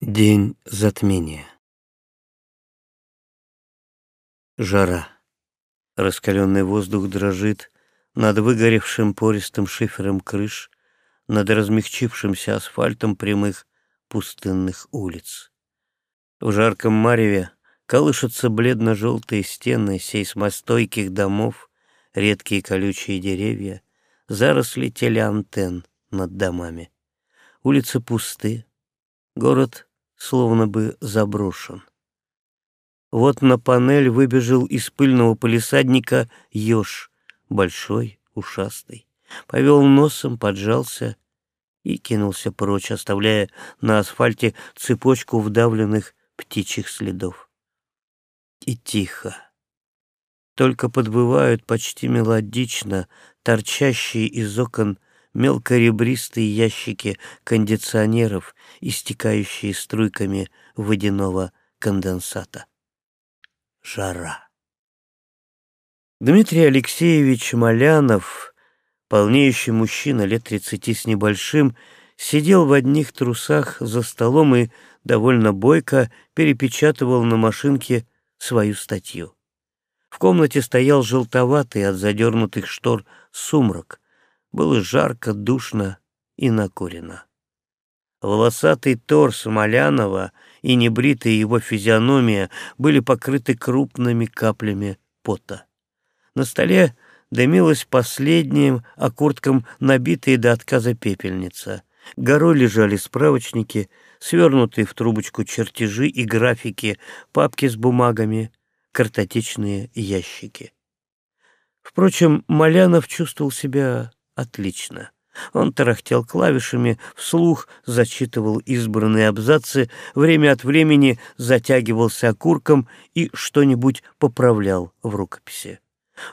День затмения. Жара. Раскаленный воздух дрожит над выгоревшим пористым шифером крыш, над размягчившимся асфальтом прямых пустынных улиц. В жарком мареве колышутся бледно-желтые стены сейсмостойких домов, редкие колючие деревья, заросли телеантенн над домами. Улицы пусты, город словно бы заброшен. Вот на панель выбежал из пыльного полисадника еж, большой, ушастый. Повел носом, поджался и кинулся прочь, оставляя на асфальте цепочку вдавленных птичьих следов. И тихо. Только подбывают почти мелодично торчащие из окон мелкоребристые ящики кондиционеров, истекающие струйками водяного конденсата. Жара. Дмитрий Алексеевич Малянов, полнеющий мужчина лет тридцати с небольшим, сидел в одних трусах за столом и довольно бойко перепечатывал на машинке свою статью. В комнате стоял желтоватый от задернутых штор сумрак — было жарко, душно и накурено. Волосатый торс Малянова и небритая его физиономия были покрыты крупными каплями пота. На столе дымилась последним окуртком набитая до отказа пепельница. Горой лежали справочники, свернутые в трубочку чертежи и графики, папки с бумагами, картотечные ящики. Впрочем, Малянов чувствовал себя Отлично. Он тарахтел клавишами, вслух зачитывал избранные абзацы, время от времени затягивался окурком и что-нибудь поправлял в рукописи.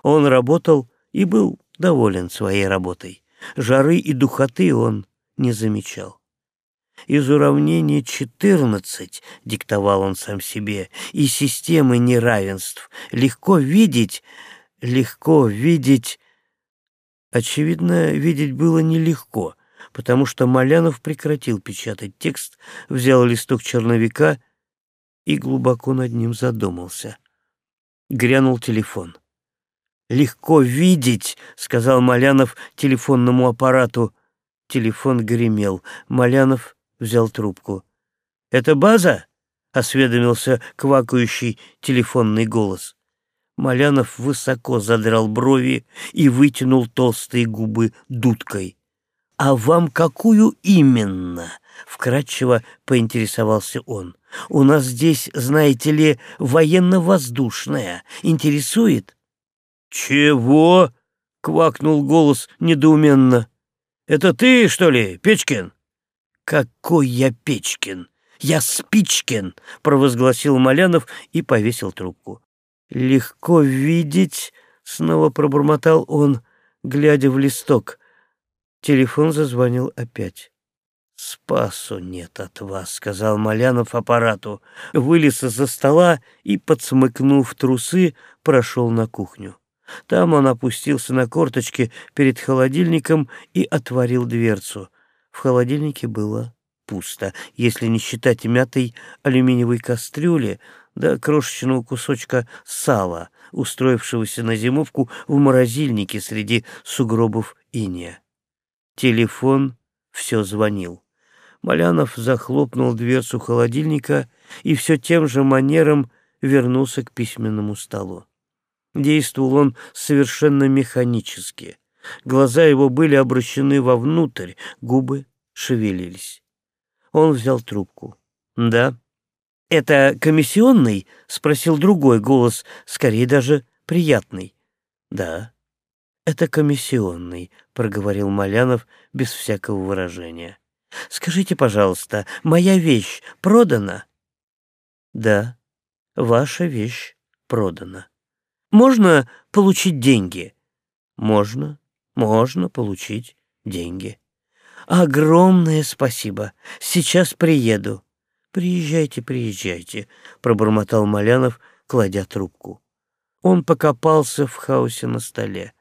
Он работал и был доволен своей работой. Жары и духоты он не замечал. Из уравнения 14, диктовал он сам себе, и системы неравенств, легко видеть, легко видеть Очевидно, видеть было нелегко, потому что Малянов прекратил печатать текст, взял листок черновика и глубоко над ним задумался. Грянул телефон. «Легко видеть», — сказал Малянов телефонному аппарату. Телефон гремел. Малянов взял трубку. «Это база?» — осведомился квакающий телефонный голос. Малянов высоко задрал брови и вытянул толстые губы дудкой. «А вам какую именно?» — вкратчиво поинтересовался он. «У нас здесь, знаете ли, военно-воздушная. Интересует?» «Чего?» — квакнул голос недоуменно. «Это ты, что ли, Печкин?» «Какой я Печкин? Я Спичкин!» — провозгласил Малянов и повесил трубку. «Легко видеть», — снова пробормотал он, глядя в листок. Телефон зазвонил опять. «Спасу нет от вас», — сказал Малянов аппарату, вылез из-за стола и, подсмыкнув трусы, прошел на кухню. Там он опустился на корточки перед холодильником и отворил дверцу. В холодильнике было пусто, если не считать мятой алюминиевой кастрюли, до крошечного кусочка сала, устроившегося на зимовку в морозильнике среди сугробов иния. Телефон все звонил. Малянов захлопнул дверцу холодильника и все тем же манером вернулся к письменному столу. Действовал он совершенно механически. Глаза его были обращены вовнутрь, губы шевелились. Он взял трубку. «Да», «Это комиссионный?» — спросил другой голос, скорее даже приятный. «Да, это комиссионный», — проговорил Малянов без всякого выражения. «Скажите, пожалуйста, моя вещь продана?» «Да, ваша вещь продана. Можно получить деньги?» «Можно, можно получить деньги». «Огромное спасибо. Сейчас приеду». «Приезжайте, приезжайте», — пробормотал Малянов, кладя трубку. Он покопался в хаосе на столе,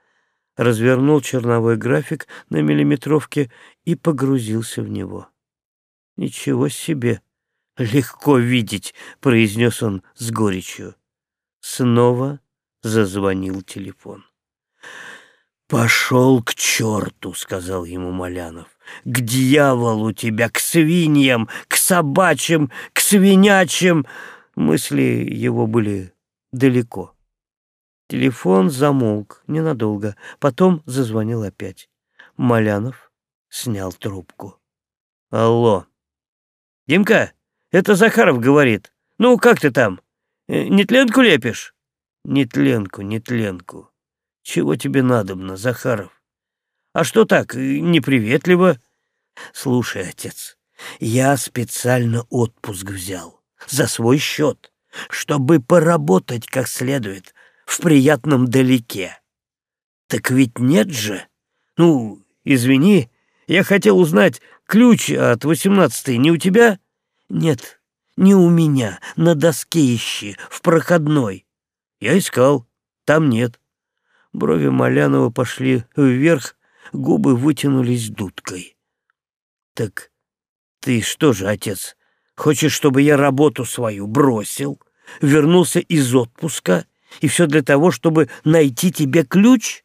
развернул черновой график на миллиметровке и погрузился в него. «Ничего себе! легко видеть», — произнес он с горечью. Снова зазвонил телефон. «Пошел к черту», — сказал ему Малянов. «К дьяволу тебя, к свиньям, к собачьим, к свинячим!» Мысли его были далеко. Телефон замолк ненадолго, потом зазвонил опять. Малянов снял трубку. «Алло!» «Димка, это Захаров говорит. Ну, как ты там? Э, нетленку лепишь?» «Нетленку, нетленку. Чего тебе надобно, Захаров? А что так, неприветливо?» «Слушай, отец, я специально отпуск взял за свой счет, чтобы поработать как следует в приятном далеке. Так ведь нет же. Ну, извини, я хотел узнать, ключ от восемнадцатой не у тебя? Нет, не у меня, на доске ищи, в проходной. Я искал, там нет. Брови Малянова пошли вверх, губы вытянулись дудкой. Так ты что же, отец, хочешь, чтобы я работу свою бросил, вернулся из отпуска и все для того, чтобы найти тебе ключ?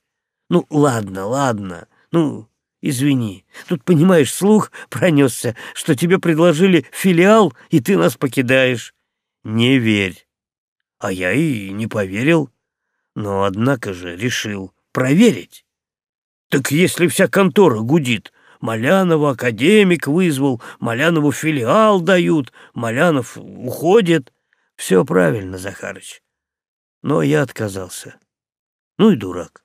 Ну, ладно, ладно, ну, извини. Тут, понимаешь, слух пронесся, что тебе предложили филиал, и ты нас покидаешь. Не верь. А я и не поверил. Но, однако же, решил проверить. Так если вся контора гудит, Малянова академик вызвал, Малянову филиал дают, Малянов уходит. Все правильно, Захарыч. Но я отказался. Ну и дурак.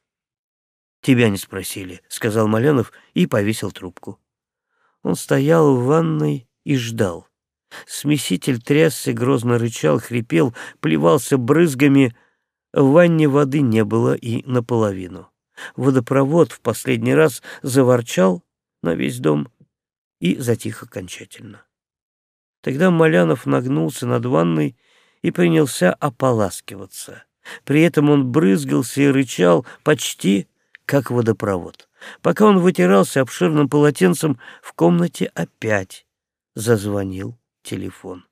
Тебя не спросили, сказал Малянов и повесил трубку. Он стоял в ванной и ждал. Смеситель трясся, грозно рычал, хрипел, плевался брызгами. В ванне воды не было и наполовину. Водопровод в последний раз заворчал на весь дом и затих окончательно. Тогда Малянов нагнулся над ванной и принялся ополаскиваться. При этом он брызгался и рычал почти как водопровод. Пока он вытирался обширным полотенцем, в комнате опять зазвонил телефон.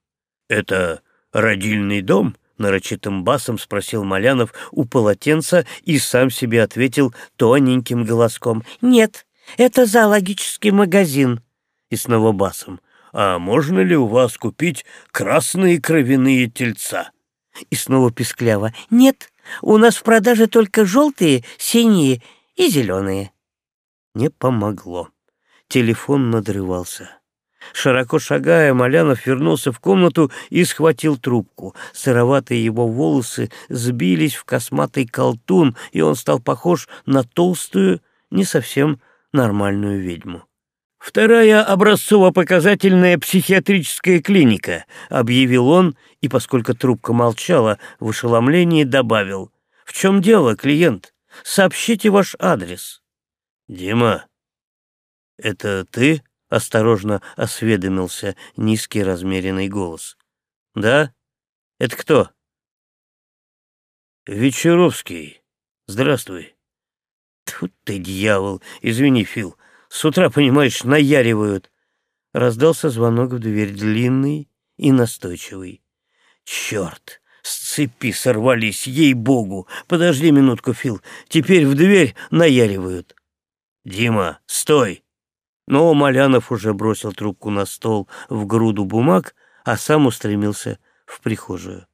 «Это родильный дом?» — нарочитым басом спросил Малянов у полотенца и сам себе ответил тоненьким голоском. «Нет, это зоологический магазин». И снова басом. «А можно ли у вас купить красные кровяные тельца?» И снова пискляво. «Нет, у нас в продаже только желтые, синие и зеленые». Не помогло. Телефон надрывался. Широко шагая, Малянов вернулся в комнату и схватил трубку. Сыроватые его волосы сбились в косматый колтун, и он стал похож на толстую, не совсем нормальную ведьму. «Вторая образцово-показательная психиатрическая клиника», — объявил он, и, поскольку трубка молчала, в ошеломлении добавил. «В чем дело, клиент? Сообщите ваш адрес». «Дима, это ты?» — осторожно осведомился низкий размеренный голос. «Да? Это кто?» «Вечеровский. Здравствуй». Тут ты, дьявол! Извини, Фил, с утра, понимаешь, наяривают. Раздался звонок в дверь, длинный и настойчивый. Черт! С цепи сорвались, ей-богу! Подожди минутку, Фил, теперь в дверь наяривают. Дима, стой! Но Малянов уже бросил трубку на стол в груду бумаг, а сам устремился в прихожую.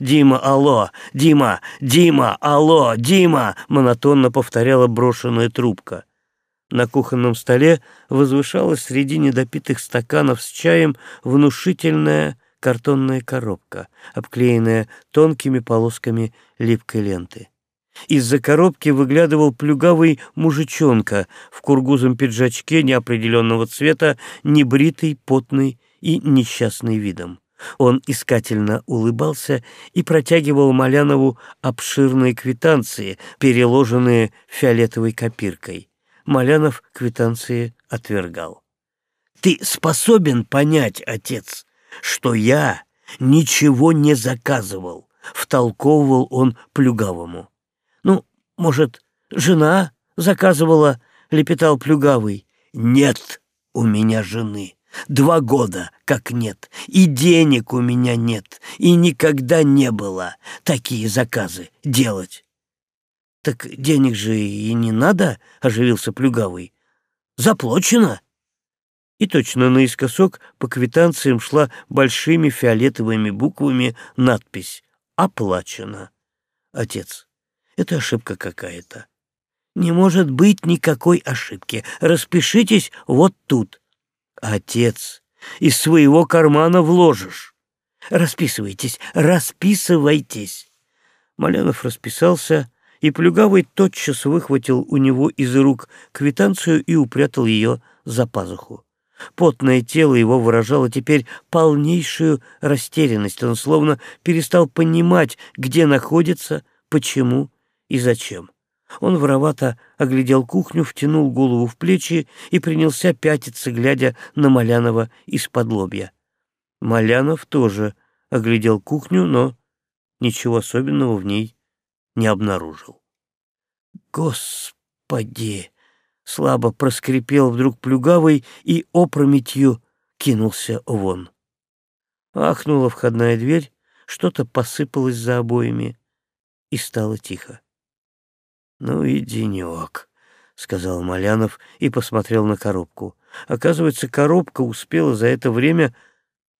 «Дима, алло! Дима! Дима, алло! Дима!» — монотонно повторяла брошенная трубка. На кухонном столе возвышалась среди недопитых стаканов с чаем внушительная картонная коробка, обклеенная тонкими полосками липкой ленты. Из-за коробки выглядывал плюгавый мужичонка в кургузом пиджачке неопределенного цвета, небритый, потный и несчастный видом. Он искательно улыбался и протягивал Малянову обширные квитанции, переложенные фиолетовой копиркой. Малянов квитанции отвергал. «Ты способен понять, отец, что я ничего не заказывал?» — втолковывал он Плюгавому. «Ну, может, жена заказывала?» — лепетал Плюгавый. «Нет у меня жены», Два года, как нет, и денег у меня нет, и никогда не было такие заказы делать. Так денег же и не надо, оживился Плюгавый. Заплачено. И точно наискосок по квитанциям шла большими фиолетовыми буквами надпись «Оплачено». Отец, это ошибка какая-то. Не может быть никакой ошибки. Распишитесь вот тут. Отец, из своего кармана вложишь. Расписывайтесь, расписывайтесь. Малянов расписался, и Плюгавый тотчас выхватил у него из рук квитанцию и упрятал ее за пазуху. Потное тело его выражало теперь полнейшую растерянность. Он словно перестал понимать, где находится, почему и зачем. Он воровато оглядел кухню, втянул голову в плечи и принялся пятиться, глядя на Малянова из-под лобья. Малянов тоже оглядел кухню, но ничего особенного в ней не обнаружил. «Господи!» — слабо проскрипел вдруг плюгавый и опрометью кинулся вон. Ахнула входная дверь, что-то посыпалось за обоями, и стало тихо. «Ну и денек», — сказал Малянов и посмотрел на коробку. Оказывается, коробка успела за это время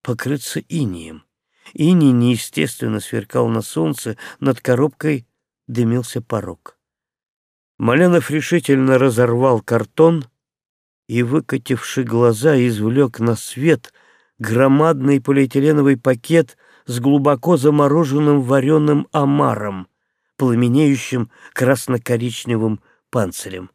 покрыться инием. Иний неестественно сверкал на солнце, над коробкой дымился порог. Малянов решительно разорвал картон и, выкативши глаза, извлек на свет громадный полиэтиленовый пакет с глубоко замороженным вареным омаром — пламенеющим красно-коричневым панцирем.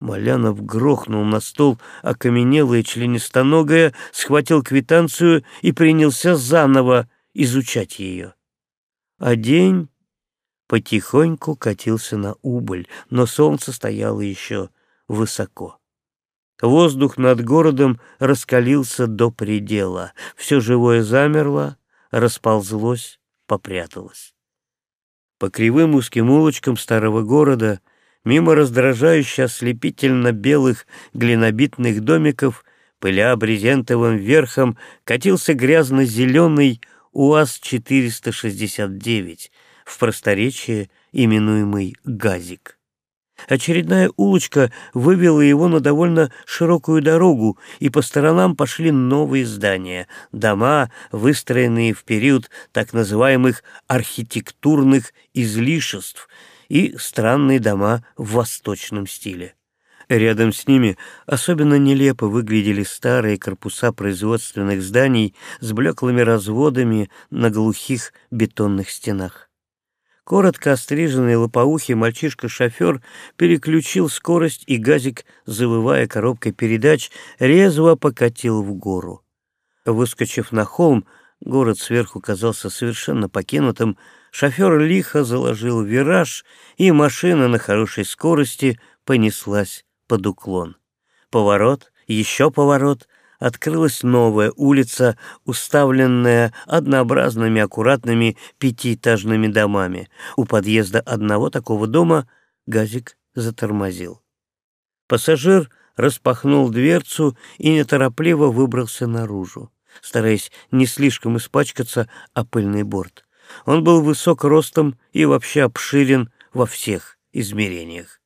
Малянов грохнул на стол окаменелое членистоногое, схватил квитанцию и принялся заново изучать ее. А день потихоньку катился на убыль, но солнце стояло еще высоко. Воздух над городом раскалился до предела. Все живое замерло, расползлось, попряталось. По кривым узким улочкам старого города, мимо раздражающе ослепительно белых глинобитных домиков, пыля брезентовым верхом, катился грязно-зеленый УАЗ-469, в просторечии именуемый «Газик». Очередная улочка вывела его на довольно широкую дорогу, и по сторонам пошли новые здания, дома, выстроенные в период так называемых архитектурных излишеств, и странные дома в восточном стиле. Рядом с ними особенно нелепо выглядели старые корпуса производственных зданий с блеклыми разводами на глухих бетонных стенах. Коротко остриженный лопоухий мальчишка-шофер переключил скорость, и газик, завывая коробкой передач, резво покатил в гору. Выскочив на холм, город сверху казался совершенно покинутым, шофер лихо заложил вираж, и машина на хорошей скорости понеслась под уклон. Поворот, еще поворот, открылась новая улица, уставленная однообразными аккуратными пятиэтажными домами. У подъезда одного такого дома газик затормозил. Пассажир распахнул дверцу и неторопливо выбрался наружу, стараясь не слишком испачкаться о пыльный борт. Он был высок ростом и вообще обширен во всех измерениях.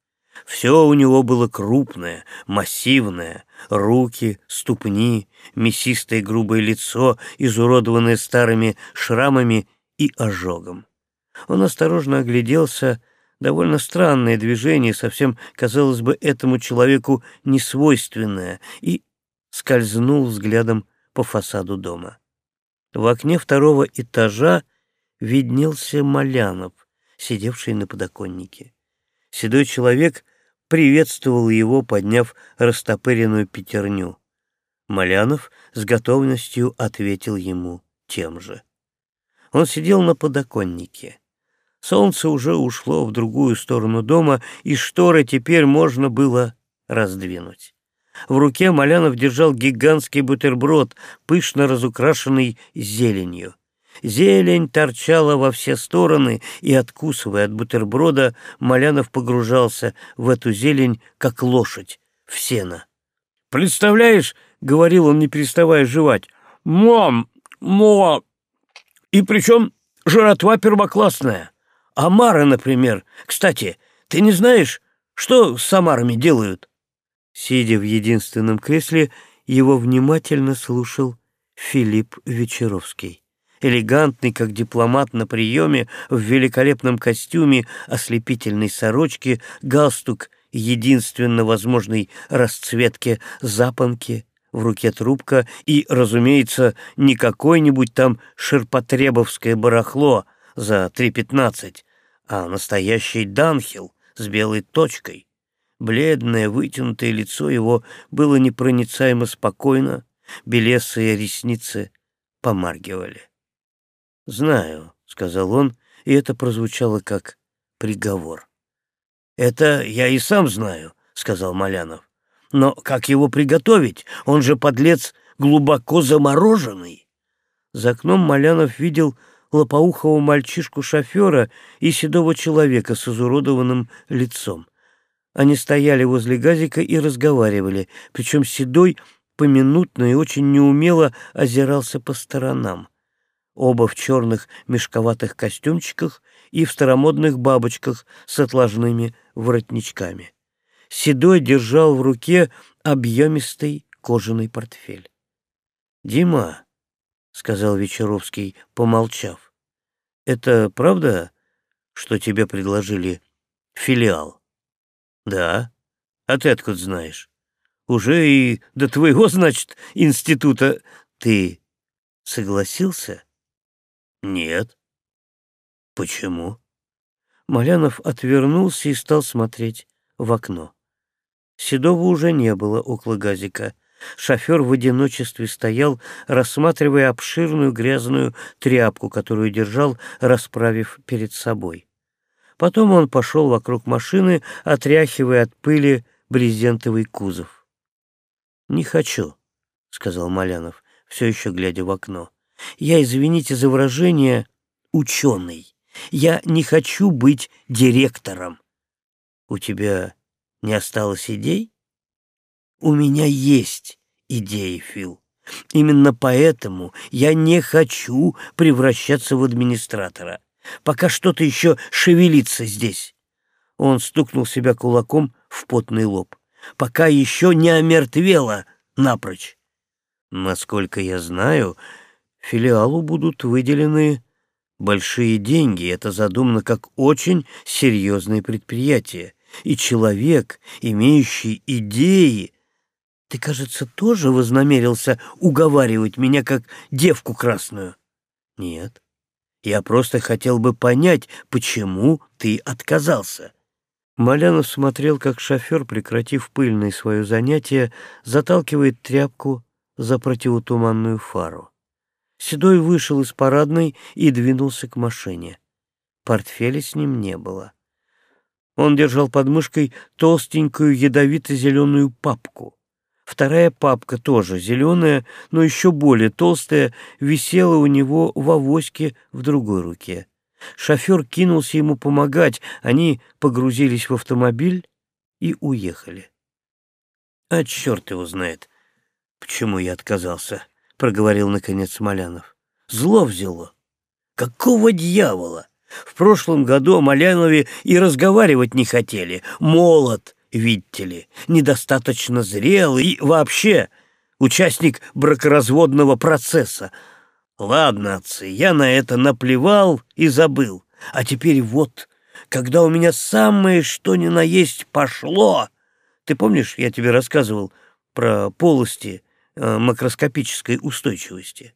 Все у него было крупное, массивное, руки, ступни, мясистое грубое лицо, изуродованное старыми шрамами и ожогом. Он осторожно огляделся, довольно странное движение, совсем, казалось бы, этому человеку несвойственное, и скользнул взглядом по фасаду дома. В окне второго этажа виднелся Малянов, сидевший на подоконнике. Седой человек приветствовал его, подняв растопыренную пятерню. Малянов с готовностью ответил ему тем же. Он сидел на подоконнике. Солнце уже ушло в другую сторону дома, и шторы теперь можно было раздвинуть. В руке Малянов держал гигантский бутерброд, пышно разукрашенный зеленью. Зелень торчала во все стороны, и, откусывая от бутерброда, Малянов погружался в эту зелень, как лошадь, в сено. Представляешь, — говорил он, не переставая жевать, — мам, мо... И причем жратва первоклассная. Амары, например. Кстати, ты не знаешь, что с амарами делают?» Сидя в единственном кресле, его внимательно слушал Филипп Вечеровский. Элегантный, как дипломат на приеме, в великолепном костюме, ослепительной сорочке, галстук единственно возможной расцветки запонки, в руке трубка и, разумеется, не какое-нибудь там ширпотребовское барахло за три пятнадцать, а настоящий Данхил с белой точкой. Бледное, вытянутое лицо его было непроницаемо спокойно, белесые ресницы помаргивали. «Знаю», — сказал он, и это прозвучало как приговор. «Это я и сам знаю», — сказал Малянов. «Но как его приготовить? Он же, подлец, глубоко замороженный». За окном Малянов видел лопоухого мальчишку-шофера и седого человека с изуродованным лицом. Они стояли возле газика и разговаривали, причем Седой поминутно и очень неумело озирался по сторонам. Оба в черных мешковатых костюмчиках и в старомодных бабочках с отложными воротничками. Седой держал в руке объемистый кожаный портфель. «Дима», — сказал Вечеровский, помолчав, — «это правда, что тебе предложили филиал?» Да. А ты откуда знаешь? Уже и до твоего, значит, института ты согласился? Нет. Почему? Малянов отвернулся и стал смотреть в окно. Седова уже не было около газика. Шофер в одиночестве стоял, рассматривая обширную грязную тряпку, которую держал, расправив перед собой. Потом он пошел вокруг машины, отряхивая от пыли брезентовый кузов. «Не хочу», — сказал Малянов, все еще глядя в окно. «Я, извините за выражение, ученый. Я не хочу быть директором». «У тебя не осталось идей?» «У меня есть идеи, Фил. Именно поэтому я не хочу превращаться в администратора пока что-то еще шевелится здесь. Он стукнул себя кулаком в потный лоб. Пока еще не омертвело напрочь. Насколько я знаю, филиалу будут выделены большие деньги. Это задумано как очень серьезное предприятие. И человек, имеющий идеи... Ты, кажется, тоже вознамерился уговаривать меня как девку красную? Нет. Я просто хотел бы понять, почему ты отказался». Малянов смотрел, как шофер, прекратив пыльное свое занятие, заталкивает тряпку за противотуманную фару. Седой вышел из парадной и двинулся к машине. Портфеля с ним не было. Он держал под мышкой толстенькую ядовито-зеленую папку. Вторая папка, тоже зеленая, но еще более толстая, висела у него в авоське в другой руке. Шофер кинулся ему помогать, они погрузились в автомобиль и уехали. «А черт его знает, почему я отказался», — проговорил наконец Смолянов. «Зло взяло. Какого дьявола? В прошлом году о Малянове и разговаривать не хотели. Молод, видите ли, недостаточно зрелый и вообще участник бракоразводного процесса. Ладно, отцы, я на это наплевал и забыл. А теперь вот, когда у меня самое что ни на есть пошло... Ты помнишь, я тебе рассказывал про полости макроскопической устойчивости?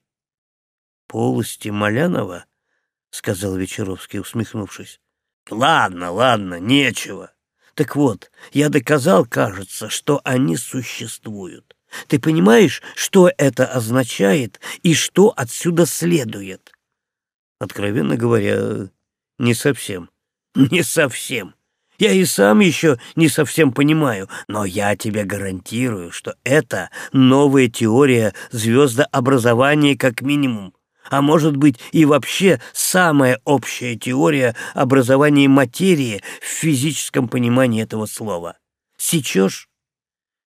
«Полости Малянова?» — сказал Вечеровский, усмехнувшись. «Ладно, ладно, нечего. Так вот, я доказал, кажется, что они существуют. Ты понимаешь, что это означает и что отсюда следует? Откровенно говоря, не совсем. Не совсем. Я и сам еще не совсем понимаю, но я тебе гарантирую, что это новая теория звездообразования как минимум а может быть и вообще самая общая теория образования материи в физическом понимании этого слова. Сечешь?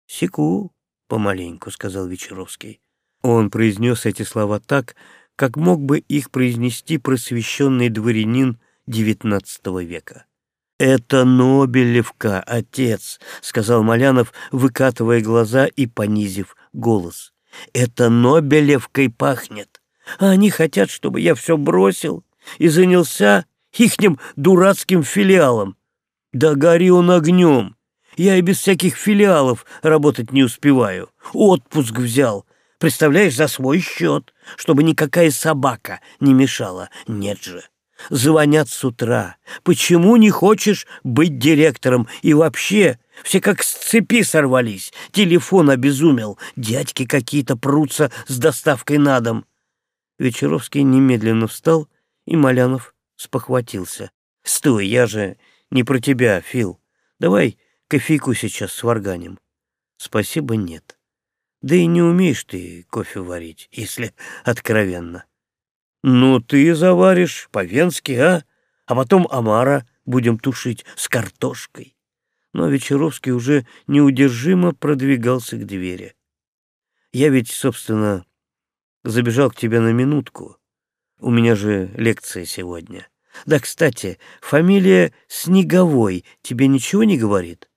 Секу, помаленьку», — сказал Вечеровский. Он произнес эти слова так, как мог бы их произнести просвещенный дворянин XIX века. «Это Нобелевка, отец», — сказал Малянов, выкатывая глаза и понизив голос. «Это Нобелевкой пахнет. А они хотят, чтобы я все бросил и занялся ихним дурацким филиалом. Да гори он огнем. Я и без всяких филиалов работать не успеваю. Отпуск взял. Представляешь, за свой счет, чтобы никакая собака не мешала. Нет же. Звонят с утра. Почему не хочешь быть директором? И вообще, все как с цепи сорвались. Телефон обезумел. Дядьки какие-то прутся с доставкой на дом. Вечеровский немедленно встал, и Малянов спохватился. «Стой, я же не про тебя, Фил. Давай кофейку сейчас сварганим». «Спасибо, нет. Да и не умеешь ты кофе варить, если откровенно». «Ну, ты заваришь по-венски, а? А потом омара будем тушить с картошкой». Но Вечеровский уже неудержимо продвигался к двери. «Я ведь, собственно, забежал к тебе на минутку. У меня же лекция сегодня. Да, кстати, фамилия Снеговой тебе ничего не говорит?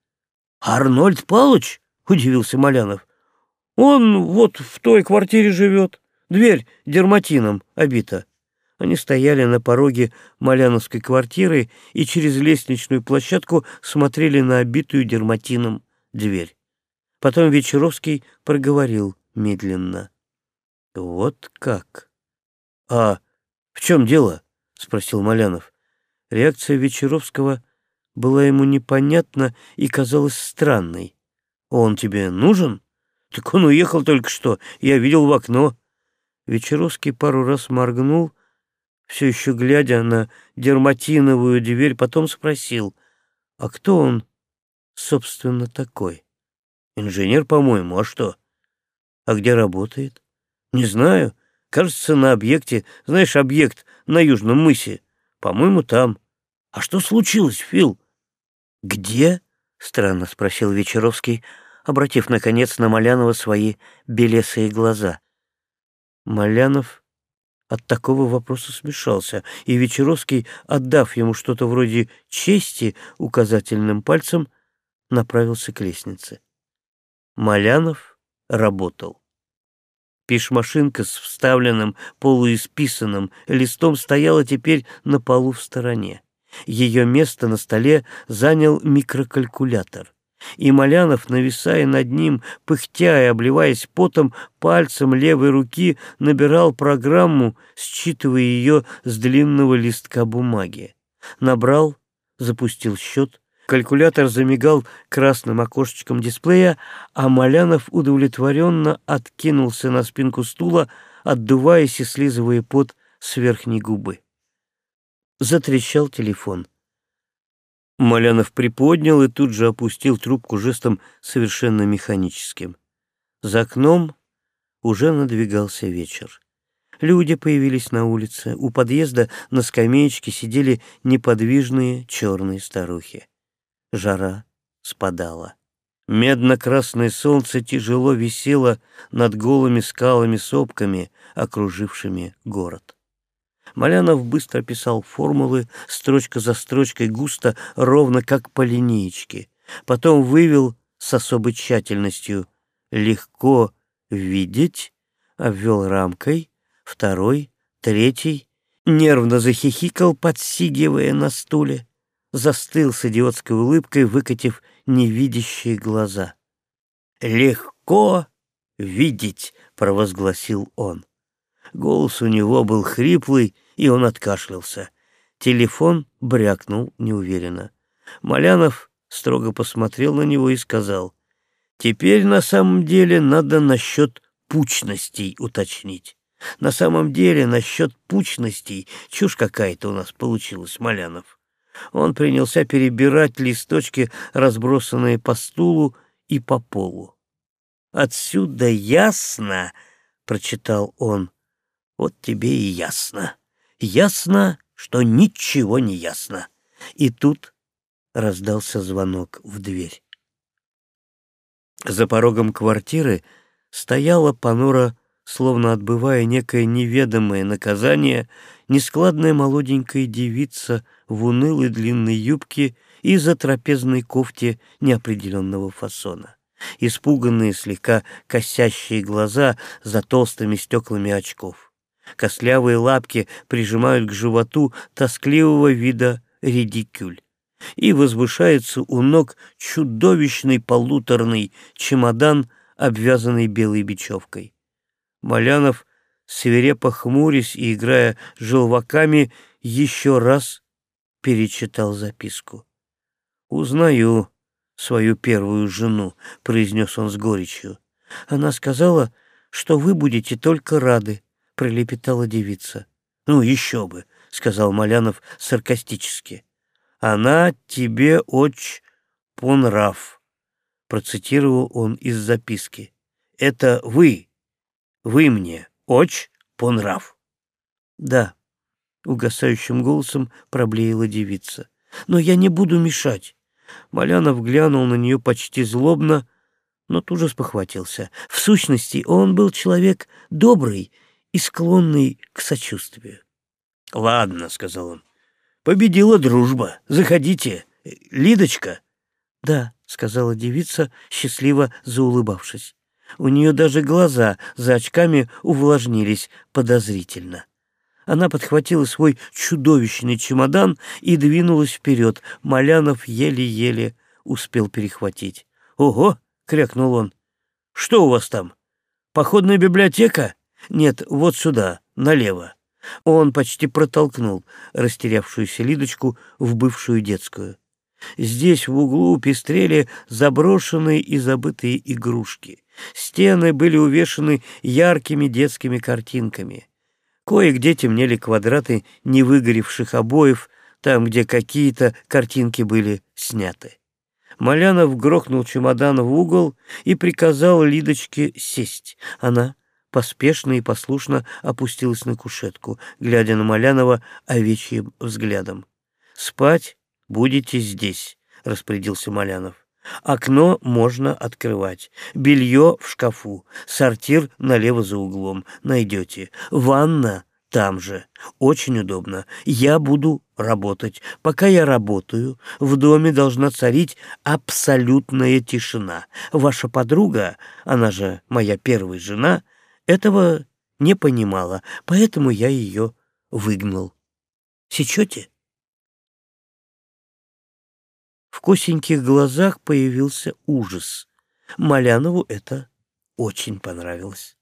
Арнольд Палыч? Удивился Малянов. Он вот в той квартире живет. Дверь дерматином обита. Они стояли на пороге Маляновской квартиры и через лестничную площадку смотрели на обитую дерматином дверь. Потом Вечеровский проговорил медленно. «Вот как? А в чем дело?» — спросил Малянов. Реакция Вечеровского была ему непонятна и казалась странной. «Он тебе нужен?» «Так он уехал только что, я видел в окно». Вечеровский пару раз моргнул, все еще глядя на дерматиновую дверь, потом спросил, «А кто он, собственно, такой?» «Инженер, по-моему, а что?» «А где работает?» «Не знаю. Кажется, на объекте. Знаешь, объект на Южном мысе. По-моему, там. А что случилось, Фил?» «Где?» — странно спросил Вечеровский, обратив, наконец, на Малянова свои белесые глаза. Малянов от такого вопроса смешался, и Вечеровский, отдав ему что-то вроде чести указательным пальцем, направился к лестнице. Малянов работал. Пишмашинка с вставленным полуисписанным листом стояла теперь на полу в стороне. Ее место на столе занял микрокалькулятор. И Малянов, нависая над ним, пыхтя и обливаясь потом, пальцем левой руки набирал программу, считывая ее с длинного листка бумаги. Набрал, запустил счет, Калькулятор замигал красным окошечком дисплея, а Малянов удовлетворенно откинулся на спинку стула, отдуваясь и слизывая пот с верхней губы. Затрещал телефон. Малянов приподнял и тут же опустил трубку жестом совершенно механическим. За окном уже надвигался вечер. Люди появились на улице. У подъезда на скамеечке сидели неподвижные черные старухи жара спадала. Медно-красное солнце тяжело висело над голыми скалами-сопками, окружившими город. Малянов быстро писал формулы, строчка за строчкой, густо, ровно как по линеечке. Потом вывел с особой тщательностью «легко видеть», обвел рамкой, второй, третий, нервно захихикал, подсигивая на стуле застыл с идиотской улыбкой, выкатив невидящие глаза. «Легко видеть», — провозгласил он. Голос у него был хриплый, и он откашлялся. Телефон брякнул неуверенно. Малянов строго посмотрел на него и сказал, «Теперь на самом деле надо насчет пучностей уточнить. На самом деле насчет пучностей чушь какая-то у нас получилась, Малянов». Он принялся перебирать листочки, разбросанные по стулу и по полу. «Отсюда ясно», — прочитал он, — «вот тебе и ясно. Ясно, что ничего не ясно». И тут раздался звонок в дверь. За порогом квартиры стояла понура, словно отбывая некое неведомое наказание, нескладная молоденькая девица в унылой длинной юбке и за трапезной кофте неопределенного фасона. Испуганные, слегка косящие глаза за толстыми стеклами очков. Кослявые лапки прижимают к животу тоскливого вида редикюль. И возвышается у ног чудовищный полуторный чемодан, обвязанный белой бечевкой. Малянов, свирепо хмурясь и играя желваками, еще раз перечитал записку. «Узнаю свою первую жену», — произнес он с горечью. «Она сказала, что вы будете только рады», — пролепетала девица. «Ну, еще бы», — сказал Малянов саркастически. «Она тебе очень понрав», — процитировал он из записки. «Это вы, вы мне очень понрав». «Да», — угасающим голосом проблеяла девица. «Но я не буду мешать». Малянов глянул на нее почти злобно, но тут же спохватился. В сущности, он был человек добрый и склонный к сочувствию. — Ладно, — сказал он, — победила дружба. Заходите. Лидочка? — Да, — сказала девица, счастливо заулыбавшись. У нее даже глаза за очками увлажнились подозрительно. Она подхватила свой чудовищный чемодан и двинулась вперед. Малянов еле-еле успел перехватить. «Ого!» — крякнул он. «Что у вас там? Походная библиотека? Нет, вот сюда, налево». Он почти протолкнул растерявшуюся Лидочку в бывшую детскую. Здесь в углу пестрели заброшенные и забытые игрушки. Стены были увешаны яркими детскими картинками. Кое-где темнели квадраты невыгоревших обоев, там, где какие-то картинки были сняты. Малянов грохнул чемодан в угол и приказал Лидочке сесть. Она поспешно и послушно опустилась на кушетку, глядя на Малянова овечьим взглядом. «Спать будете здесь», — распорядился Малянов. Окно можно открывать. Белье в шкафу. Сортир налево за углом. Найдете. Ванна там же. Очень удобно. Я буду работать. Пока я работаю, в доме должна царить абсолютная тишина. Ваша подруга, она же моя первая жена, этого не понимала, поэтому я ее выгнал. Сечете? В косеньких глазах появился ужас. Малянову это очень понравилось.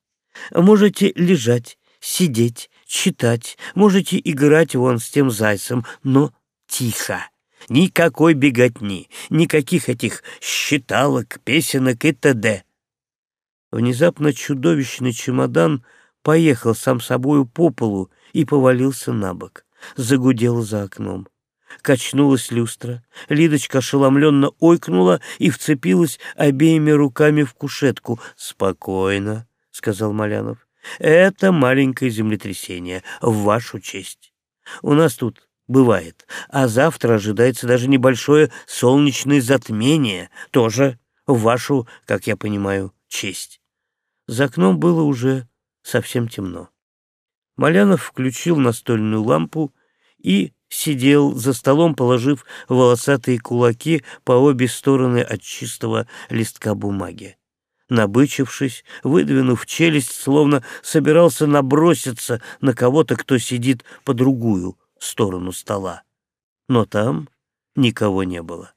Можете лежать, сидеть, читать, можете играть вон с тем зайцем, но тихо. Никакой беготни, никаких этих считалок, песенок и т.д. Внезапно чудовищный чемодан поехал сам собою по полу и повалился на бок. Загудел за окном. Качнулась люстра. Лидочка ошеломленно ойкнула и вцепилась обеими руками в кушетку. «Спокойно», — сказал Малянов. «Это маленькое землетрясение, в вашу честь. У нас тут бывает, а завтра ожидается даже небольшое солнечное затмение, тоже в вашу, как я понимаю, честь». За окном было уже совсем темно. Малянов включил настольную лампу и сидел за столом, положив волосатые кулаки по обе стороны от чистого листка бумаги. Набычившись, выдвинув челюсть, словно собирался наброситься на кого-то, кто сидит по другую сторону стола. Но там никого не было.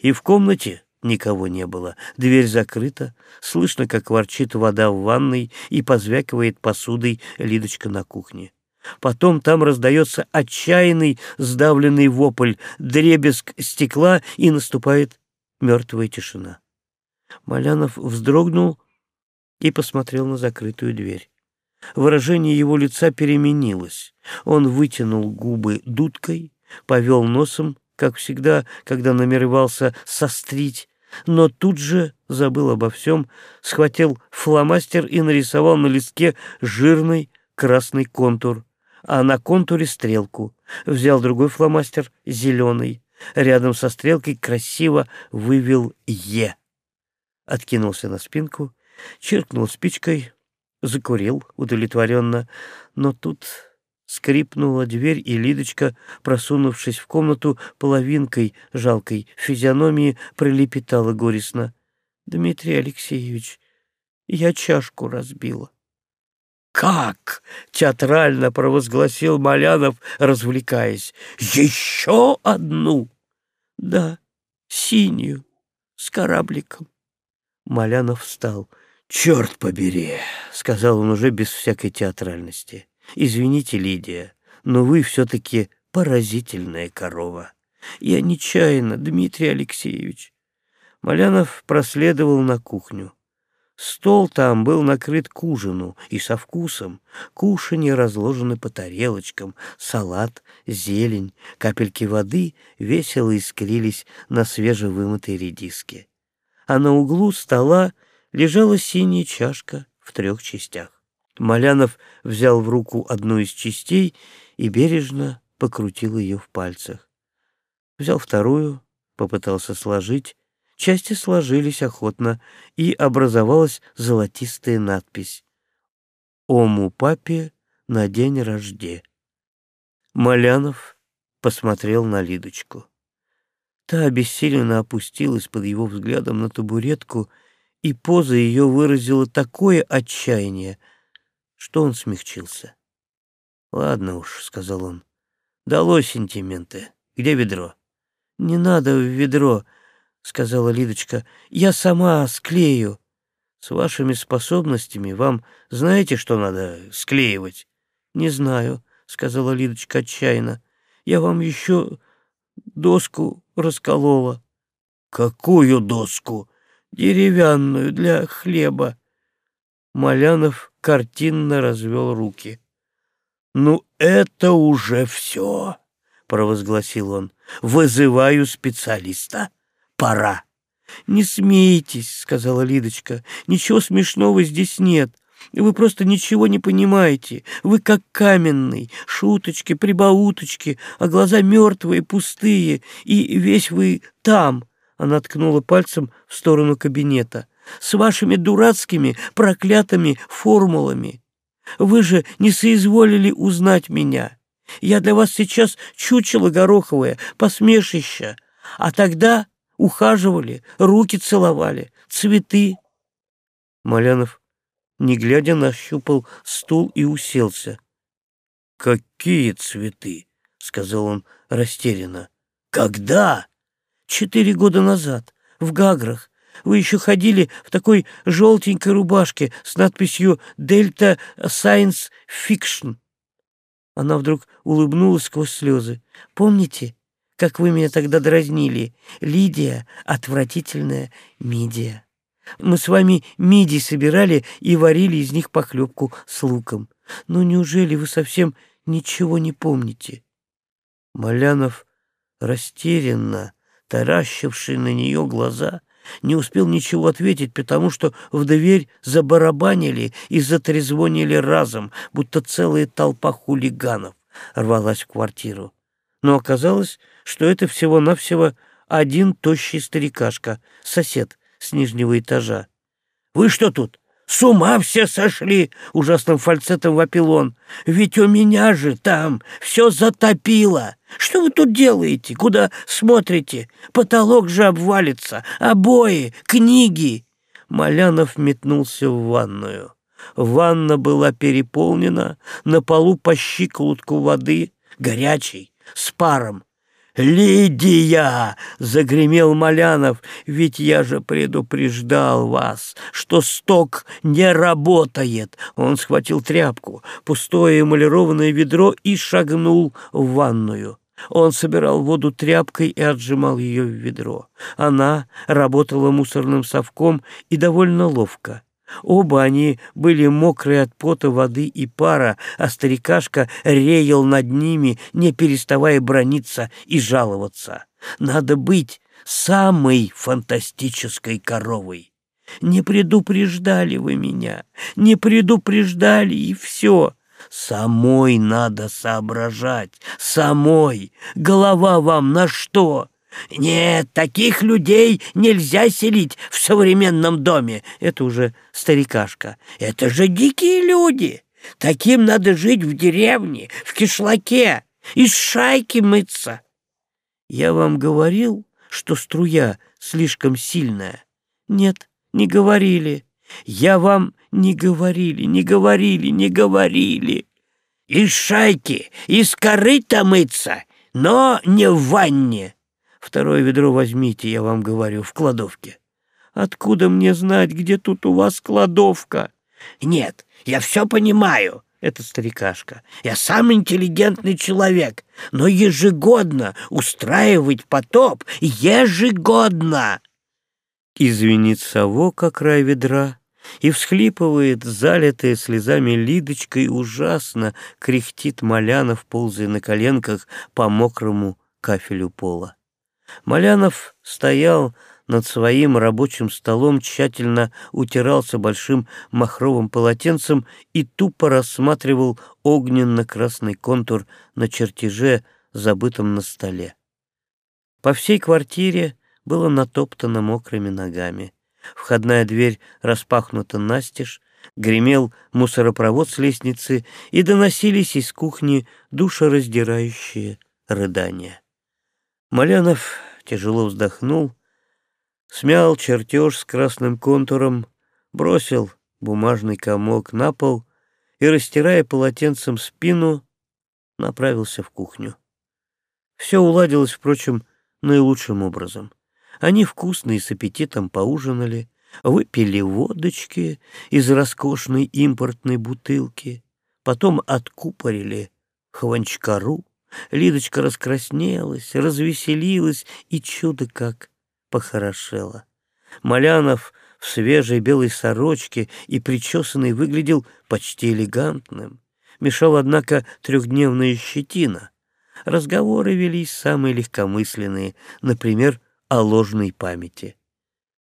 И в комнате никого не было. Дверь закрыта, слышно, как ворчит вода в ванной и позвякивает посудой Лидочка на кухне. Потом там раздается отчаянный сдавленный вопль, дребезг стекла, и наступает мертвая тишина. Малянов вздрогнул и посмотрел на закрытую дверь. Выражение его лица переменилось. Он вытянул губы дудкой, повел носом, как всегда, когда намеревался сострить, но тут же забыл обо всем, схватил фломастер и нарисовал на листке жирный красный контур а на контуре стрелку. Взял другой фломастер, зеленый. Рядом со стрелкой красиво вывел «Е». откинулся на спинку, чиркнул спичкой, закурил удовлетворенно, но тут скрипнула дверь, и Лидочка, просунувшись в комнату половинкой жалкой физиономии, пролепетала горестно. «Дмитрий Алексеевич, я чашку разбила». «Как?» — театрально провозгласил Малянов, развлекаясь. «Еще одну?» «Да, синюю, с корабликом». Малянов встал. «Черт побери!» — сказал он уже без всякой театральности. «Извините, Лидия, но вы все-таки поразительная корова. Я нечаянно, Дмитрий Алексеевич». Малянов проследовал на кухню. Стол там был накрыт к ужину и со вкусом. Кушанья разложены по тарелочкам, салат, зелень, капельки воды весело искрились на свежевымытой редиске. А на углу стола лежала синяя чашка в трех частях. Малянов взял в руку одну из частей и бережно покрутил ее в пальцах. Взял вторую, попытался сложить, Части сложились охотно, и образовалась золотистая надпись «Ому папе на день рожде». Малянов посмотрел на Лидочку. Та обессиленно опустилась под его взглядом на табуретку, и поза ее выразила такое отчаяние, что он смягчился. «Ладно уж», — сказал он, — «долой сентименты. Где ведро?» «Не надо в ведро», — сказала Лидочка, — «я сама склею». «С вашими способностями вам знаете, что надо склеивать?» «Не знаю», — сказала Лидочка отчаянно. «Я вам еще доску расколола». «Какую доску?» «Деревянную, для хлеба». Малянов картинно развел руки. «Ну, это уже все», — провозгласил он. «Вызываю специалиста» пора. «Не смейтесь», — сказала Лидочка, — «ничего смешного здесь нет. Вы просто ничего не понимаете. Вы как каменный, шуточки, прибауточки, а глаза мертвые, пустые, и весь вы там». Она ткнула пальцем в сторону кабинета. «С вашими дурацкими проклятыми формулами. Вы же не соизволили узнать меня. Я для вас сейчас чучело гороховое, посмешище. А тогда ухаживали, руки целовали, цветы. Малянов, не глядя, нащупал стул и уселся. «Какие цветы?» — сказал он растерянно. «Когда?» «Четыре года назад, в Гаграх. Вы еще ходили в такой желтенькой рубашке с надписью «Дельта Сайенс Фикшн». Она вдруг улыбнулась сквозь слезы. «Помните, как вы меня тогда дразнили. Лидия — отвратительная мидия. Мы с вами мидии собирали и варили из них похлебку с луком. Ну неужели вы совсем ничего не помните?» Малянов, растерянно, таращивший на нее глаза, не успел ничего ответить, потому что в дверь забарабанили и затрезвонили разом, будто целая толпа хулиганов рвалась в квартиру. Но оказалось, что это всего-навсего один тощий старикашка, сосед с нижнего этажа. «Вы что тут, с ума все сошли?» — ужасным фальцетом вопил он. «Ведь у меня же там все затопило. Что вы тут делаете? Куда смотрите? Потолок же обвалится, обои, книги!» Малянов метнулся в ванную. Ванна была переполнена, на полу по щиколотку воды, горячей, с паром. «Лидия!» — загремел Малянов. «Ведь я же предупреждал вас, что сток не работает!» Он схватил тряпку, пустое эмалированное ведро и шагнул в ванную. Он собирал воду тряпкой и отжимал ее в ведро. Она работала мусорным совком и довольно ловко. Оба они были мокрые от пота, воды и пара, а старикашка реял над ними, не переставая брониться и жаловаться. Надо быть самой фантастической коровой. Не предупреждали вы меня, не предупреждали, и все. Самой надо соображать, самой. Голова вам на что? Нет, таких людей нельзя селить в современном доме. Это уже старикашка. Это же дикие люди. Таким надо жить в деревне, в кишлаке, из шайки мыться. Я вам говорил, что струя слишком сильная? Нет, не говорили. Я вам не говорили, не говорили, не говорили. Из шайки, из корыта мыться, но не в ванне. Второе ведро возьмите, я вам говорю, в кладовке. Откуда мне знать, где тут у вас кладовка? Нет, я все понимаю. Это старикашка. Я сам интеллигентный человек, но ежегодно устраивать потоп ежегодно. Извинит совок о край ведра и всхлипывает, залитая слезами Лидочкой, ужасно кряхтит Малянов, ползая на коленках по мокрому кафелю пола. Малянов стоял над своим рабочим столом, тщательно утирался большим махровым полотенцем и тупо рассматривал огненно-красный контур на чертеже, забытом на столе. По всей квартире было натоптано мокрыми ногами. Входная дверь распахнута настежь, гремел мусоропровод с лестницы, и доносились из кухни душераздирающие рыдания. Малянов тяжело вздохнул, смял чертеж с красным контуром, бросил бумажный комок на пол и, растирая полотенцем спину, направился в кухню. Все уладилось, впрочем, наилучшим образом. Они вкусно и с аппетитом поужинали, выпили водочки из роскошной импортной бутылки, потом откупорили хванчкару, Лидочка раскраснелась, развеселилась и чудо как похорошела. Малянов в свежей белой сорочке и причесанный выглядел почти элегантным. Мешал, однако, трехдневная щетина. Разговоры велись самые легкомысленные, например, о ложной памяти.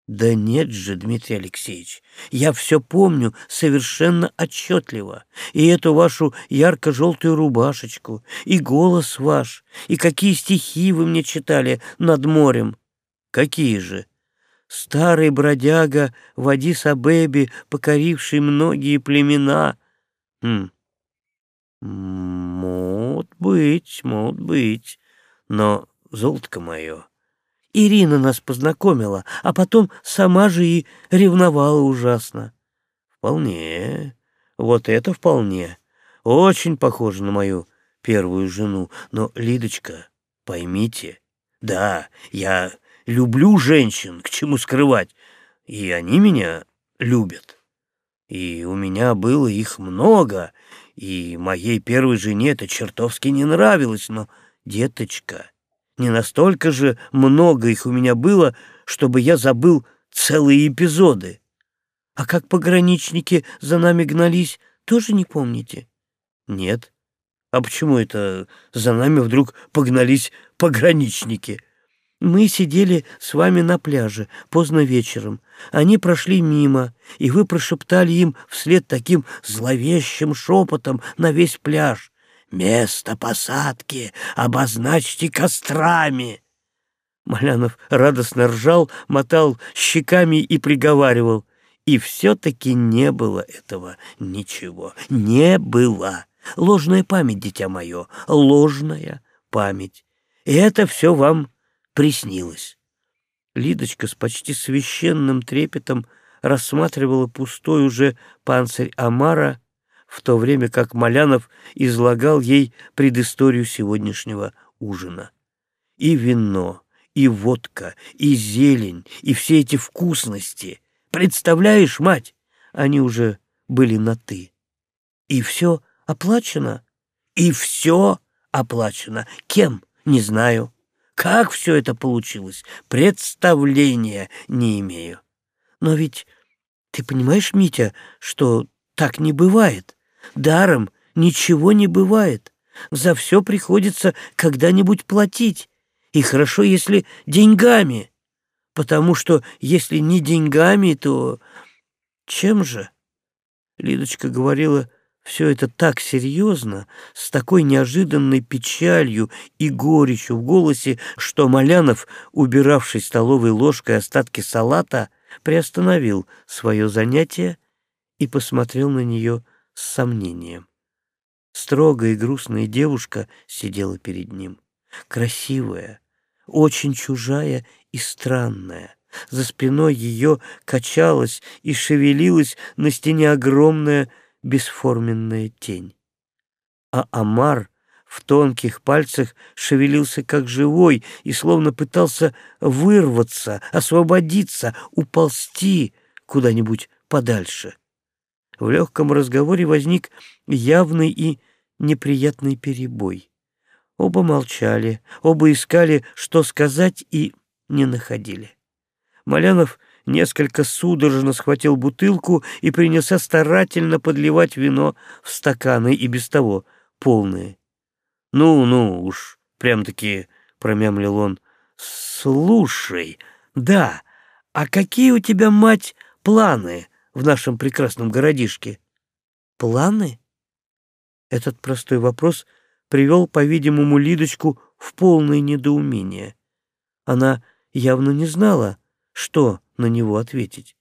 Да нет же, Дмитрий Алексеевич, я все помню совершенно отчетливо. И эту вашу ярко-желтую рубашечку, и голос ваш, и какие стихи вы мне читали над морем. Какие же? Старый бродяга в Адис-Абебе, покоривший многие племена. Хм. Мот быть, мот быть. Но, золотко мое, Ирина нас познакомила, а потом сама же и ревновала ужасно. Вполне. Вот это вполне. Очень похоже на мою первую жену. Но, Лидочка, поймите, да, я люблю женщин, к чему скрывать, и они меня любят. И у меня было их много, и моей первой жене это чертовски не нравилось, но, деточка, не настолько же много их у меня было, чтобы я забыл целые эпизоды. А как пограничники за нами гнались, тоже не помните? Нет. А почему это за нами вдруг погнались пограничники? Мы сидели с вами на пляже поздно вечером. Они прошли мимо, и вы прошептали им вслед таким зловещим шепотом на весь пляж. Место посадки обозначьте кострами. Малянов радостно ржал, мотал щеками и приговаривал. И все-таки не было этого ничего. Не было. Ложная память, дитя мое, ложная память. И это все вам приснилось. Лидочка с почти священным трепетом рассматривала пустой уже панцирь Амара, в то время как Малянов излагал ей предысторию сегодняшнего ужина. И вино, и водка, и зелень, и все эти вкусности. Представляешь, мать, они уже были на «ты». И все оплачено. И все оплачено. Кем? Не знаю. Как все это получилось? Представления не имею. Но ведь ты понимаешь, Митя, что так не бывает? Даром ничего не бывает. За все приходится когда-нибудь платить. И хорошо, если деньгами. Потому что если не деньгами, то чем же? Лидочка говорила Все это так серьезно, с такой неожиданной печалью и горечью в голосе, что Малянов, убиравший столовой ложкой остатки салата, приостановил свое занятие и посмотрел на нее с сомнением. Строгая и грустная девушка сидела перед ним, красивая, очень чужая и странная. За спиной ее качалась и шевелилась на стене огромная бесформенная тень. А Амар в тонких пальцах шевелился как живой и словно пытался вырваться, освободиться, уползти куда-нибудь подальше. В легком разговоре возник явный и неприятный перебой. Оба молчали, оба искали, что сказать, и не находили. Малянов несколько судорожно схватил бутылку и принялся старательно подливать вино в стаканы и без того полные. «Ну, ну уж, прям-таки», — промямлил он, — «слушай, да, а какие у тебя, мать, планы в нашем прекрасном городишке?» «Планы?» Этот простой вопрос привел, по-видимому, Лидочку в полное недоумение. Она явно не знала, что на него ответить.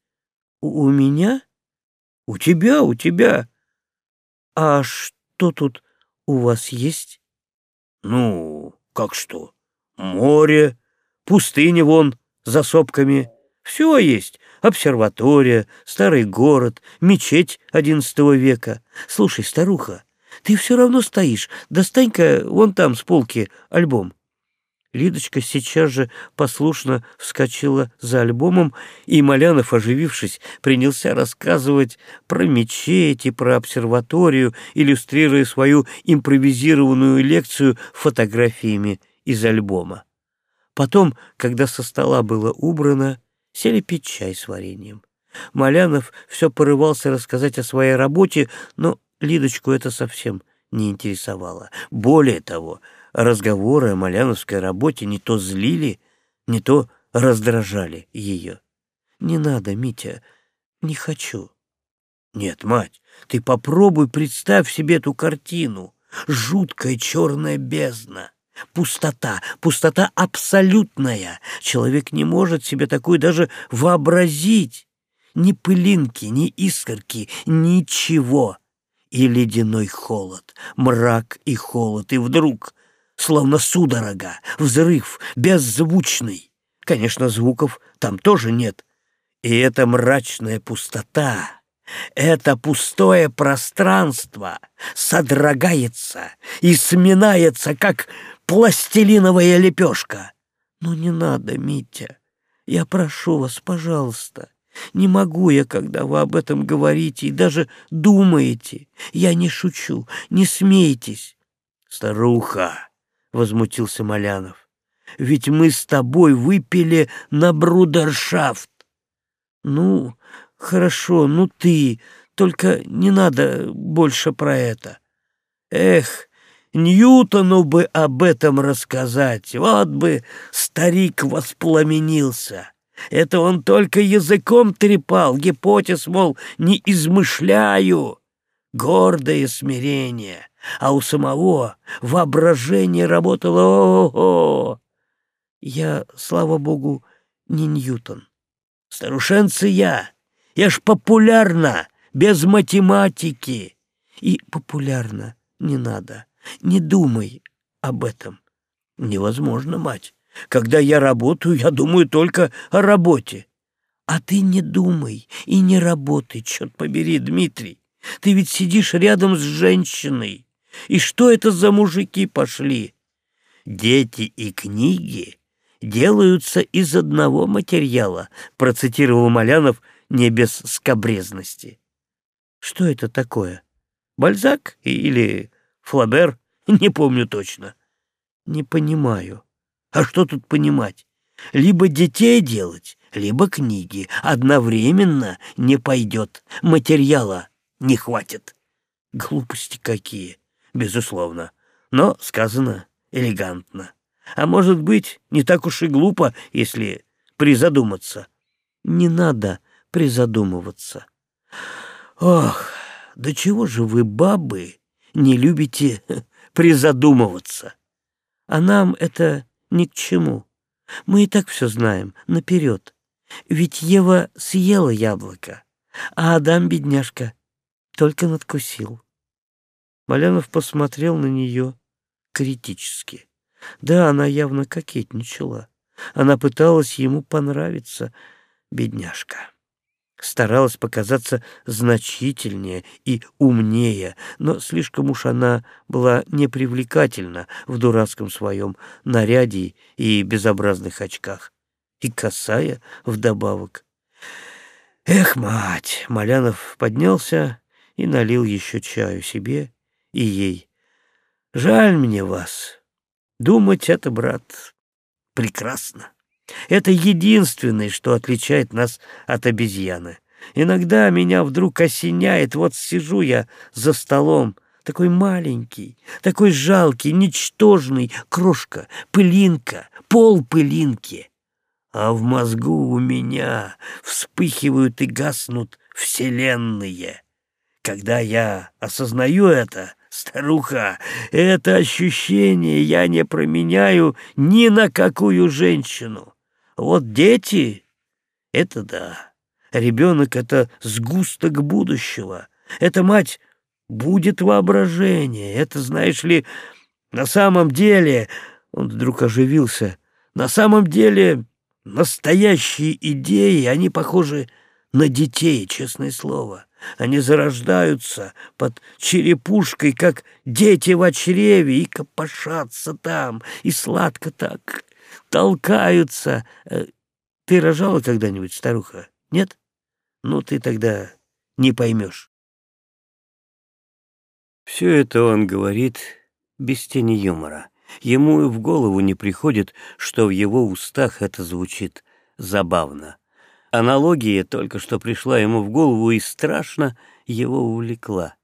«У, меня? У тебя, у тебя. А что тут у вас есть?» «Ну, как что? Море, пустыня вон за сопками. Все есть. Обсерватория, старый город, мечеть XI века. Слушай, старуха, ты все равно стоишь. Достань-ка вон там с полки альбом. Лидочка сейчас же послушно вскочила за альбомом, и Малянов, оживившись, принялся рассказывать про мечеть и про обсерваторию, иллюстрируя свою импровизированную лекцию фотографиями из альбома. Потом, когда со стола было убрано, сели пить чай с вареньем. Малянов все порывался рассказать о своей работе, но Лидочку это совсем не интересовало. Более того, разговоры о Маляновской работе не то злили, не то раздражали ее. «Не надо, Митя, не хочу». «Нет, мать, ты попробуй представь себе эту картину. Жуткая черная бездна, пустота, пустота абсолютная. Человек не может себе такую даже вообразить. Ни пылинки, ни искорки, ничего. И ледяной холод, мрак и холод, и вдруг словно судорога, взрыв, беззвучный. Конечно, звуков там тоже нет. И эта мрачная пустота, это пустое пространство содрогается и сминается, как пластилиновая лепешка. Ну не надо, Митя, я прошу вас, пожалуйста. Не могу я, когда вы об этом говорите и даже думаете. Я не шучу, не смейтесь. Старуха, возмутился Малянов. «Ведь мы с тобой выпили на брудершафт». «Ну, хорошо, ну ты, только не надо больше про это». «Эх, Ньютону бы об этом рассказать, вот бы старик воспламенился». Это он только языком трепал, гипотез, мол, не измышляю. Гордое смирение а у самого воображение работало ого Я, слава богу, не Ньютон. Старушенцы я, я ж популярна, без математики. И популярно не надо, не думай об этом. Невозможно, мать. Когда я работаю, я думаю только о работе. А ты не думай и не работай, черт побери, Дмитрий. Ты ведь сидишь рядом с женщиной. И что это за мужики пошли? Дети и книги делаются из одного материала, процитировал Малянов не без скобрезности. Что это такое? Бальзак или Флабер? Не помню точно. Не понимаю. А что тут понимать? Либо детей делать, либо книги. Одновременно не пойдет. Материала не хватит. Глупости какие безусловно, но сказано элегантно. А может быть, не так уж и глупо, если призадуматься. Не надо призадумываться. Ох, да чего же вы, бабы, не любите призадумываться? А нам это ни к чему. Мы и так все знаем, наперед. Ведь Ева съела яблоко, а Адам, бедняжка, только надкусил. Малянов посмотрел на нее критически. Да, она явно кокетничала. Она пыталась ему понравиться, бедняжка. Старалась показаться значительнее и умнее, но слишком уж она была непривлекательна в дурацком своем наряде и безобразных очках. И косая вдобавок. Эх, мать! Малянов поднялся и налил еще чаю себе и ей. Жаль мне вас. Думать это, брат, прекрасно. Это единственное, что отличает нас от обезьяны. Иногда меня вдруг осеняет, вот сижу я за столом, такой маленький, такой жалкий, ничтожный, крошка, пылинка, пол пылинки. А в мозгу у меня вспыхивают и гаснут вселенные. Когда я осознаю это, старуха, это ощущение я не променяю ни на какую женщину. Вот дети — это да. Ребенок — это сгусток будущего. Это мать будет воображение. Это, знаешь ли, на самом деле... Он вдруг оживился. На самом деле настоящие идеи, они похожи на детей, честное слово. Они зарождаются под черепушкой, как дети в чреве, и копошатся там, и сладко так толкаются. Э, ты рожала когда-нибудь, старуха? Нет? Ну, ты тогда не поймешь. Все это он говорит без тени юмора. Ему и в голову не приходит, что в его устах это звучит забавно. Аналогия только что пришла ему в голову и страшно его увлекла.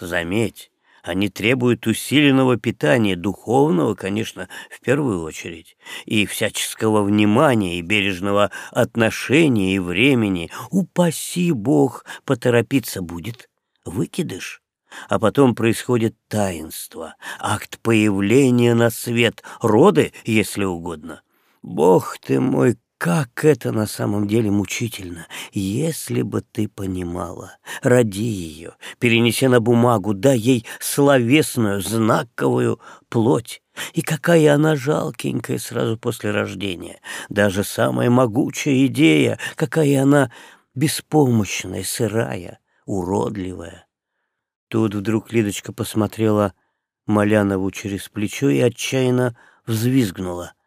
Заметь, они требуют усиленного питания, духовного, конечно, в первую очередь, и всяческого внимания, и бережного отношения, и времени. Упаси Бог, поторопиться будет. Выкидыш. А потом происходит таинство, акт появления на свет, роды, если угодно. Бог ты мой, как это на самом деле мучительно, если бы ты понимала. Роди ее, перенеси на бумагу, дай ей словесную, знаковую плоть. И какая она жалкенькая сразу после рождения. Даже самая могучая идея, какая она беспомощная, сырая, уродливая. Тут вдруг Лидочка посмотрела Малянову через плечо и отчаянно взвизгнула —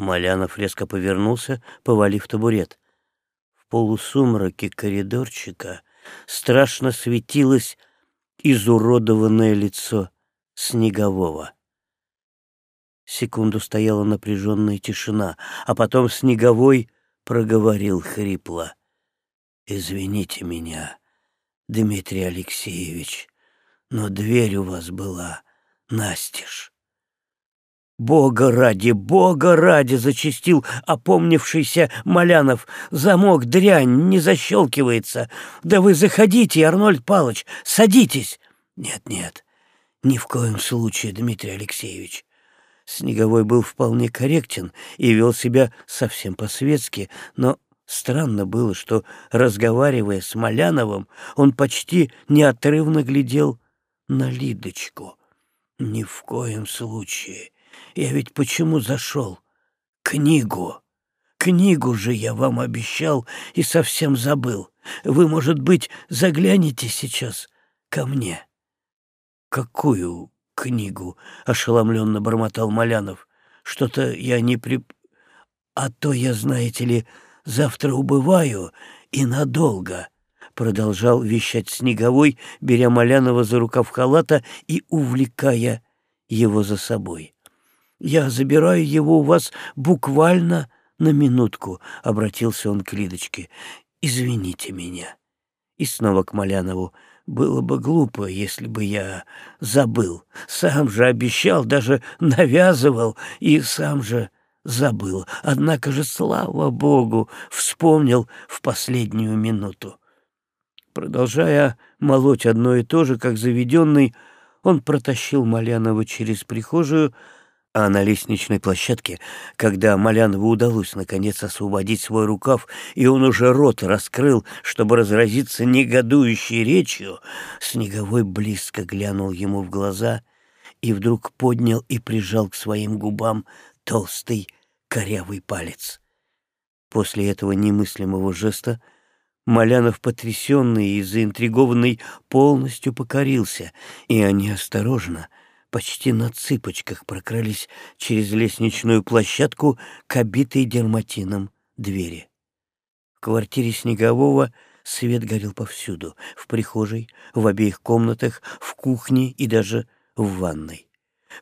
Малянов резко повернулся, повалив табурет. В полусумраке коридорчика страшно светилось изуродованное лицо Снегового. Секунду стояла напряженная тишина, а потом Снеговой проговорил хрипло. «Извините меня, Дмитрий Алексеевич, но дверь у вас была настежь. «Бога ради, Бога ради!» — зачистил опомнившийся Малянов. «Замок дрянь, не защелкивается. Да вы заходите, Арнольд Палыч, садитесь!» «Нет-нет, ни в коем случае, Дмитрий Алексеевич». Снеговой был вполне корректен и вел себя совсем по-светски, но странно было, что, разговаривая с Маляновым, он почти неотрывно глядел на Лидочку. «Ни в коем случае!» Я ведь почему зашел? Книгу. Книгу же я вам обещал и совсем забыл. Вы, может быть, заглянете сейчас ко мне?» «Какую книгу?» — ошеломленно бормотал Малянов. «Что-то я не при... А то я, знаете ли, завтра убываю и надолго». Продолжал вещать Снеговой, беря Малянова за рукав халата и увлекая его за собой. «Я забираю его у вас буквально на минутку», — обратился он к Лидочке. «Извините меня». И снова к Малянову. «Было бы глупо, если бы я забыл. Сам же обещал, даже навязывал, и сам же забыл. Однако же, слава богу, вспомнил в последнюю минуту. Продолжая молоть одно и то же, как заведенный, он протащил Малянова через прихожую, а на лестничной площадке, когда Малянову удалось наконец освободить свой рукав, и он уже рот раскрыл, чтобы разразиться негодующей речью, Снеговой близко глянул ему в глаза и вдруг поднял и прижал к своим губам толстый корявый палец. После этого немыслимого жеста Малянов, потрясенный и заинтригованный, полностью покорился, и они осторожно — почти на цыпочках прокрались через лестничную площадку к обитой дерматином двери. В квартире Снегового свет горел повсюду, в прихожей, в обеих комнатах, в кухне и даже в ванной.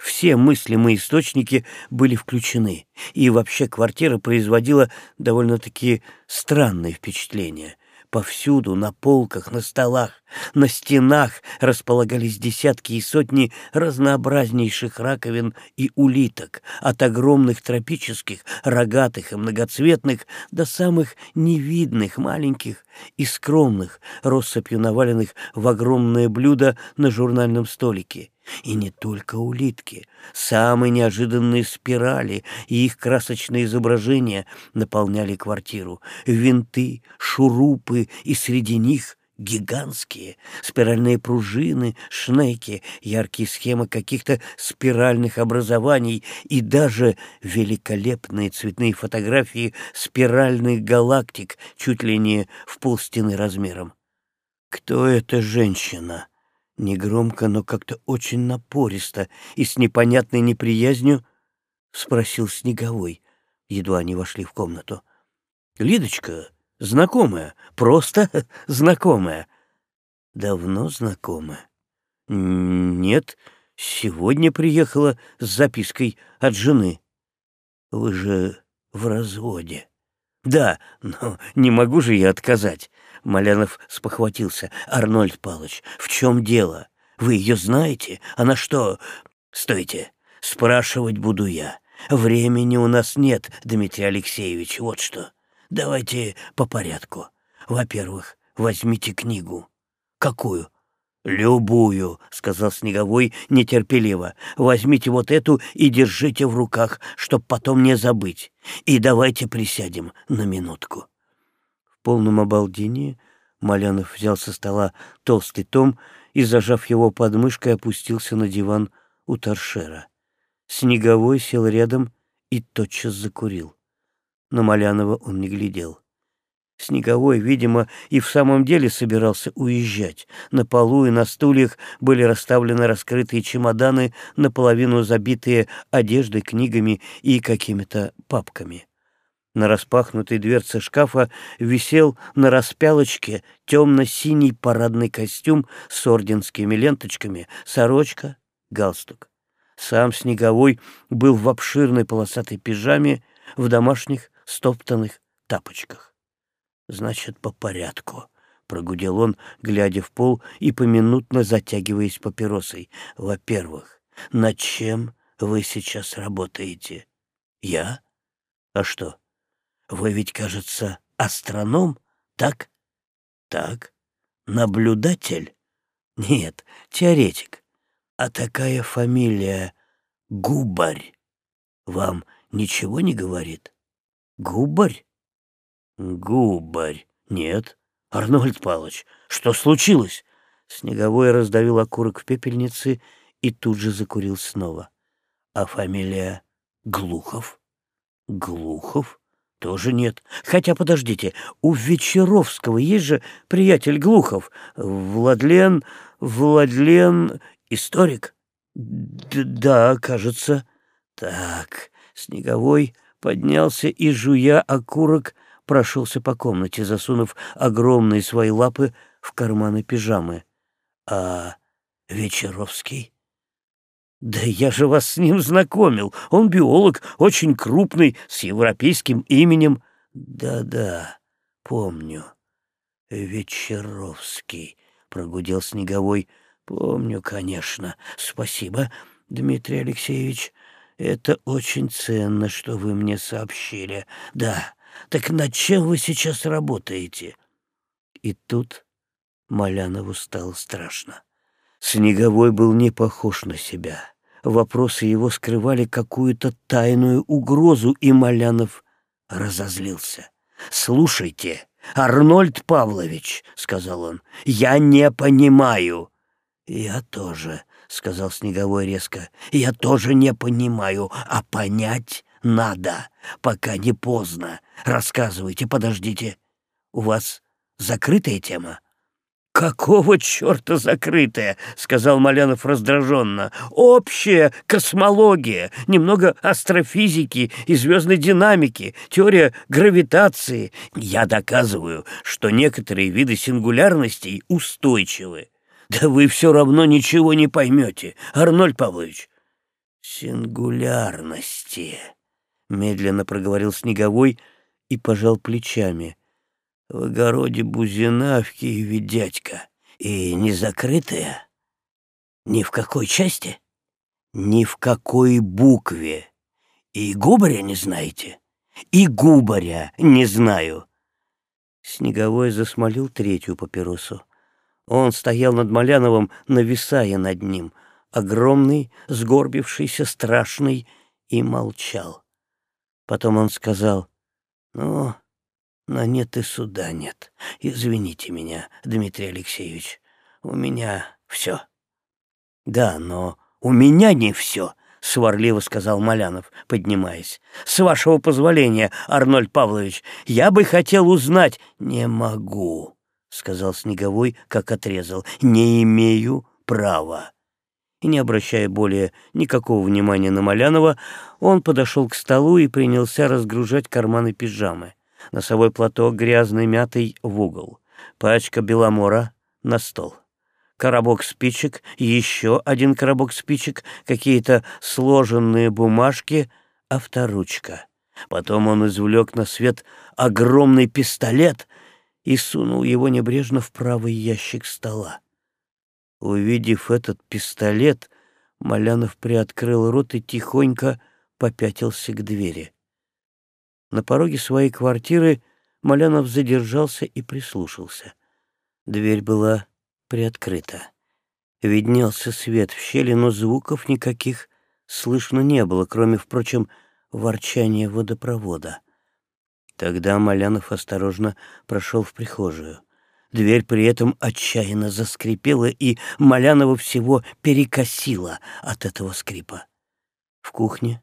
Все мыслимые источники были включены, и вообще квартира производила довольно-таки странное впечатление — Повсюду, на полках, на столах, на стенах располагались десятки и сотни разнообразнейших раковин и улиток, от огромных тропических, рогатых и многоцветных до самых невидных, маленьких и скромных, россыпью наваленных в огромное блюдо на журнальном столике. И не только улитки. Самые неожиданные спирали и их красочные изображения наполняли квартиру. Винты, шурупы и среди них гигантские спиральные пружины, шнеки, яркие схемы каких-то спиральных образований и даже великолепные цветные фотографии спиральных галактик чуть ли не в полстены размером. «Кто эта женщина?» Негромко, но как-то очень напористо и с непонятной неприязнью спросил Снеговой, едва они вошли в комнату. «Лидочка, знакомая, просто знакомая». «Давно знакомая?» «Нет, сегодня приехала с запиской от жены». «Вы же в разводе». «Да, но не могу же я отказать. Малянов спохватился. «Арнольд Палыч, в чем дело? Вы ее знаете? Она что...» «Стойте, спрашивать буду я. Времени у нас нет, Дмитрий Алексеевич, вот что. Давайте по порядку. Во-первых, возьмите книгу». «Какую?» «Любую», — сказал Снеговой нетерпеливо. «Возьмите вот эту и держите в руках, чтоб потом не забыть. И давайте присядем на минутку» полном обалдении Малянов взял со стола толстый том и, зажав его под мышкой, опустился на диван у торшера. Снеговой сел рядом и тотчас закурил. На Малянова он не глядел. Снеговой, видимо, и в самом деле собирался уезжать. На полу и на стульях были расставлены раскрытые чемоданы, наполовину забитые одеждой, книгами и какими-то папками. На распахнутой дверце шкафа висел на распялочке темно-синий парадный костюм с орденскими ленточками, сорочка, галстук. Сам Снеговой был в обширной полосатой пижаме, в домашних стоптанных тапочках. «Значит, по порядку», — прогудел он, глядя в пол и поминутно затягиваясь папиросой. «Во-первых, над чем вы сейчас работаете?» «Я? А что?» Вы ведь, кажется, астроном, так? Так. Наблюдатель? Нет, теоретик. А такая фамилия Губарь вам ничего не говорит? Губарь? Губарь. Нет. Арнольд Павлович, что случилось? Снеговой раздавил окурок в пепельнице и тут же закурил снова. А фамилия Глухов? Глухов? Тоже нет. Хотя, подождите, у Вечеровского есть же приятель Глухов. Владлен... Владлен... Историк? Д да, кажется. Так, Снеговой поднялся и, жуя окурок, прошелся по комнате, засунув огромные свои лапы в карманы пижамы. А Вечеровский? «Да я же вас с ним знакомил. Он биолог, очень крупный, с европейским именем». «Да-да, помню. Вечеровский», — прогудел Снеговой. «Помню, конечно. Спасибо, Дмитрий Алексеевич. Это очень ценно, что вы мне сообщили. Да, так над чем вы сейчас работаете?» И тут Малянову стало страшно. Снеговой был не похож на себя. Вопросы его скрывали какую-то тайную угрозу, и Малянов разозлился. «Слушайте, Арнольд Павлович», — сказал он, — «я не понимаю». «Я тоже», — сказал Снеговой резко, — «я тоже не понимаю, а понять надо, пока не поздно. Рассказывайте, подождите. У вас закрытая тема?» «Какого черта закрытая?» — сказал Малянов раздраженно. «Общая космология, немного астрофизики и звездной динамики, теория гравитации. Я доказываю, что некоторые виды сингулярностей устойчивы. Да вы все равно ничего не поймете, Арнольд Павлович». «Сингулярности», — медленно проговорил Снеговой и пожал плечами в огороде Бузина в Киеве дядька. И не закрытая? Ни в какой части? Ни в какой букве. И губаря не знаете? И губаря не знаю. Снеговой засмолил третью папиросу. Он стоял над Маляновым, нависая над ним, огромный, сгорбившийся, страшный, и молчал. Потом он сказал, «Ну, но нет и суда нет. Извините меня, Дмитрий Алексеевич. У меня все. Да, но у меня не все, сварливо сказал Малянов, поднимаясь. С вашего позволения, Арнольд Павлович, я бы хотел узнать. Не могу, сказал Снеговой, как отрезал. Не имею права. И не обращая более никакого внимания на Малянова, он подошел к столу и принялся разгружать карманы пижамы носовой платок грязный, мятый в угол, пачка беломора на стол, коробок спичек, еще один коробок спичек, какие-то сложенные бумажки, авторучка. Потом он извлек на свет огромный пистолет и сунул его небрежно в правый ящик стола. Увидев этот пистолет, Малянов приоткрыл рот и тихонько попятился к двери. На пороге своей квартиры Малянов задержался и прислушался. Дверь была приоткрыта. Виднелся свет в щели, но звуков никаких слышно не было, кроме, впрочем, ворчания водопровода. Тогда Малянов осторожно прошел в прихожую. Дверь при этом отчаянно заскрипела, и Малянова всего перекосила от этого скрипа. В кухне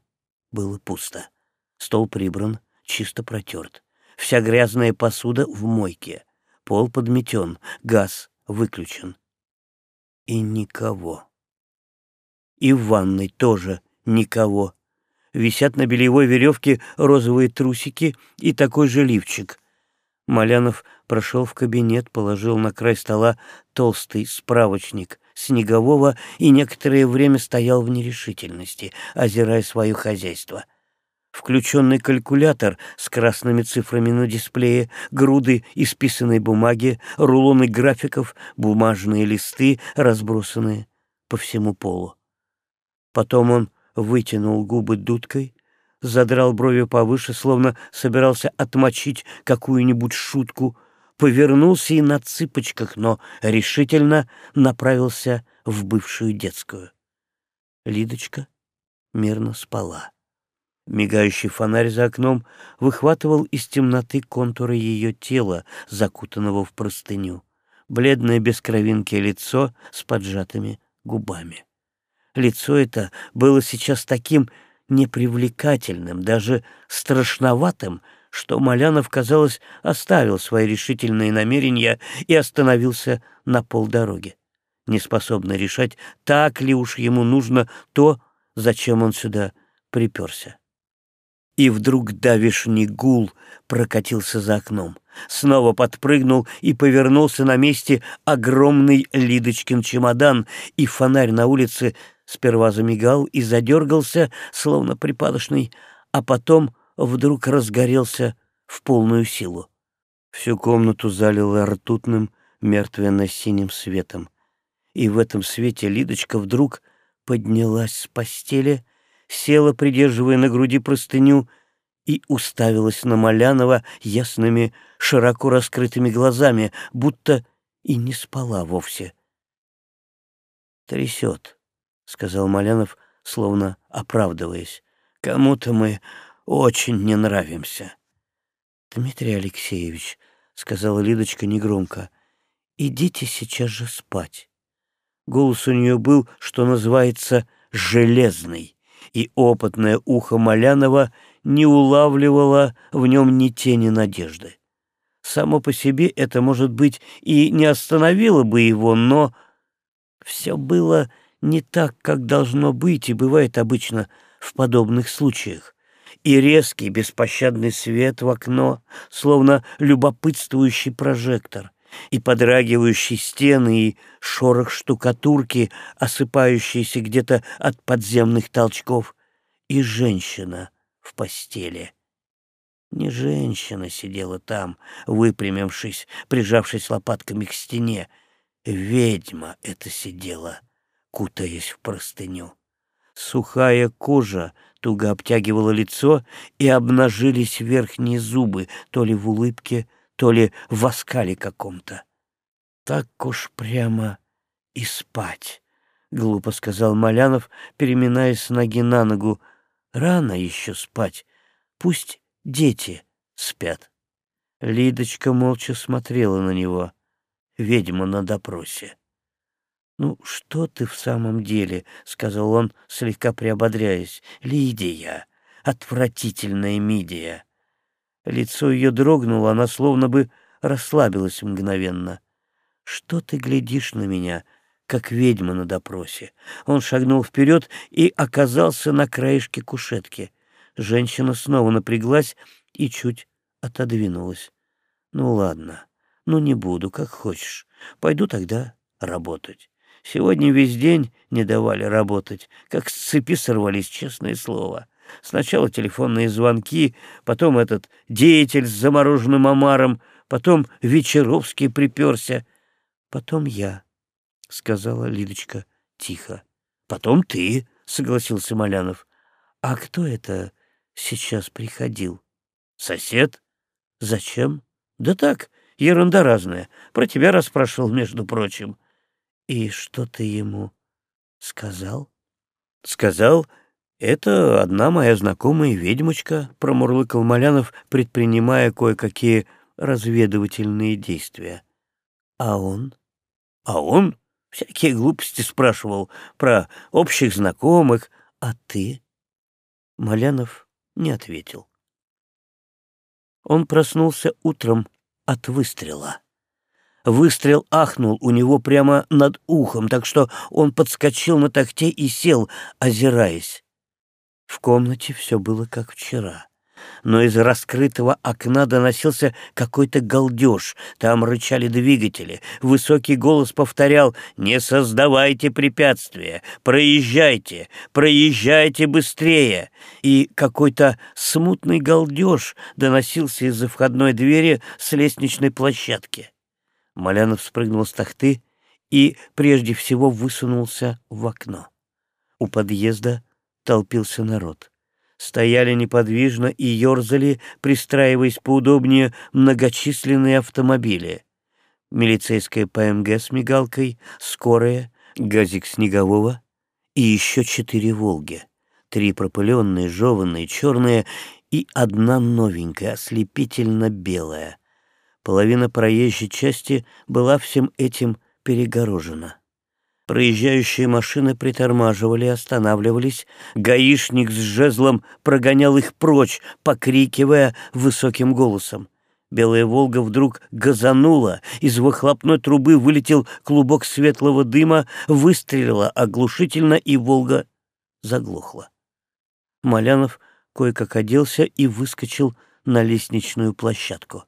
было пусто. Стол прибран, чисто протерт. Вся грязная посуда в мойке. Пол подметен, газ выключен. И никого. И в ванной тоже никого. Висят на бельевой веревке розовые трусики и такой же лифчик. Малянов прошел в кабинет, положил на край стола толстый справочник Снегового и некоторое время стоял в нерешительности, озирая свое хозяйство — включенный калькулятор с красными цифрами на дисплее, груды исписанной бумаги, рулоны графиков, бумажные листы, разбросанные по всему полу. Потом он вытянул губы дудкой, задрал брови повыше, словно собирался отмочить какую-нибудь шутку, повернулся и на цыпочках, но решительно направился в бывшую детскую. Лидочка мирно спала. Мигающий фонарь за окном выхватывал из темноты контуры ее тела, закутанного в простыню, бледное без кровинки лицо с поджатыми губами. Лицо это было сейчас таким непривлекательным, даже страшноватым, что Малянов, казалось, оставил свои решительные намерения и остановился на полдороги, неспособный решать, так ли уж ему нужно то, зачем он сюда приперся. И вдруг давишний гул прокатился за окном. Снова подпрыгнул и повернулся на месте огромный Лидочкин чемодан, и фонарь на улице сперва замигал и задергался, словно припадочный, а потом вдруг разгорелся в полную силу. Всю комнату залило ртутным, мертвенно-синим светом. И в этом свете Лидочка вдруг поднялась с постели — села, придерживая на груди простыню, и уставилась на Малянова ясными, широко раскрытыми глазами, будто и не спала вовсе. «Трясет», — сказал Малянов, словно оправдываясь. «Кому-то мы очень не нравимся». «Дмитрий Алексеевич», — сказала Лидочка негромко, — «идите сейчас же спать». Голос у нее был, что называется, железный, и опытное ухо Малянова не улавливало в нем ни тени надежды. Само по себе это, может быть, и не остановило бы его, но все было не так, как должно быть и бывает обычно в подобных случаях. И резкий беспощадный свет в окно, словно любопытствующий прожектор, и подрагивающие стены, и шорох штукатурки, осыпающиеся где-то от подземных толчков, и женщина в постели. Не женщина сидела там, выпрямившись, прижавшись лопатками к стене. Ведьма это сидела, кутаясь в простыню. Сухая кожа туго обтягивала лицо, и обнажились верхние зубы, то ли в улыбке, то ли в оскале каком-то. Так уж прямо и спать, — глупо сказал Малянов, переминаясь с ноги на ногу. Рано еще спать, пусть дети спят. Лидочка молча смотрела на него, ведьма на допросе. «Ну, что ты в самом деле?» — сказал он, слегка приободряясь. «Лидия, отвратительная Мидия». Лицо ее дрогнуло, она словно бы расслабилась мгновенно. «Что ты глядишь на меня, как ведьма на допросе?» Он шагнул вперед и оказался на краешке кушетки. Женщина снова напряглась и чуть отодвинулась. «Ну ладно, ну не буду, как хочешь. Пойду тогда работать». Сегодня весь день не давали работать, как с цепи сорвались, честное слово. Сначала телефонные звонки, потом этот деятель с замороженным омаром, потом Вечеровский приперся. Потом я, — сказала Лидочка тихо. Потом ты, — согласился Малянов. А кто это сейчас приходил? Сосед? Зачем? Да так, ерунда разная. Про тебя расспрашивал, между прочим. «И что ты ему сказал?» «Сказал, это одна моя знакомая ведьмочка», — промурлыкал Малянов, предпринимая кое-какие разведывательные действия. «А он?» «А он?» Всякие глупости спрашивал про общих знакомых. А ты? Малянов не ответил. Он проснулся утром от выстрела. Выстрел ахнул у него прямо над ухом, так что он подскочил на тахте и сел, озираясь. В комнате все было как вчера но из раскрытого окна доносился какой-то галдеж. Там рычали двигатели. Высокий голос повторял «Не создавайте препятствия! Проезжайте! Проезжайте быстрее!» И какой-то смутный галдеж доносился из-за входной двери с лестничной площадки. Малянов спрыгнул с тахты и прежде всего высунулся в окно. У подъезда толпился народ. Стояли неподвижно и ерзали, пристраиваясь поудобнее многочисленные автомобили. Милицейская ПМГ с мигалкой, скорая, газик Снегового и еще четыре «Волги». Три пропыленные, жеванные, черные и одна новенькая, ослепительно белая — Половина проезжей части была всем этим перегорожена. Проезжающие машины притормаживали, останавливались. Гаишник с жезлом прогонял их прочь, покрикивая высоким голосом. Белая «Волга» вдруг газанула, из выхлопной трубы вылетел клубок светлого дыма, выстрелила оглушительно, и «Волга» заглохла. Малянов кое-как оделся и выскочил на лестничную площадку.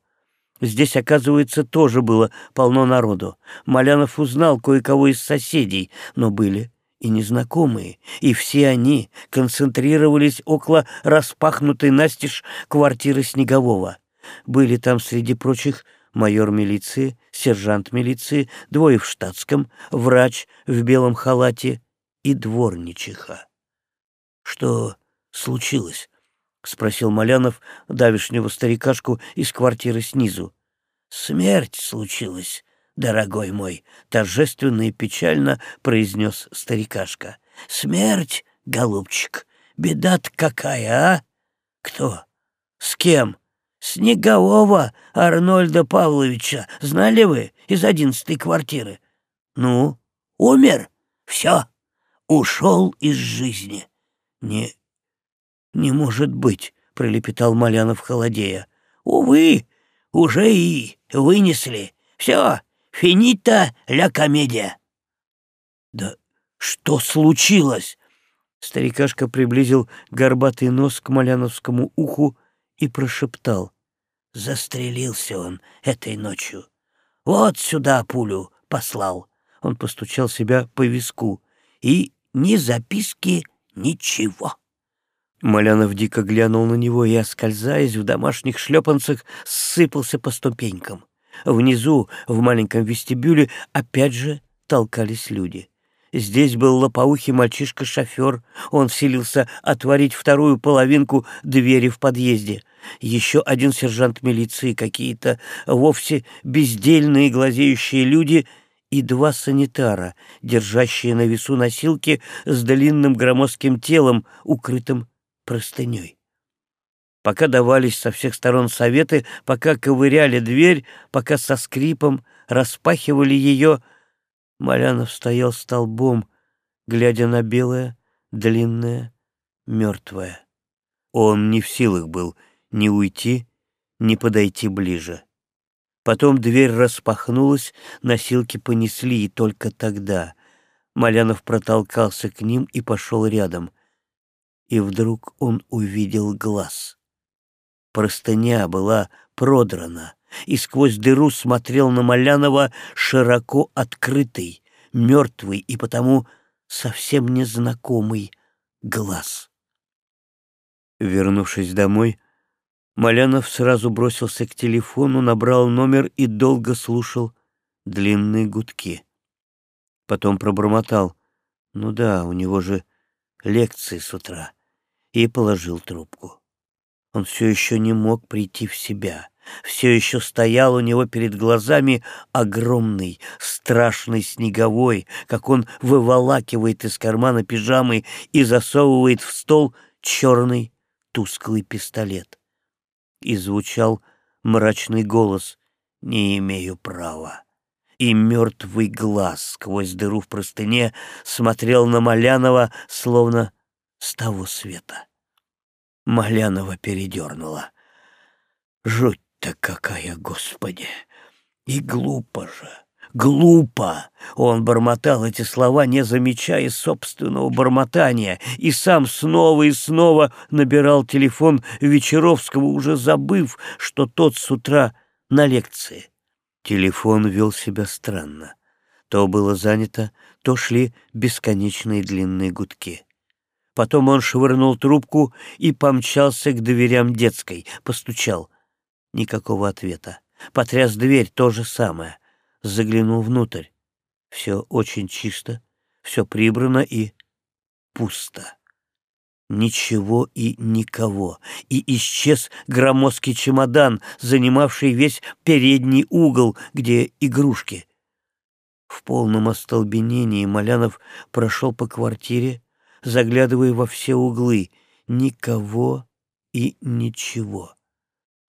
Здесь, оказывается, тоже было полно народу. Малянов узнал кое-кого из соседей, но были и незнакомые, и все они концентрировались около распахнутой настежь квартиры Снегового. Были там среди прочих майор милиции, сержант милиции, двое в штатском, врач в белом халате и дворничиха. Что случилось? — спросил Малянов давишнего старикашку из квартиры снизу. — Смерть случилась, дорогой мой», — торжественно и печально произнес старикашка. «Смерть, голубчик, беда-то какая, а? Кто? С кем? Снегового Арнольда Павловича, знали вы, из одиннадцатой квартиры? Ну, умер? Все, ушел из жизни. Не, не может быть, пролепетал Малянов холодея. Увы, уже и вынесли. Все, финита ля комедия. Да что случилось? Старикашка приблизил горбатый нос к маляновскому уху и прошептал. Застрелился он этой ночью. Вот сюда пулю послал. Он постучал себя по виску. И ни записки, ничего. Малянов дико глянул на него и, оскользаясь в домашних шлепанцах, сыпался по ступенькам. Внизу, в маленьком вестибюле, опять же толкались люди. Здесь был лопоухий мальчишка-шофер. Он силился отворить вторую половинку двери в подъезде. Еще один сержант милиции, какие-то вовсе бездельные глазеющие люди и два санитара, держащие на весу носилки с длинным громоздким телом, укрытым простыней. Пока давались со всех сторон советы, пока ковыряли дверь, пока со скрипом распахивали ее — Малянов стоял столбом, глядя на белое, длинное, мертвое. Он не в силах был ни уйти, ни подойти ближе. Потом дверь распахнулась, носилки понесли, и только тогда Малянов протолкался к ним и пошел рядом. И вдруг он увидел глаз. Простыня была продрана, и сквозь дыру смотрел на Малянова широко открытый, мертвый и потому совсем незнакомый глаз. Вернувшись домой, Малянов сразу бросился к телефону, набрал номер и долго слушал длинные гудки. Потом пробормотал. Ну да, у него же лекции с утра. И положил трубку. Он все еще не мог прийти в себя все еще стоял у него перед глазами огромный, страшный снеговой, как он выволакивает из кармана пижамы и засовывает в стол черный тусклый пистолет. И звучал мрачный голос «Не имею права». И мертвый глаз сквозь дыру в простыне смотрел на Малянова, словно с того света. Малянова передернула. Жуть да какая, Господи! И глупо же, глупо! Он бормотал эти слова, не замечая собственного бормотания, и сам снова и снова набирал телефон Вечеровского, уже забыв, что тот с утра на лекции. Телефон вел себя странно. То было занято, то шли бесконечные длинные гудки. Потом он швырнул трубку и помчался к дверям детской, постучал — Никакого ответа. Потряс дверь, то же самое. Заглянул внутрь. Все очень чисто, все прибрано и пусто. Ничего и никого. И исчез громоздкий чемодан, занимавший весь передний угол, где игрушки. В полном остолбенении Малянов прошел по квартире, заглядывая во все углы. Никого и ничего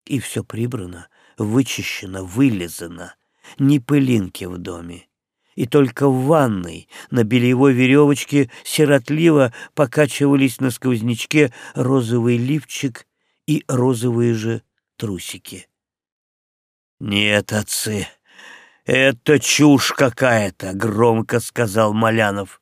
и все прибрано, вычищено, вылизано, ни пылинки в доме. И только в ванной на бельевой веревочке сиротливо покачивались на сквознячке розовый лифчик и розовые же трусики. «Нет, отцы, это чушь какая-то!» — громко сказал Малянов.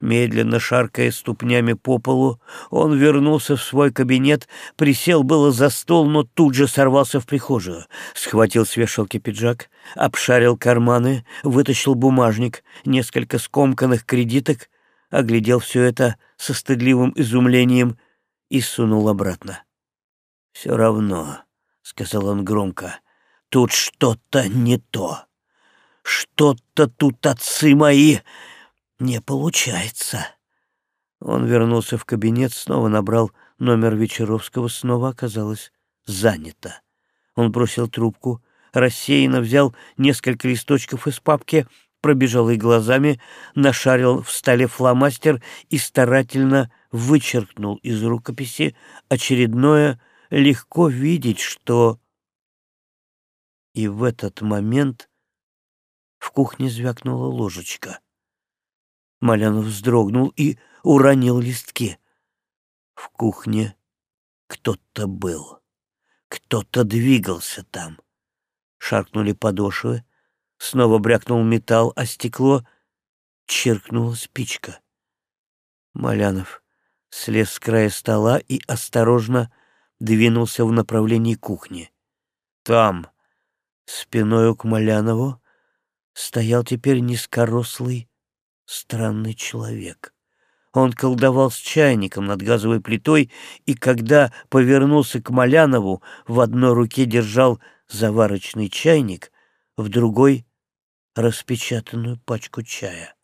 Медленно шаркая ступнями по полу, он вернулся в свой кабинет, присел было за стол, но тут же сорвался в прихожую. Схватил с вешалки пиджак, обшарил карманы, вытащил бумажник, несколько скомканных кредиток, оглядел все это со стыдливым изумлением и сунул обратно. «Все равно», — сказал он громко, — «тут что-то не то. Что-то тут, отцы мои, не получается. Он вернулся в кабинет, снова набрал номер Вечеровского, снова оказалось занято. Он бросил трубку, рассеянно взял несколько листочков из папки, пробежал их глазами, нашарил в столе фломастер и старательно вычеркнул из рукописи очередное «легко видеть, что...» И в этот момент в кухне звякнула ложечка. Малянов вздрогнул и уронил листки. В кухне кто-то был. Кто-то двигался там. Шаркнули подошвы, снова брякнул металл, а стекло чиркнула спичка. Малянов слез с края стола и осторожно двинулся в направлении кухни. Там, спиною к Малянову, стоял теперь низкорослый, странный человек. Он колдовал с чайником над газовой плитой, и когда повернулся к Малянову, в одной руке держал заварочный чайник, в другой — распечатанную пачку чая.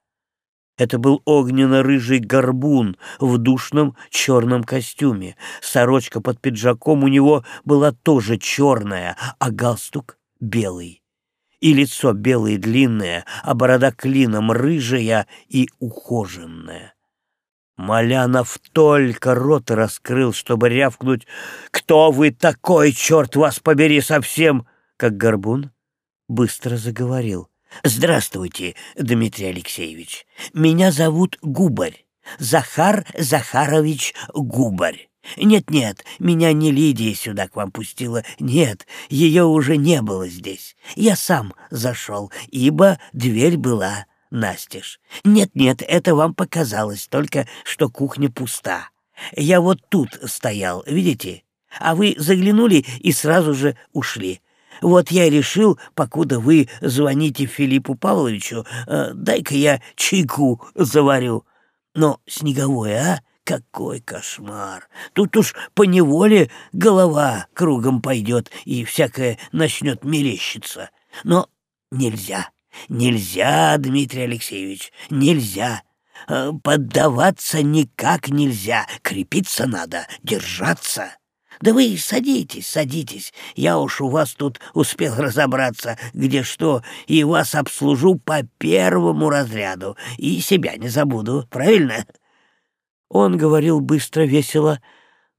Это был огненно-рыжий горбун в душном черном костюме. Сорочка под пиджаком у него была тоже черная, а галстук — белый. И лицо белое длинное, а борода клином рыжая и ухоженная. Малянов только рот раскрыл, чтобы рявкнуть «Кто вы такой, черт вас побери совсем!» Как горбун быстро заговорил. «Здравствуйте, Дмитрий Алексеевич. Меня зовут Губарь. Захар Захарович Губарь. Нет-нет, меня не Лидия сюда к вам пустила. Нет, ее уже не было здесь. Я сам зашел, ибо дверь была настежь. Нет-нет, это вам показалось, только что кухня пуста. Я вот тут стоял, видите? А вы заглянули и сразу же ушли. Вот я решил, покуда вы звоните Филиппу Павловичу, э, дай-ка я чайку заварю. Но снеговое, а? Какой кошмар! Тут уж поневоле голова кругом пойдет и всякое начнет мерещиться. Но нельзя, нельзя, Дмитрий Алексеевич, нельзя. Э, поддаваться никак нельзя, крепиться надо, держаться. Да вы садитесь, садитесь. Я уж у вас тут успел разобраться, где что, и вас обслужу по первому разряду, и себя не забуду, правильно?» Он говорил быстро, весело,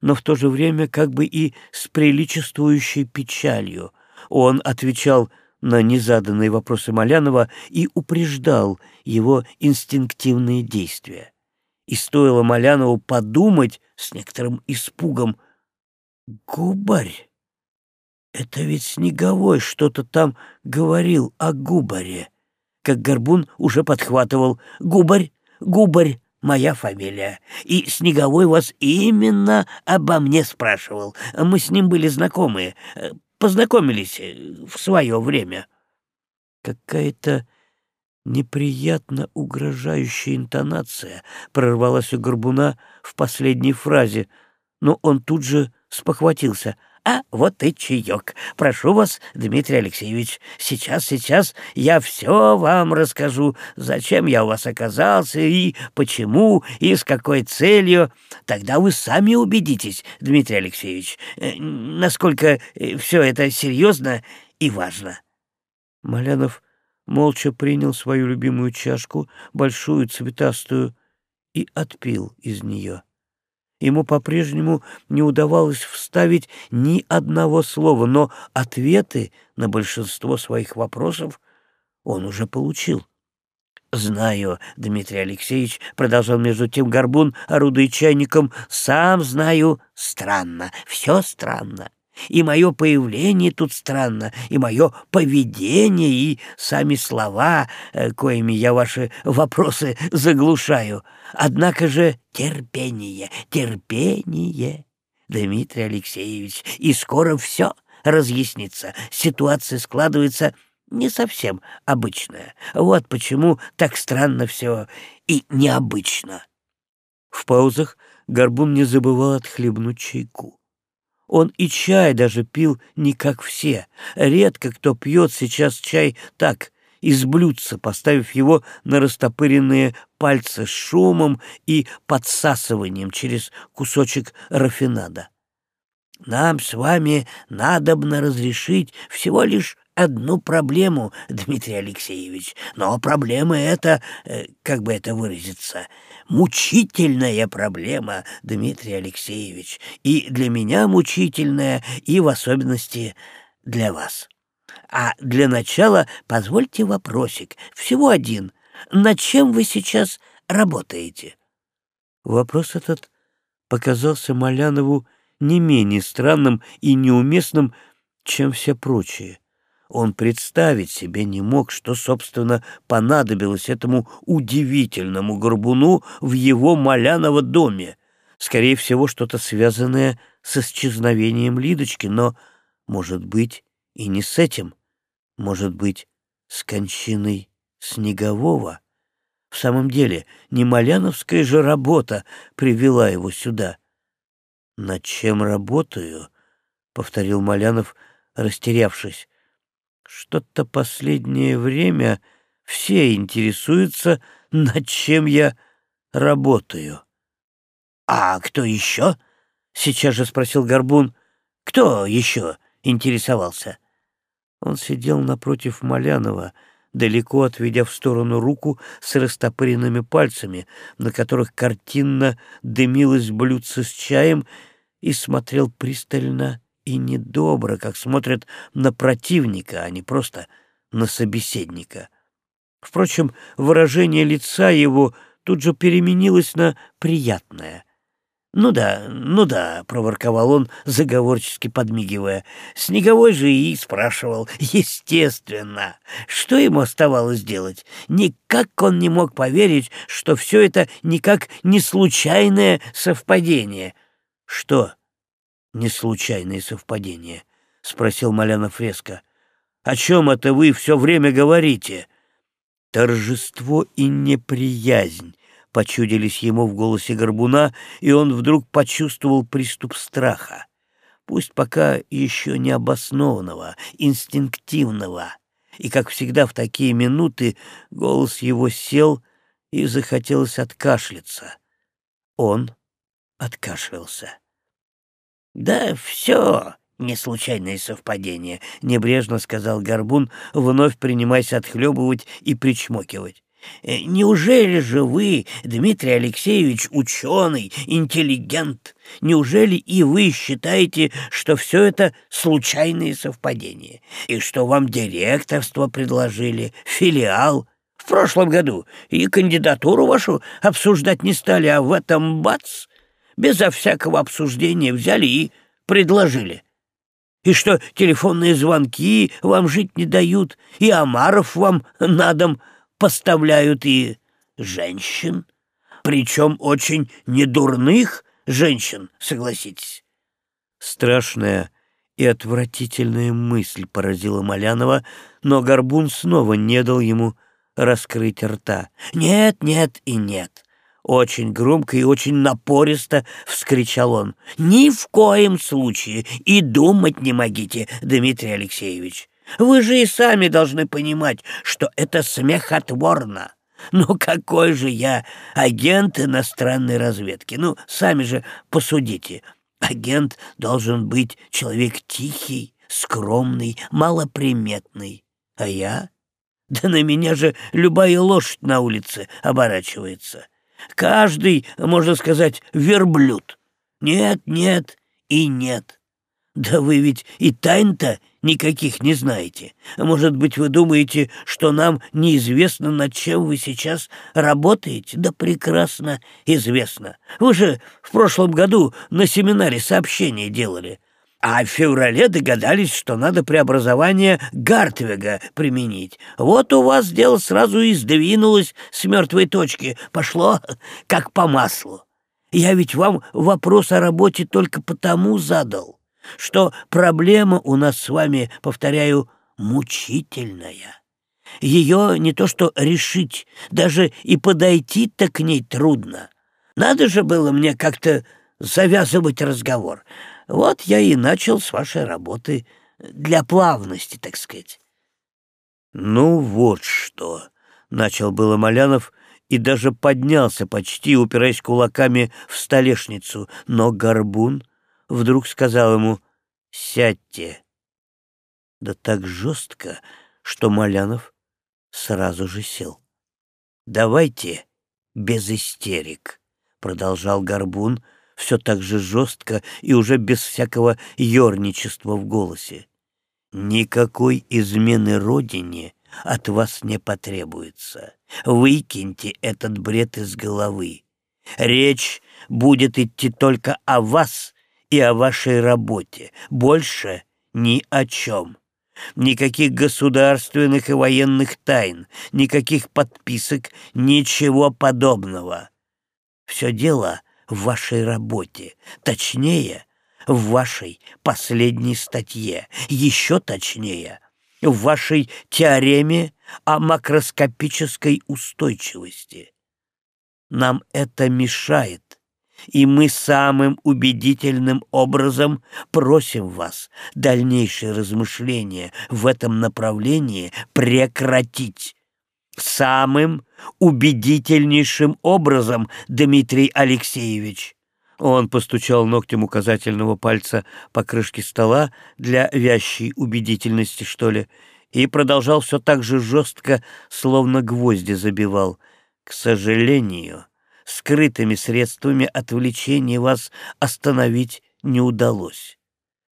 но в то же время как бы и с приличествующей печалью. Он отвечал на незаданные вопросы Малянова и упреждал его инстинктивные действия. И стоило Малянову подумать с некоторым испугом, Губарь? Это ведь Снеговой что-то там говорил о Губаре. Как Горбун уже подхватывал. Губарь, Губарь, моя фамилия. И Снеговой вас именно обо мне спрашивал. Мы с ним были знакомы. Познакомились в свое время. Какая-то неприятно угрожающая интонация прорвалась у Горбуна в последней фразе, но он тут же спохватился. «А вот и чаек. Прошу вас, Дмитрий Алексеевич, сейчас, сейчас я все вам расскажу, зачем я у вас оказался и почему, и с какой целью. Тогда вы сами убедитесь, Дмитрий Алексеевич, э, насколько э, все это серьезно и важно». Малянов молча принял свою любимую чашку, большую цветастую, и отпил из нее. Ему по-прежнему не удавалось вставить ни одного слова, но ответы на большинство своих вопросов он уже получил. «Знаю, Дмитрий Алексеевич», — продолжал между тем Горбун, орудуя чайником, — «сам знаю, странно, все странно. И мое появление тут странно, и мое поведение, и сами слова, э, коими я ваши вопросы заглушаю. Однако же терпение, терпение, Дмитрий Алексеевич, и скоро все разъяснится. Ситуация складывается не совсем обычная. Вот почему так странно все и необычно. В паузах Горбун не забывал отхлебнуть чайку. Он и чай даже пил не как все. Редко кто пьет сейчас чай так, из блюдца, поставив его на растопыренные пальцы с шумом и подсасыванием через кусочек рафинада. Нам с вами надобно разрешить всего лишь одну проблему, Дмитрий Алексеевич, но проблема эта, э, как бы это выразиться, мучительная проблема, Дмитрий Алексеевич, и для меня мучительная, и в особенности для вас. А для начала позвольте вопросик, всего один. Над чем вы сейчас работаете? Вопрос этот показался Малянову не менее странным и неуместным, чем все прочие. Он представить себе не мог, что, собственно, понадобилось этому удивительному горбуну в его Маляново доме. Скорее всего, что-то связанное с исчезновением Лидочки, но, может быть, и не с этим. Может быть, с кончиной Снегового. В самом деле, не Маляновская же работа привела его сюда. «Над чем работаю?» — повторил Малянов, растерявшись. «Что-то последнее время все интересуются, над чем я работаю». «А кто еще?» — сейчас же спросил Горбун. «Кто еще интересовался?» Он сидел напротив Малянова, далеко отведя в сторону руку с растопыренными пальцами, на которых картинно дымилось блюдце с чаем, и смотрел пристально и недобро, как смотрят на противника, а не просто на собеседника. Впрочем, выражение лица его тут же переменилось на приятное. «Ну да, ну да», — проворковал он, заговорчески подмигивая. Снеговой же и спрашивал, естественно, что ему оставалось делать. Никак он не мог поверить, что все это никак не случайное совпадение. «Что не случайное совпадение?» — спросил Малянов резко. «О чем это вы все время говорите?» «Торжество и неприязнь» почудились ему в голосе горбуна, и он вдруг почувствовал приступ страха. Пусть пока еще не обоснованного, инстинктивного. И, как всегда в такие минуты, голос его сел, и захотелось откашляться. Он откашлялся. «Да все не случайное совпадение», — небрежно сказал Горбун, вновь принимаясь отхлебывать и причмокивать. Э, неужели же вы, Дмитрий Алексеевич, ученый, интеллигент, неужели и вы считаете, что все это случайные совпадения, и что вам директорство предложили, филиал в прошлом году, и кандидатуру вашу обсуждать не стали, а в этом бац, безо всякого обсуждения взяли и предложили? и что телефонные звонки вам жить не дают, и Амаров вам на дом поставляют и женщин, причем очень недурных женщин, согласитесь. Страшная и отвратительная мысль поразила Малянова, но Горбун снова не дал ему раскрыть рта. «Нет, нет и нет!» Очень громко и очень напористо вскричал он. «Ни в коем случае и думать не могите, Дмитрий Алексеевич. Вы же и сами должны понимать, что это смехотворно. Ну какой же я агент иностранной разведки? Ну, сами же посудите. Агент должен быть человек тихий, скромный, малоприметный. А я? Да на меня же любая лошадь на улице оборачивается. Каждый, можно сказать, верблюд. Нет, нет и нет. Да вы ведь и тайн-то никаких не знаете. Может быть, вы думаете, что нам неизвестно, над чем вы сейчас работаете? Да прекрасно известно. Вы же в прошлом году на семинаре сообщения делали. А в феврале догадались, что надо преобразование Гартвега применить. Вот у вас дело сразу и сдвинулось с мертвой точки. Пошло как по маслу. Я ведь вам вопрос о работе только потому задал, что проблема у нас с вами, повторяю, мучительная. Ее не то что решить, даже и подойти-то к ней трудно. Надо же было мне как-то завязывать разговор. Вот я и начал с вашей работы для плавности, так сказать. «Ну вот что!» — начал было Малянов и даже поднялся, почти упираясь кулаками в столешницу, но Горбун вдруг сказал ему «Сядьте». да так жестко, что Малянов сразу же сел. «Давайте без истерик», — продолжал Горбун, все так же жестко и уже без всякого ерничества в голосе. «Никакой измены родине от вас не потребуется. Выкиньте этот бред из головы. Речь будет идти только о вас и о вашей работе, больше ни о чем. Никаких государственных и военных тайн, никаких подписок, ничего подобного. Все дело в вашей работе, точнее, в вашей последней статье, еще точнее, в вашей теореме о макроскопической устойчивости. Нам это мешает, и мы самым убедительным образом просим вас дальнейшие размышления в этом направлении прекратить. Самым убедительнейшим образом, Дмитрий Алексеевич. Он постучал ногтем указательного пальца по крышке стола для вящей убедительности, что ли, и продолжал все так же жестко, словно гвозди забивал. К сожалению, скрытыми средствами отвлечения вас остановить не удалось.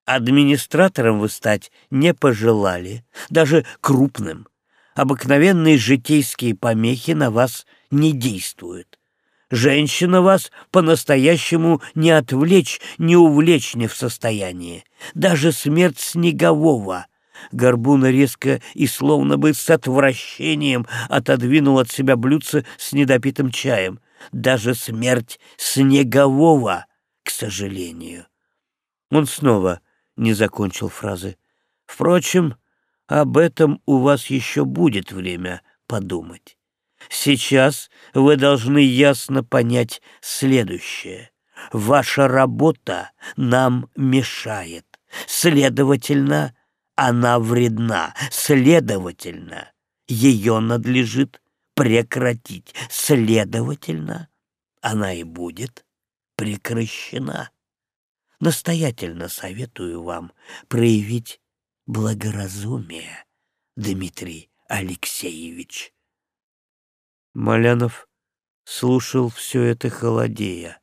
Администратором вы стать не пожелали, даже крупным. Обыкновенные житейские помехи на вас не действуют. Женщина вас по-настоящему не отвлечь, не увлечь не в состоянии. Даже смерть Снегового. Горбуна резко и словно бы с отвращением отодвинул от себя блюдце с недопитым чаем даже смерть Снегового, к сожалению. Он снова не закончил фразы. Впрочем, об этом у вас еще будет время подумать. Сейчас вы должны ясно понять следующее. Ваша работа нам мешает. Следовательно, она вредна. Следовательно, ее надлежит прекратить. Следовательно, она и будет прекращена. Настоятельно советую вам проявить благоразумие, Дмитрий Алексеевич. Малянов слушал все это холодея.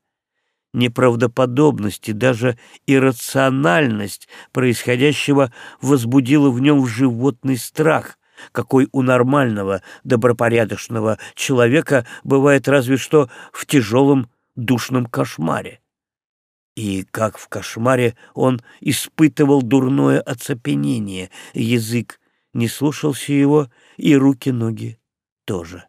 Неправдоподобность и даже иррациональность происходящего возбудила в нем животный страх, какой у нормального, добропорядочного человека бывает разве что в тяжелом душном кошмаре. И как в кошмаре он испытывал дурное оцепенение, язык не слушался его, и руки-ноги тоже.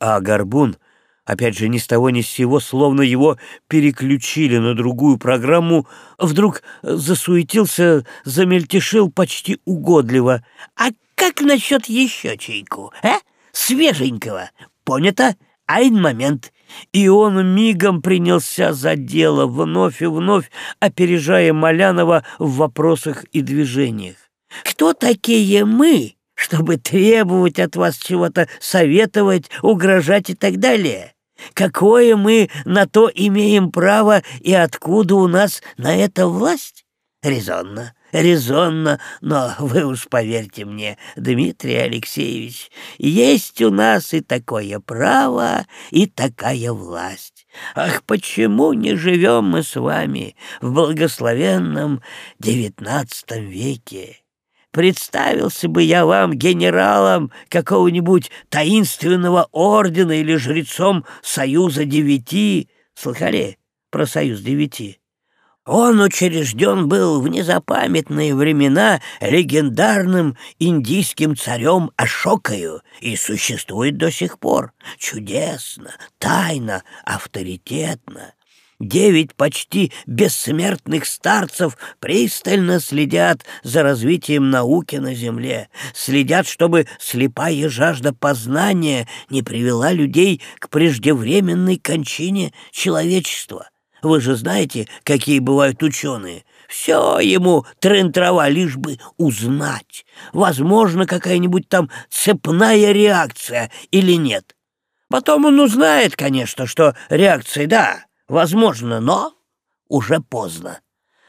А горбун, опять же, ни с того ни с сего, словно его переключили на другую программу, вдруг засуетился, замельтешил почти угодливо. «А как насчет еще чайку, а? Свеженького. Понято? Айн момент. И он мигом принялся за дело, вновь и вновь опережая Малянова в вопросах и движениях. «Кто такие мы, чтобы требовать от вас чего-то, советовать, угрожать и так далее? Какое мы на то имеем право и откуда у нас на это власть? Резонно, резонно, но вы уж поверьте мне, Дмитрий Алексеевич, есть у нас и такое право, и такая власть. Ах, почему не живем мы с вами в благословенном девятнадцатом веке? Представился бы я вам генералом какого-нибудь таинственного ордена или жрецом Союза Девяти. Слыхали про Союз Девяти? Он учрежден был в незапамятные времена легендарным индийским царем Ашокою и существует до сих пор. Чудесно, тайно, авторитетно. Девять почти бессмертных старцев пристально следят за развитием науки на Земле, следят, чтобы слепая жажда познания не привела людей к преждевременной кончине человечества. Вы же знаете, какие бывают ученые. Все ему трын-трава, лишь бы узнать, возможно, какая-нибудь там цепная реакция или нет. Потом он узнает, конечно, что реакция, да, возможно, но уже поздно.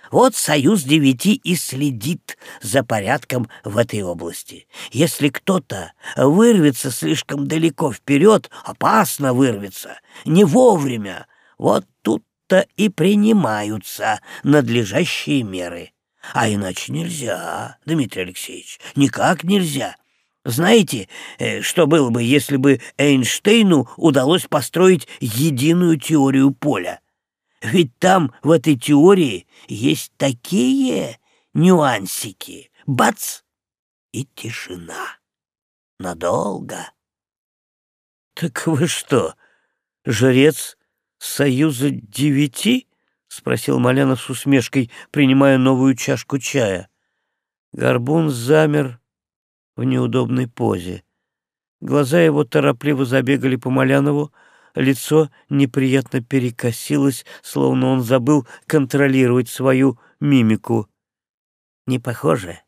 Вот Союз Девяти и следит за порядком в этой области. Если кто-то вырвется слишком далеко вперед, опасно вырвется, не вовремя, вот тут-то и принимаются надлежащие меры. А иначе нельзя, Дмитрий Алексеевич, никак нельзя. Знаете, э, что было бы, если бы Эйнштейну удалось построить единую теорию поля? Ведь там, в этой теории, есть такие нюансики. Бац! И тишина. Надолго. — Так вы что, жрец Союза Девяти? — спросил Малянов с усмешкой, принимая новую чашку чая. Горбун замер в неудобной позе. Глаза его торопливо забегали по Малянову, лицо неприятно перекосилось, словно он забыл контролировать свою мимику. «Не похоже,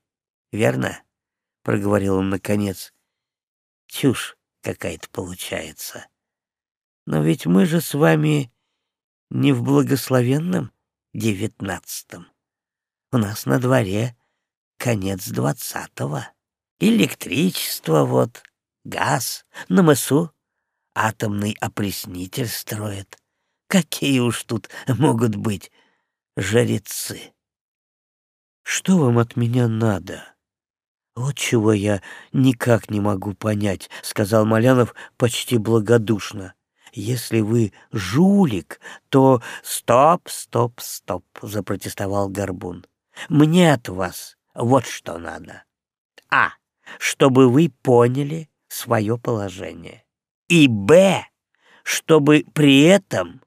верно?» — проговорил он наконец. «Чушь какая-то получается. Но ведь мы же с вами не в благословенном девятнадцатом. У нас на дворе конец двадцатого. Электричество вот, газ на мысу атомный опреснитель строят. Какие уж тут могут быть жрецы? Что вам от меня надо? Вот чего я никак не могу понять, сказал Малянов почти благодушно. Если вы жулик, то стоп, стоп, стоп, запротестовал Горбун. Мне от вас вот что надо. А, чтобы вы поняли свое положение и б, чтобы при этом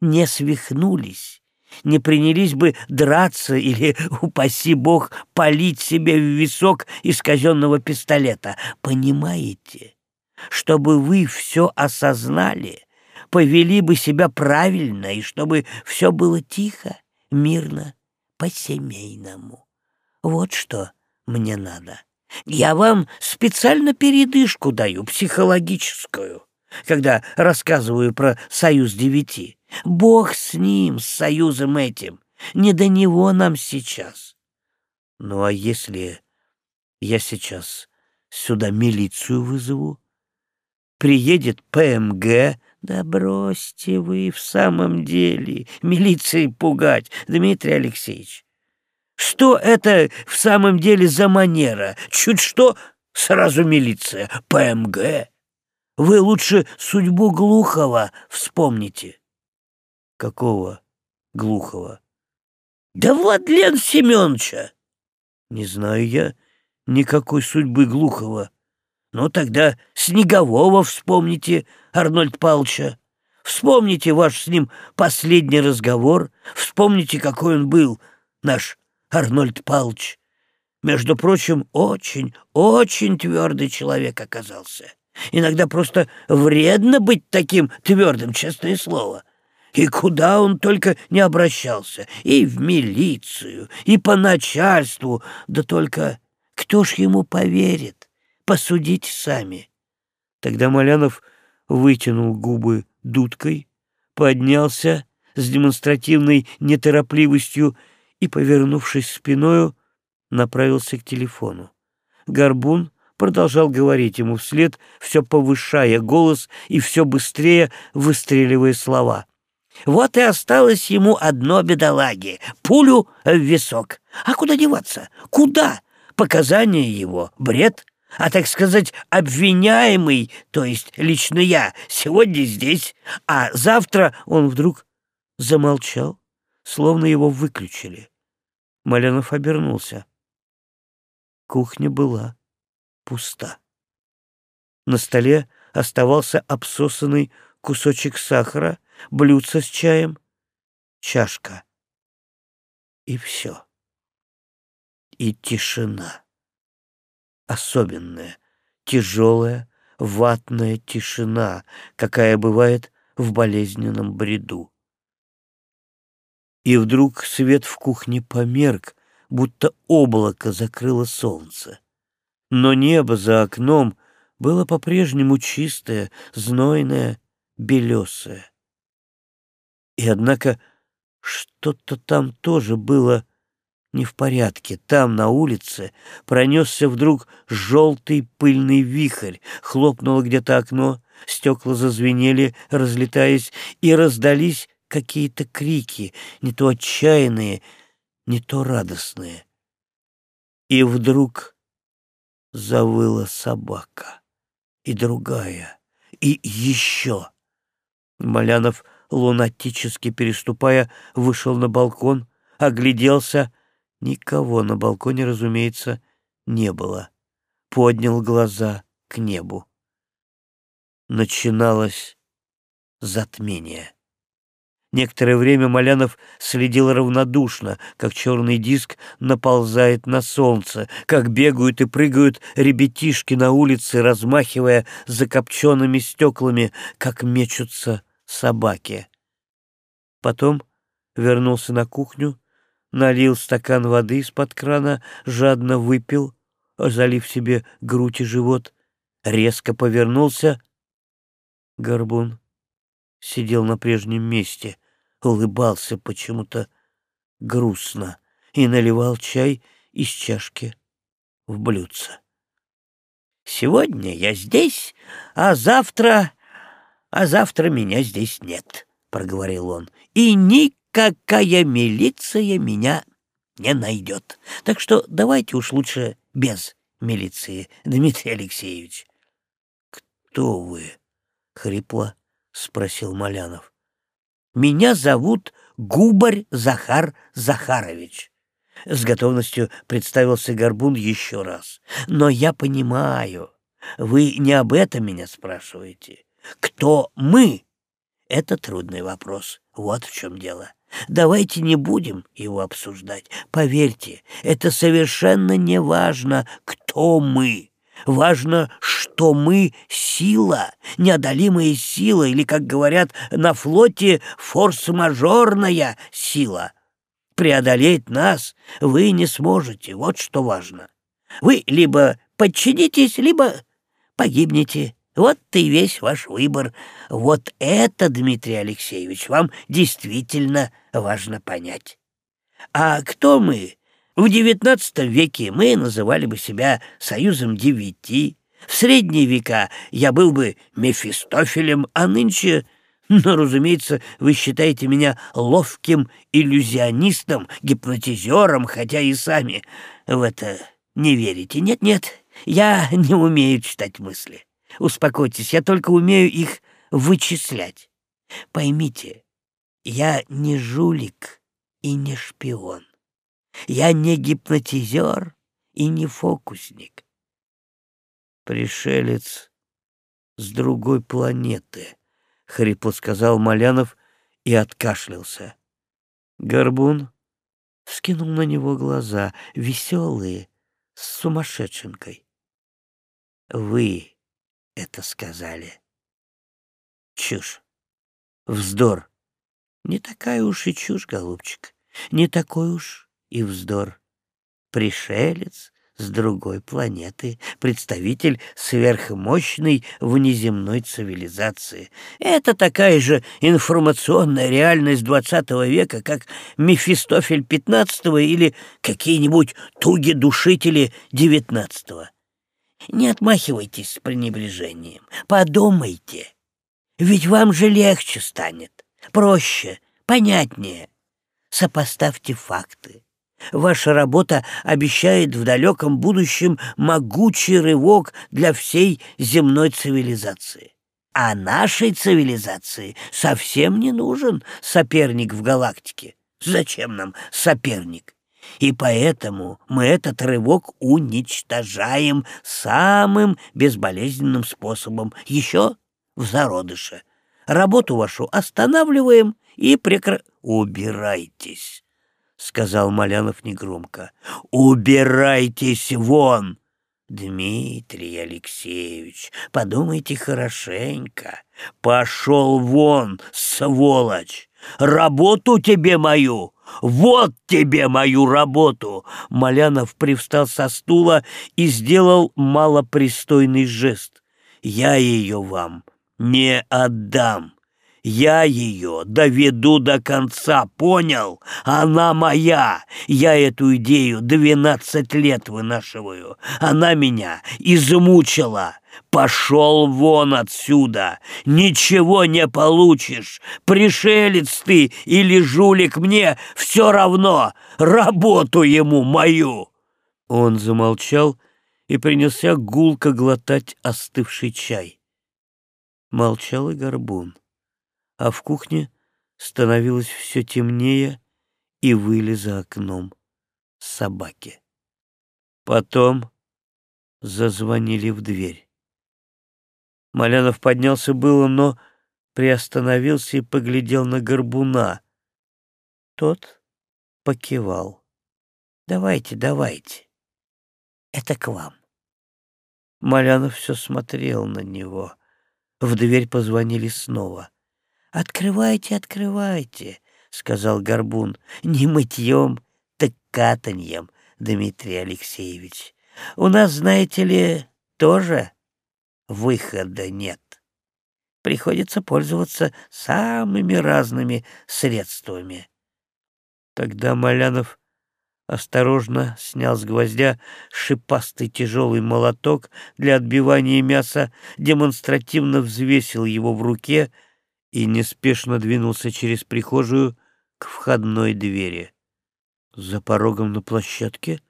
не свихнулись, не принялись бы драться или, упаси бог, палить себе в висок из казенного пистолета. Понимаете? Чтобы вы все осознали, повели бы себя правильно, и чтобы все было тихо, мирно, по-семейному. Вот что мне надо. Я вам специально передышку даю, психологическую, когда рассказываю про Союз Девяти. Бог с ним, с союзом этим. Не до него нам сейчас. Ну а если я сейчас сюда милицию вызову? Приедет ПМГ, да бросьте вы в самом деле милиции пугать, Дмитрий Алексеевич. Что это в самом деле за манера? Чуть что, сразу милиция. ПМГ. Вы лучше судьбу Глухова вспомните. Какого Глухова? Да Владлен Семеновича. Не знаю я никакой судьбы Глухова. Ну тогда Снегового вспомните, Арнольд Павловича. Вспомните ваш с ним последний разговор, вспомните, какой он был, наш Арнольд Палч. Между прочим, очень, очень твердый человек оказался. Иногда просто вредно быть таким твердым, честное слово. И куда он только не обращался, и в милицию, и по начальству, да только кто ж ему поверит? Посудите сами. Тогда Малянов вытянул губы дудкой, поднялся с демонстративной неторопливостью и, повернувшись спиною, направился к телефону. Горбун продолжал говорить ему вслед, все повышая голос и все быстрее выстреливая слова. «Вот и осталось ему одно бедолаги — пулю в висок. А куда деваться? Куда? Показания его — бред. А, так сказать, обвиняемый, то есть лично я, сегодня здесь, а завтра он вдруг замолчал, словно его выключили. Малянов обернулся. Кухня была пуста. На столе оставался обсосанный кусочек сахара, блюдце с чаем, чашка. И все. И тишина. Особенная, тяжелая, ватная тишина, какая бывает в болезненном бреду. И вдруг свет в кухне померк, будто облако закрыло солнце. Но небо за окном было по-прежнему чистое, знойное, белесое. И однако что-то там тоже было не в порядке. Там, на улице, пронесся вдруг желтый пыльный вихрь, хлопнуло где-то окно, стекла зазвенели, разлетаясь, и раздались какие-то крики, не то отчаянные, не то радостные. И вдруг завыла собака, и другая, и еще. Малянов, лунатически переступая, вышел на балкон, огляделся. Никого на балконе, разумеется, не было. Поднял глаза к небу. Начиналось затмение. Некоторое время Малянов следил равнодушно, как черный диск наползает на солнце, как бегают и прыгают ребятишки на улице, размахивая закопченными стеклами, как мечутся собаки. Потом вернулся на кухню, налил стакан воды из-под крана, жадно выпил, залив себе грудь и живот, резко повернулся. Горбун сидел на прежнем месте, улыбался почему-то грустно и наливал чай из чашки в блюдце. «Сегодня я здесь, а завтра... а завтра меня здесь нет», — проговорил он. «И никакая милиция меня не найдет. Так что давайте уж лучше без милиции, Дмитрий Алексеевич». «Кто вы?» — хрипло спросил Малянов. Меня зовут Губарь Захар Захарович. С готовностью представился Горбун еще раз. Но я понимаю, вы не об этом меня спрашиваете. Кто мы? Это трудный вопрос. Вот в чем дело. Давайте не будем его обсуждать. Поверьте, это совершенно не важно, кто мы. Важно, что мы — сила, неодолимая сила, или, как говорят на флоте, форс-мажорная сила. Преодолеть нас вы не сможете, вот что важно. Вы либо подчинитесь, либо погибнете. Вот и весь ваш выбор. Вот это, Дмитрий Алексеевич, вам действительно важно понять. А кто мы, в XIX веке мы называли бы себя Союзом Девяти. В средние века я был бы Мефистофелем, а нынче... Но, разумеется, вы считаете меня ловким иллюзионистом, гипнотизером, хотя и сами в это не верите. Нет-нет, я не умею читать мысли. Успокойтесь, я только умею их вычислять. Поймите, я не жулик и не шпион. Я не гипнотизер и не фокусник. Пришелец с другой планеты, — хрипло сказал Малянов и откашлялся. Горбун вскинул на него глаза, веселые, с сумасшедшенкой. Вы это сказали. Чушь. Вздор. Не такая уж и чушь, голубчик. Не такой уж и вздор. Пришелец с другой планеты, представитель сверхмощной внеземной цивилизации. Это такая же информационная реальность двадцатого века, как Мефистофель пятнадцатого или какие-нибудь туги-душители девятнадцатого. Не отмахивайтесь с пренебрежением, подумайте. Ведь вам же легче станет, проще, понятнее. Сопоставьте факты. Ваша работа обещает в далеком будущем могучий рывок для всей земной цивилизации. А нашей цивилизации совсем не нужен соперник в галактике. Зачем нам соперник? И поэтому мы этот рывок уничтожаем самым безболезненным способом, еще в зародыше. Работу вашу останавливаем и прекра... Убирайтесь сказал Малянов негромко. «Убирайтесь вон!» «Дмитрий Алексеевич, подумайте хорошенько. Пошел вон, сволочь! Работу тебе мою! Вот тебе мою работу!» Малянов привстал со стула и сделал малопристойный жест. «Я ее вам не отдам. Я ее доведу до конца, понял? Она моя. Я эту идею двенадцать лет вынашиваю. Она меня измучила. Пошел вон отсюда. Ничего не получишь. Пришелец ты или жулик мне все равно. Работу ему мою. Он замолчал и принялся гулко глотать остывший чай. Молчал и горбун а в кухне становилось все темнее и выли за окном собаки. Потом зазвонили в дверь. Малянов поднялся было, но приостановился и поглядел на горбуна. Тот покивал. «Давайте, давайте. Это к вам». Малянов все смотрел на него. В дверь позвонили снова. «Открывайте, открывайте», — сказал Горбун, — «не мытьем, так катаньем, Дмитрий Алексеевич. У нас, знаете ли, тоже выхода нет. Приходится пользоваться самыми разными средствами». Тогда Малянов осторожно снял с гвоздя шипастый тяжелый молоток для отбивания мяса, демонстративно взвесил его в руке — и неспешно двинулся через прихожую к входной двери. За порогом на площадке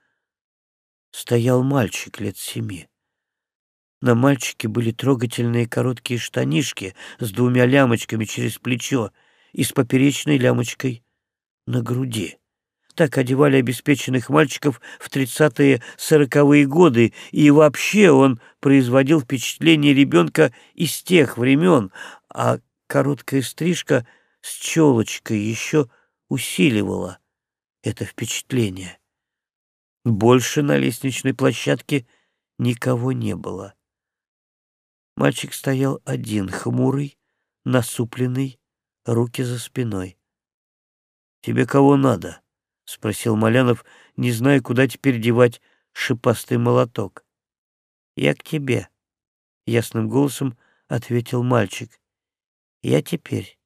стоял мальчик лет семи. На мальчике были трогательные короткие штанишки с двумя лямочками через плечо и с поперечной лямочкой на груди. Так одевали обеспеченных мальчиков в тридцатые сороковые годы, и вообще он производил впечатление ребенка из тех времен, а короткая стрижка с челочкой еще усиливала это впечатление. Больше на лестничной площадке никого не было. Мальчик стоял один, хмурый, насупленный, руки за спиной. «Тебе кого надо?» — спросил Малянов, не зная, куда теперь девать шипастый молоток. «Я к тебе», — ясным голосом ответил мальчик. Я теперь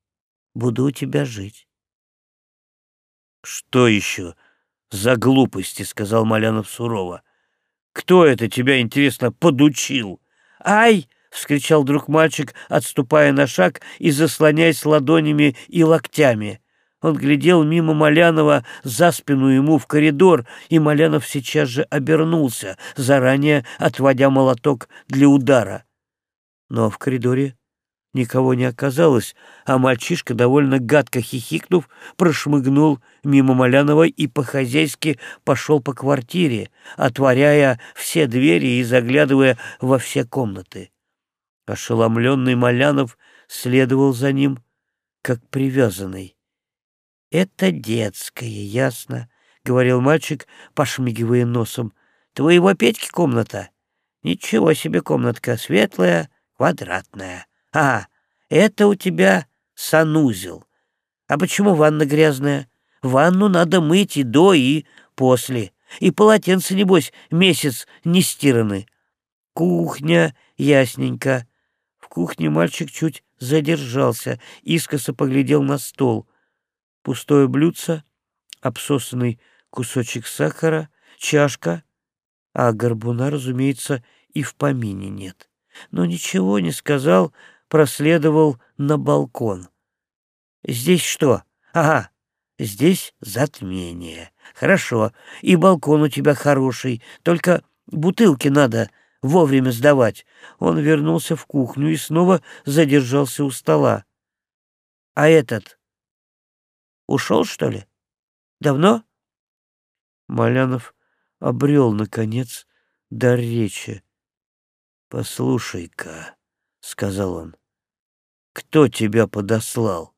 буду у тебя жить. Что еще за глупости, сказал Малянов сурово. Кто это тебя, интересно, подучил? Ай! — вскричал вдруг мальчик, отступая на шаг и заслоняясь ладонями и локтями. Он глядел мимо Малянова за спину ему в коридор, и Малянов сейчас же обернулся, заранее отводя молоток для удара. Но в коридоре Никого не оказалось, а мальчишка, довольно гадко хихикнув, прошмыгнул мимо Малянова и по-хозяйски пошел по квартире, отворяя все двери и заглядывая во все комнаты. Ошеломленный Малянов следовал за ним, как привязанный. — Это детская, ясно, — говорил мальчик, пошмигивая носом. — Твоего Петьки комната? Ничего себе комнатка, светлая, квадратная. А, это у тебя санузел. А почему ванна грязная? Ванну надо мыть и до, и после. И полотенце, небось, месяц не стираны. Кухня, ясненько. В кухне мальчик чуть задержался, искоса поглядел на стол. Пустое блюдце, обсосанный кусочек сахара, чашка, а горбуна, разумеется, и в помине нет. Но ничего не сказал, проследовал на балкон. «Здесь что? Ага, здесь затмение. Хорошо, и балкон у тебя хороший, только бутылки надо вовремя сдавать». Он вернулся в кухню и снова задержался у стола. «А этот ушел, что ли? Давно?» Малянов обрел, наконец, дар речи. «Послушай-ка», — сказал он, кто тебя подослал? —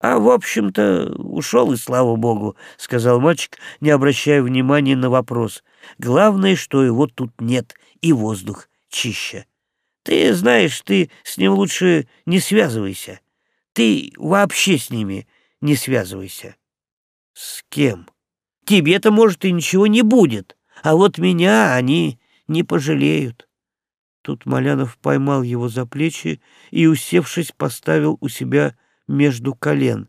А, в общем-то, ушел, и слава богу, — сказал мальчик, не обращая внимания на вопрос. Главное, что его тут нет, и воздух чище. Ты знаешь, ты с ним лучше не связывайся. Ты вообще с ними не связывайся. — С кем? Тебе-то, может, и ничего не будет, а вот меня они не пожалеют. Тут Малянов поймал его за плечи и, усевшись, поставил у себя между колен.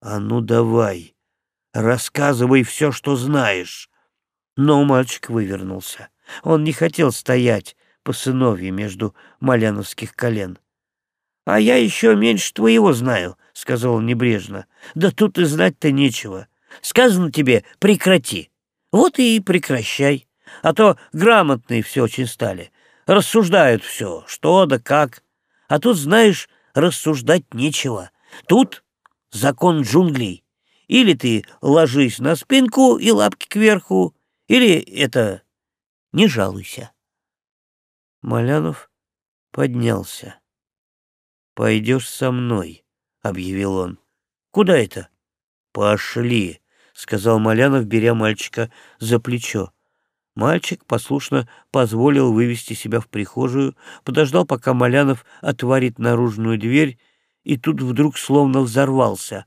«А ну давай, рассказывай все, что знаешь!» Но мальчик вывернулся. Он не хотел стоять по сыновье между маляновских колен. «А я еще меньше твоего знаю», — сказал он небрежно. «Да тут и знать-то нечего. Сказано тебе, прекрати. Вот и прекращай. А то грамотные все очень стали. Рассуждают все, что да как. А тут, знаешь, рассуждать нечего. Тут закон джунглей. Или ты ложись на спинку и лапки кверху, или это не жалуйся. Малянов поднялся. «Пойдешь со мной», — объявил он. «Куда это?» «Пошли», — сказал Малянов, беря мальчика за плечо. Мальчик послушно позволил вывести себя в прихожую, подождал, пока Малянов отворит наружную дверь, и тут вдруг словно взорвался.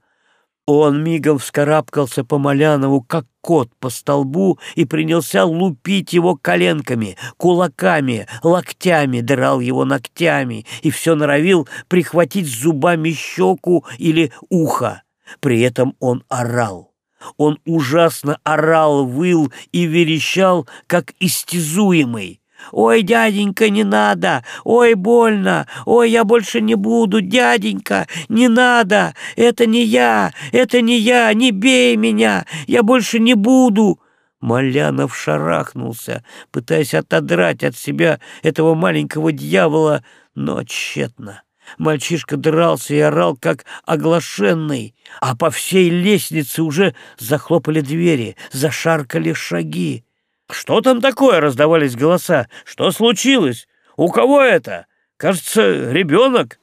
Он мигом вскарабкался по Малянову, как кот по столбу, и принялся лупить его коленками, кулаками, локтями, драл его ногтями и все норовил прихватить зубами щеку или ухо. При этом он орал. Он ужасно орал, выл и верещал, как истязуемый. «Ой, дяденька, не надо! Ой, больно! Ой, я больше не буду! Дяденька, не надо! Это не я! Это не я! Не бей меня! Я больше не буду!» Малянов шарахнулся, пытаясь отодрать от себя этого маленького дьявола, но тщетно. Мальчишка дрался и орал, как оглашенный, а по всей лестнице уже захлопали двери, зашаркали шаги. «Что там такое?» — раздавались голоса. «Что случилось? У кого это? Кажется, ребенок».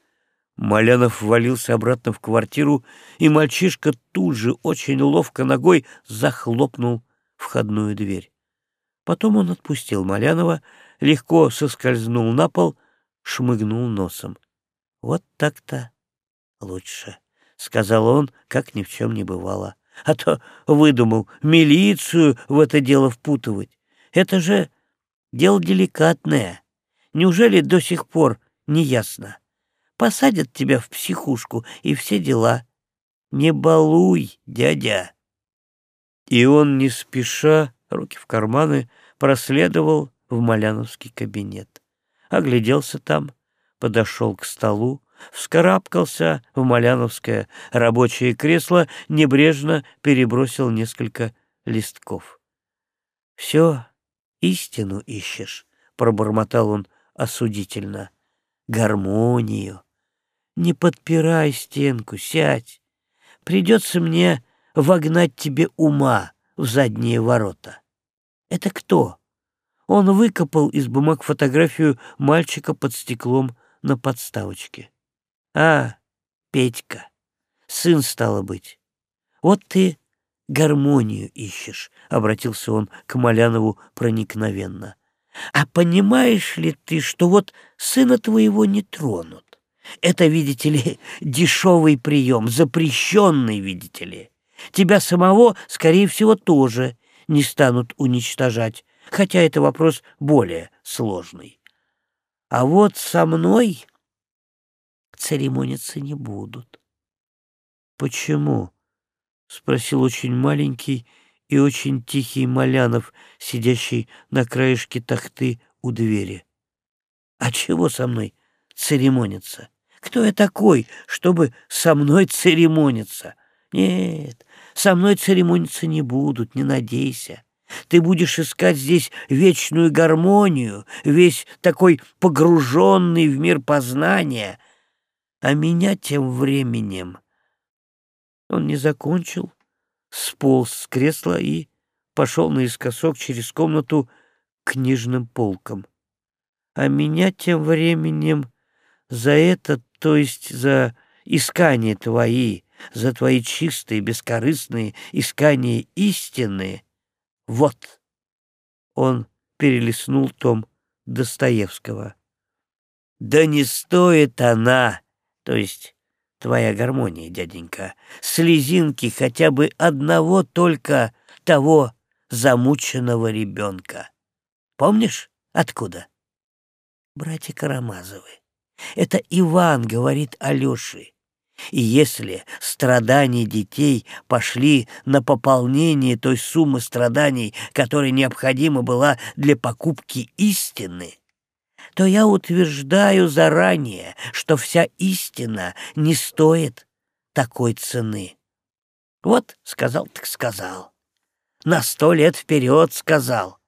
Малянов ввалился обратно в квартиру, и мальчишка тут же очень ловко ногой захлопнул входную дверь. Потом он отпустил Малянова, легко соскользнул на пол, шмыгнул носом. «Вот так-то лучше», — сказал он, как ни в чем не бывало. «А то выдумал милицию в это дело впутывать. Это же дело деликатное. Неужели до сих пор не ясно? Посадят тебя в психушку и все дела. Не балуй, дядя. И он, не спеша, руки в карманы, проследовал в Маляновский кабинет. Огляделся там, подошел к столу, вскарабкался в Маляновское рабочее кресло, небрежно перебросил несколько листков. Все истину ищешь, — пробормотал он осудительно. Гармонию. Не подпирай стенку, сядь. Придется мне вогнать тебе ума в задние ворота. Это кто? Он выкопал из бумаг фотографию мальчика под стеклом на подставочке. А, Петька, сын стало быть. Вот ты гармонию ищешь», — обратился он к Малянову проникновенно. «А понимаешь ли ты, что вот сына твоего не тронут? Это, видите ли, дешевый прием, запрещенный, видите ли. Тебя самого, скорее всего, тоже не станут уничтожать, хотя это вопрос более сложный. А вот со мной церемониться не будут». «Почему?» — спросил очень маленький и очень тихий Малянов, сидящий на краешке тахты у двери. «А чего со мной церемониться? Кто я такой, чтобы со мной церемониться? Нет, со мной церемониться не будут, не надейся. Ты будешь искать здесь вечную гармонию, весь такой погруженный в мир познания, а меня тем временем он не закончил, сполз с кресла и пошел наискосок через комнату к книжным полкам. А меня тем временем за это, то есть за искания твои, за твои чистые, бескорыстные искания истины, вот. Он перелистнул том Достоевского. Да не стоит она, то есть твоя гармония, дяденька, слезинки хотя бы одного только того замученного ребенка. Помнишь, откуда? братья Карамазовы. Это Иван говорит Алёше. И если страдания детей пошли на пополнение той суммы страданий, которая необходима была для покупки истины, то я утверждаю заранее, что вся истина не стоит такой цены. Вот сказал так сказал. На сто лет вперед сказал,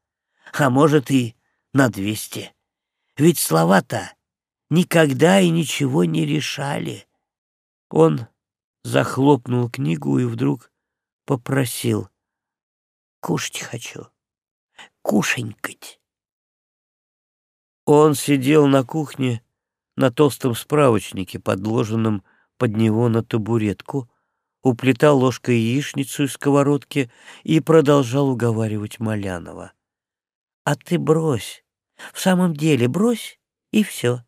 а может и на двести. Ведь слова-то никогда и ничего не решали. Он захлопнул книгу и вдруг попросил. «Кушать хочу. Кушенькать». Он сидел на кухне на толстом справочнике, подложенном под него на табуретку, уплетал ложкой яичницу из сковородки и продолжал уговаривать Малянова. «А ты брось, в самом деле брось, и все.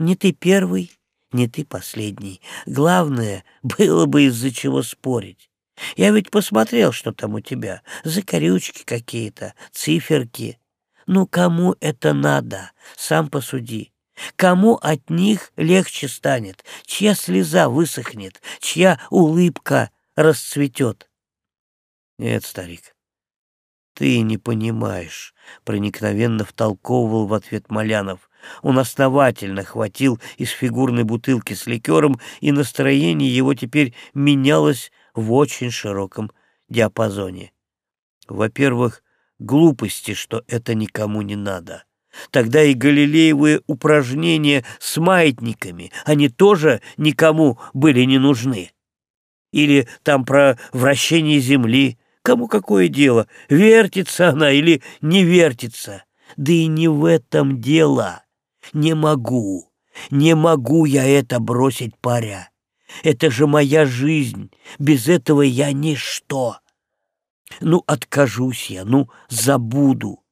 Не ты первый, не ты последний. Главное, было бы из-за чего спорить. Я ведь посмотрел, что там у тебя. Закорючки какие-то, циферки. Ну, кому это надо? Сам посуди. Кому от них легче станет? Чья слеза высохнет? Чья улыбка расцветет? Нет, старик, ты не понимаешь, — проникновенно втолковывал в ответ Малянов. Он основательно хватил из фигурной бутылки с ликером, и настроение его теперь менялось в очень широком диапазоне. Во-первых, глупости, что это никому не надо. Тогда и галилеевые упражнения с маятниками, они тоже никому были не нужны. Или там про вращение Земли. Кому какое дело, вертится она или не вертится. Да и не в этом дело. Не могу, не могу я это бросить паря. Это же моя жизнь, без этого я ничто. Ну, откажусь я, ну, забуду.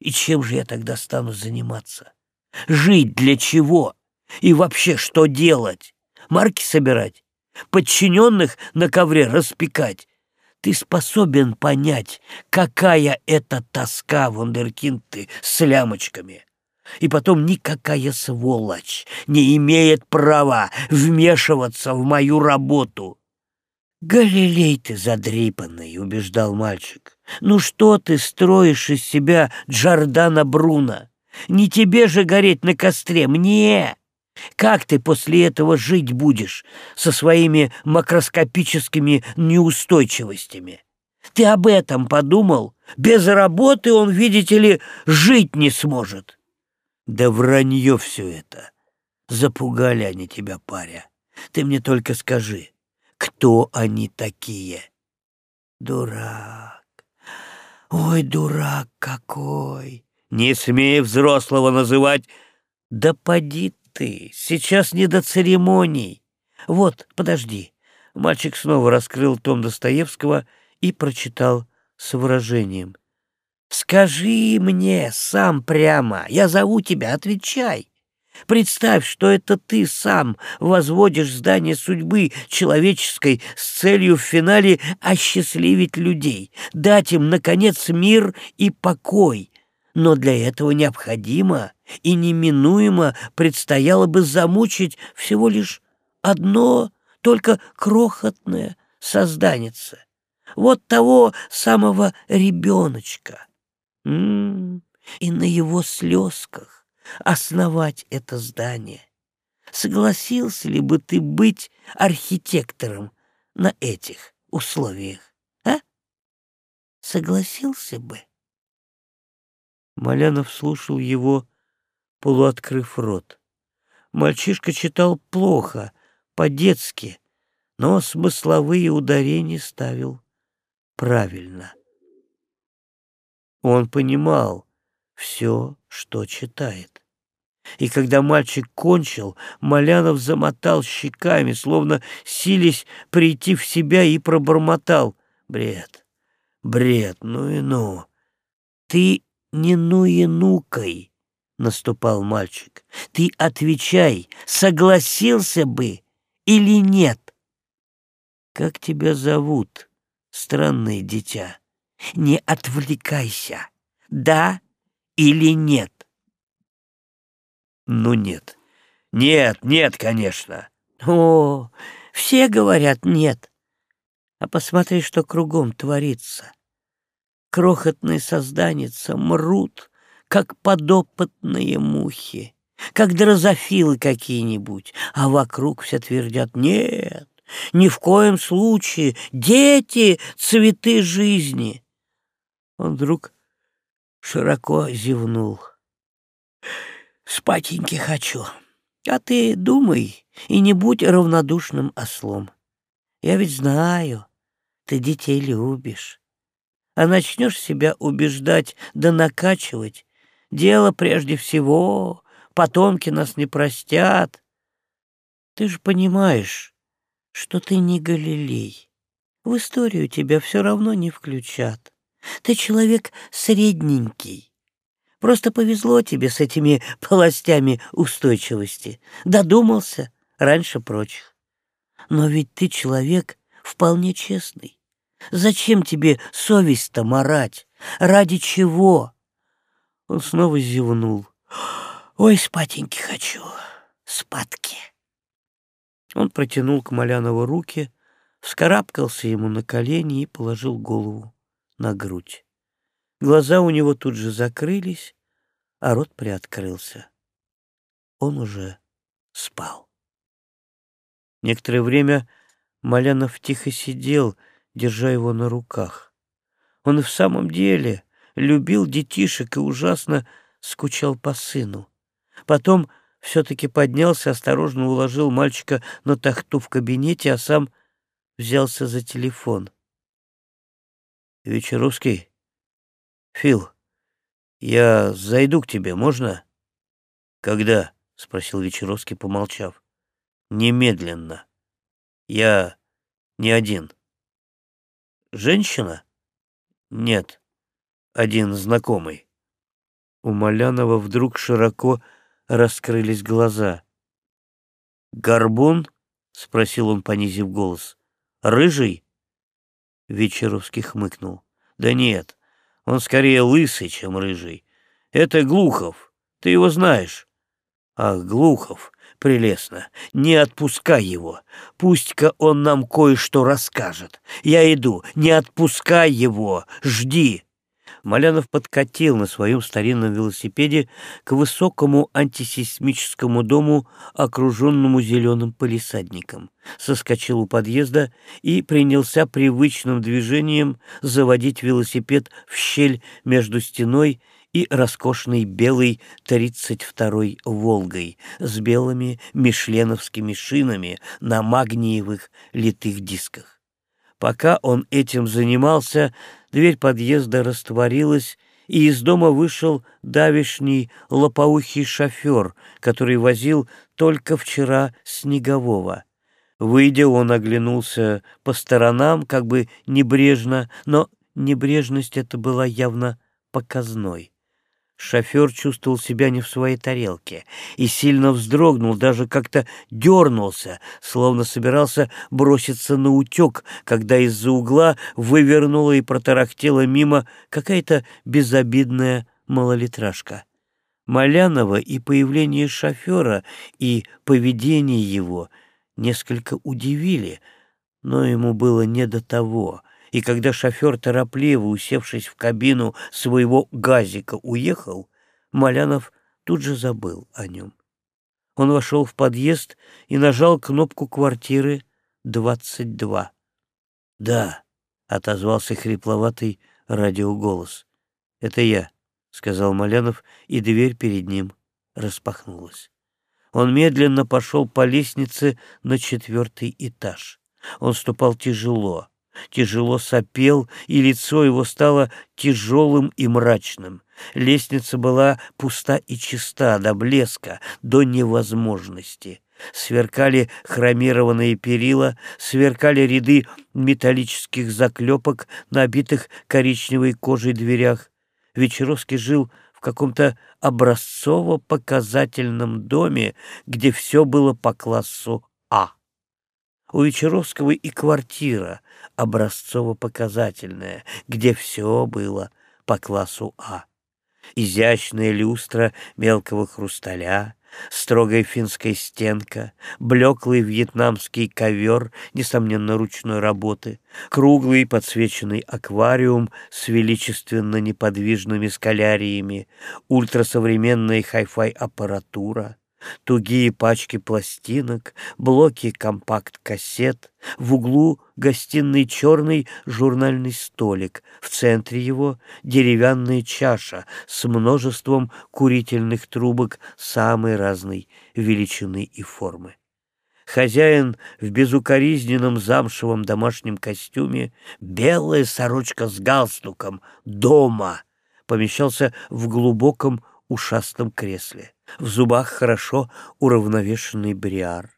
И чем же я тогда стану заниматься? Жить для чего? И вообще, что делать? Марки собирать? Подчиненных на ковре распекать? Ты способен понять, какая это тоска, вундеркинд ты, с лямочками? И потом никакая сволочь не имеет права вмешиваться в мою работу. «Галилей ты задрипанный», — убеждал мальчик. «Ну что ты строишь из себя Джордана Бруно? Не тебе же гореть на костре, мне!» Как ты после этого жить будешь со своими макроскопическими неустойчивостями? Ты об этом подумал? Без работы он, видите ли, жить не сможет. Да вранье все это. Запугали они тебя, паря. Ты мне только скажи, кто они такие? Дурак. Ой, дурак какой. Не смей взрослого называть. Да поди ты, сейчас не до церемоний. Вот, подожди. Мальчик снова раскрыл том Достоевского и прочитал с выражением. Скажи мне сам прямо, я зову тебя, отвечай. Представь, что это ты сам возводишь здание судьбы человеческой с целью в финале осчастливить людей, дать им, наконец, мир и покой. Но для этого необходимо и неминуемо предстояло бы замучить всего лишь одно, только крохотное созданице. Вот того самого ребеночка. М -м -м, и на его слезках основать это здание. Согласился ли бы ты быть архитектором на этих условиях, а? Согласился бы? Малянов слушал его, полуоткрыв рот. Мальчишка читал плохо, по-детски, но смысловые ударения ставил правильно. Он понимал все, что читает. И когда мальчик кончил, Малянов замотал щеками, словно сились прийти в себя и пробормотал. Бред, бред, ну и ну. Ты не ну и нукой, наступал мальчик. Ты отвечай, согласился бы или нет? Как тебя зовут, странное дитя? Не отвлекайся. Да или нет? Ну нет. Нет, нет, конечно. О, все говорят нет. А посмотри, что кругом творится. Крохотные созданица мрут, как подопытные мухи, как дрозофилы какие-нибудь, а вокруг все твердят «нет, ни в коем случае, дети — цветы жизни». Он вдруг широко зевнул. «Спатеньки хочу, а ты думай и не будь равнодушным ослом. Я ведь знаю, ты детей любишь. А начнешь себя убеждать да накачивать, дело прежде всего, потомки нас не простят. Ты же понимаешь, что ты не Галилей. В историю тебя все равно не включат. Ты человек средненький. Просто повезло тебе с этими полостями устойчивости. Додумался раньше прочих. Но ведь ты человек вполне честный. Зачем тебе совесть-то марать? Ради чего? Он снова зевнул. Ой, спатеньки хочу, спатки. Он протянул к Малянову руки, вскарабкался ему на колени и положил голову на грудь. Глаза у него тут же закрылись, а рот приоткрылся. Он уже спал. Некоторое время Малянов тихо сидел, держа его на руках. Он и в самом деле любил детишек и ужасно скучал по сыну. Потом все-таки поднялся, осторожно уложил мальчика на тахту в кабинете, а сам взялся за телефон. «Вечеровский? Фил, я зайду к тебе, можно?» «Когда?» — спросил Вечеровский, помолчав. «Немедленно. Я не один». «Женщина?» «Нет, один знакомый». У Малянова вдруг широко раскрылись глаза. «Горбун?» — спросил он, понизив голос. «Рыжий?» Вечеровский хмыкнул. «Да нет, он скорее лысый, чем рыжий. Это Глухов, ты его знаешь». «Ах, Глухов, прелестно, не отпускай его. Пусть-ка он нам кое-что расскажет. Я иду, не отпускай его, жди». Малянов подкатил на своем старинном велосипеде к высокому антисейсмическому дому, окруженному зеленым палисадником, соскочил у подъезда и принялся привычным движением заводить велосипед в щель между стеной и роскошной белой 32-й «Волгой» с белыми мишленовскими шинами на магниевых литых дисках. Пока он этим занимался, дверь подъезда растворилась, и из дома вышел давишний лопоухий шофер, который возил только вчера Снегового. Выйдя, он оглянулся по сторонам, как бы небрежно, но небрежность эта была явно показной. Шофер чувствовал себя не в своей тарелке и сильно вздрогнул, даже как-то дернулся, словно собирался броситься на утек, когда из-за угла вывернула и протарахтела мимо какая-то безобидная малолитражка. Малянова и появление шофера, и поведение его несколько удивили, но ему было не до того — и когда шофер, торопливо усевшись в кабину своего газика, уехал, Малянов тут же забыл о нем. Он вошел в подъезд и нажал кнопку квартиры 22. «Да», — отозвался хрипловатый радиоголос. «Это я», — сказал Малянов, и дверь перед ним распахнулась. Он медленно пошел по лестнице на четвертый этаж. Он ступал тяжело, тяжело сопел, и лицо его стало тяжелым и мрачным. Лестница была пуста и чиста, до блеска, до невозможности. Сверкали хромированные перила, сверкали ряды металлических заклепок, набитых коричневой кожей дверях. Вечеровский жил в каком-то образцово-показательном доме, где все было по классу А. У Вечеровского и квартира образцово-показательная, где все было по классу А. Изящная люстра мелкого хрусталя, строгая финская стенка, блеклый вьетнамский ковер, несомненно, ручной работы, круглый подсвеченный аквариум с величественно неподвижными скаляриями, ультрасовременная хай-фай аппаратура, тугие пачки пластинок, блоки компакт-кассет, в углу гостиный черный журнальный столик, в центре его деревянная чаша с множеством курительных трубок самой разной величины и формы. Хозяин в безукоризненном замшевом домашнем костюме, белая сорочка с галстуком, дома, помещался в глубоком ушастом кресле. В зубах хорошо уравновешенный бриар.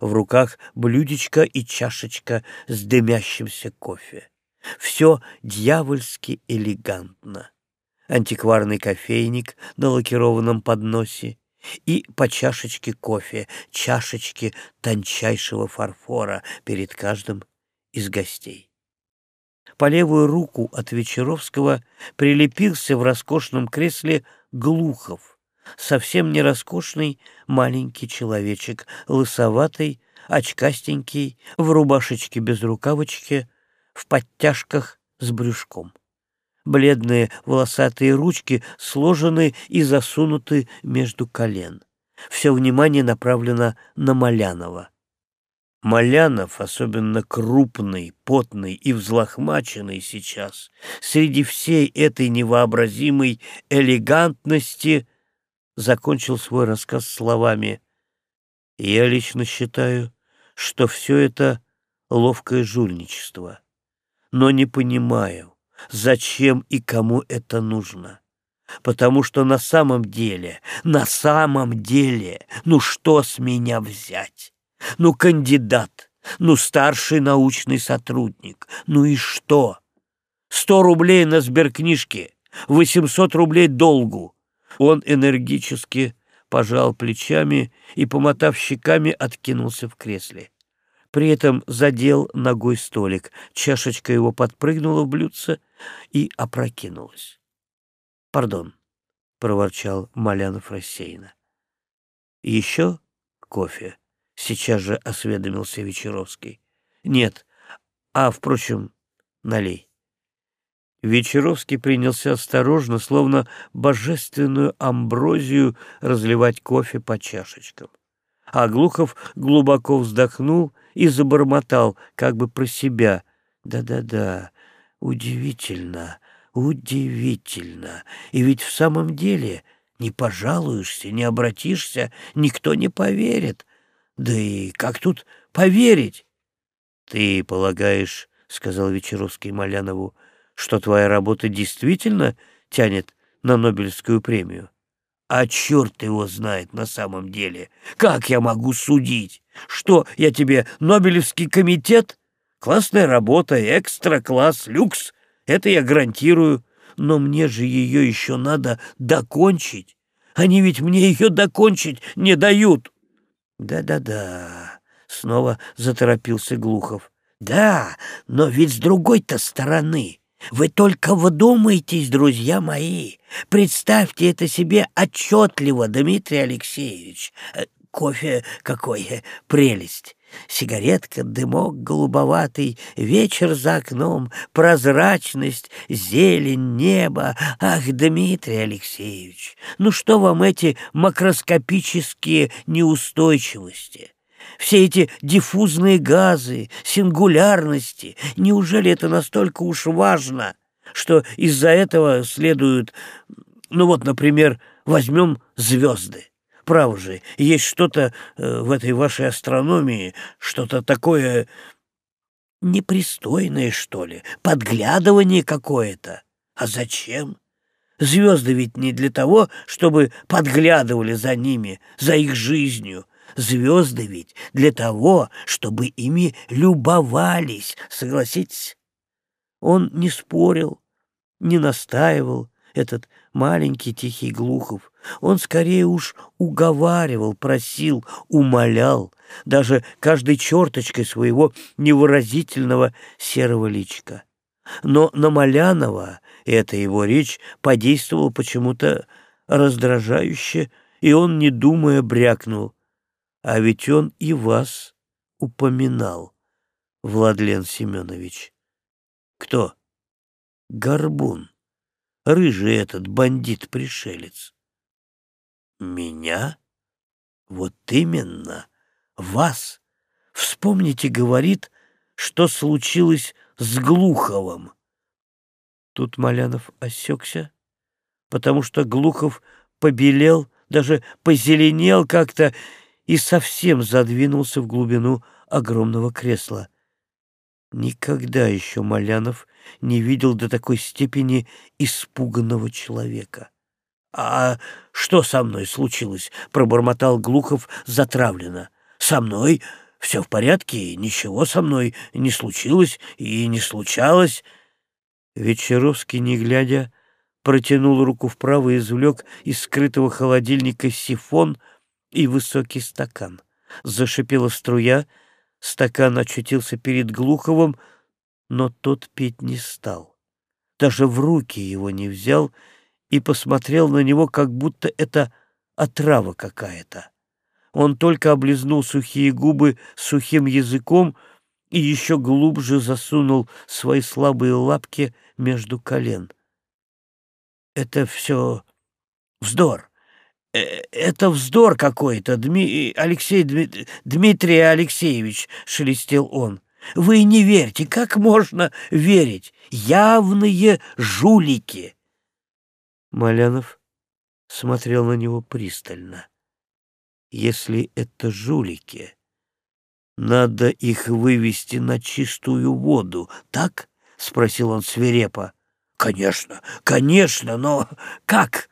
В руках блюдечко и чашечка с дымящимся кофе. Все дьявольски элегантно. Антикварный кофейник на лакированном подносе и по чашечке кофе, чашечки тончайшего фарфора перед каждым из гостей. По левую руку от Вечеровского прилепился в роскошном кресле Глухов, совсем не роскошный маленький человечек, лысоватый, очкастенький, в рубашечке без рукавочки, в подтяжках с брюшком. Бледные волосатые ручки сложены и засунуты между колен. Все внимание направлено на Малянова. Малянов, особенно крупный, потный и взлохмаченный сейчас, среди всей этой невообразимой элегантности, закончил свой рассказ словами «Я лично считаю, что все это ловкое жульничество, но не понимаю, зачем и кому это нужно». Потому что на самом деле, на самом деле, ну что с меня взять? Ну, кандидат, ну, старший научный сотрудник, ну и что? Сто рублей на сберкнижке, восемьсот рублей долгу. Он энергически пожал плечами и, помотав щеками, откинулся в кресле. При этом задел ногой столик. Чашечка его подпрыгнула в блюдце и опрокинулась. «Пардон», — проворчал Малянов рассеянно. «Еще кофе?» — сейчас же осведомился Вечеровский. «Нет, а, впрочем, налей». Вечеровский принялся осторожно, словно божественную амброзию, разливать кофе по чашечкам. А Глухов глубоко вздохнул и забормотал, как бы про себя. «Да-да-да, удивительно, удивительно. И ведь в самом деле не пожалуешься, не обратишься, никто не поверит. Да и как тут поверить? — Ты полагаешь, — сказал Вечеровский Малянову, — что твоя работа действительно тянет на Нобелевскую премию? А черт его знает на самом деле. Как я могу судить? Что, я тебе Нобелевский комитет? Классная работа, экстра-класс, люкс. Это я гарантирую. Но мне же ее еще надо докончить. Они ведь мне ее докончить не дают. «Да-да-да», — снова заторопился Глухов. «Да, но ведь с другой-то стороны. Вы только вдумайтесь, друзья мои. Представьте это себе отчетливо, Дмитрий Алексеевич. Э, кофе какой, э, прелесть. Сигаретка, дымок голубоватый, вечер за окном, прозрачность, зелень, небо. Ах, Дмитрий Алексеевич, ну что вам эти макроскопические неустойчивости? Все эти диффузные газы, сингулярности, неужели это настолько уж важно, что из-за этого следует, ну вот, например, возьмем звезды. Право же, есть что-то э, в этой вашей астрономии, что-то такое непристойное, что ли, подглядывание какое-то. А зачем? Звезды ведь не для того, чтобы подглядывали за ними, за их жизнью. Звезды ведь для того, чтобы ими любовались, согласитесь? Он не спорил, не настаивал, этот маленький тихий Глухов. Он скорее уж уговаривал, просил, умолял, даже каждой черточкой своего невыразительного серого личка. Но на Малянова эта его речь подействовала почему-то раздражающе и он, не думая, брякнул. А ведь он и вас упоминал, Владлен Семенович. Кто? Горбун. Рыжий этот бандит-пришелец. Меня? Вот именно. Вас. Вспомните, говорит, что случилось с Глуховым. Тут Малянов осекся, потому что Глухов побелел, даже позеленел как-то и совсем задвинулся в глубину огромного кресла. Никогда еще Малянов не видел до такой степени испуганного человека. «А что со мной случилось?» — пробормотал Глухов затравленно. «Со мной все в порядке, ничего со мной не случилось и не случалось». Вечеровский, не глядя, протянул руку вправо и извлек из скрытого холодильника сифон и высокий стакан. Зашипела струя, стакан очутился перед Глуховым, но тот пить не стал. Даже в руки его не взял и посмотрел на него, как будто это отрава какая-то. Он только облизнул сухие губы сухим языком и еще глубже засунул свои слабые лапки между колен. «Это все вздор. Э, это вздор какой-то. Алексей Дми... Дмитрий Алексеевич», — шелестел он. Вы не верьте, как можно верить? Явные жулики!» Малянов смотрел на него пристально. «Если это жулики, надо их вывести на чистую воду, так?» — спросил он свирепо. «Конечно, конечно, но как?»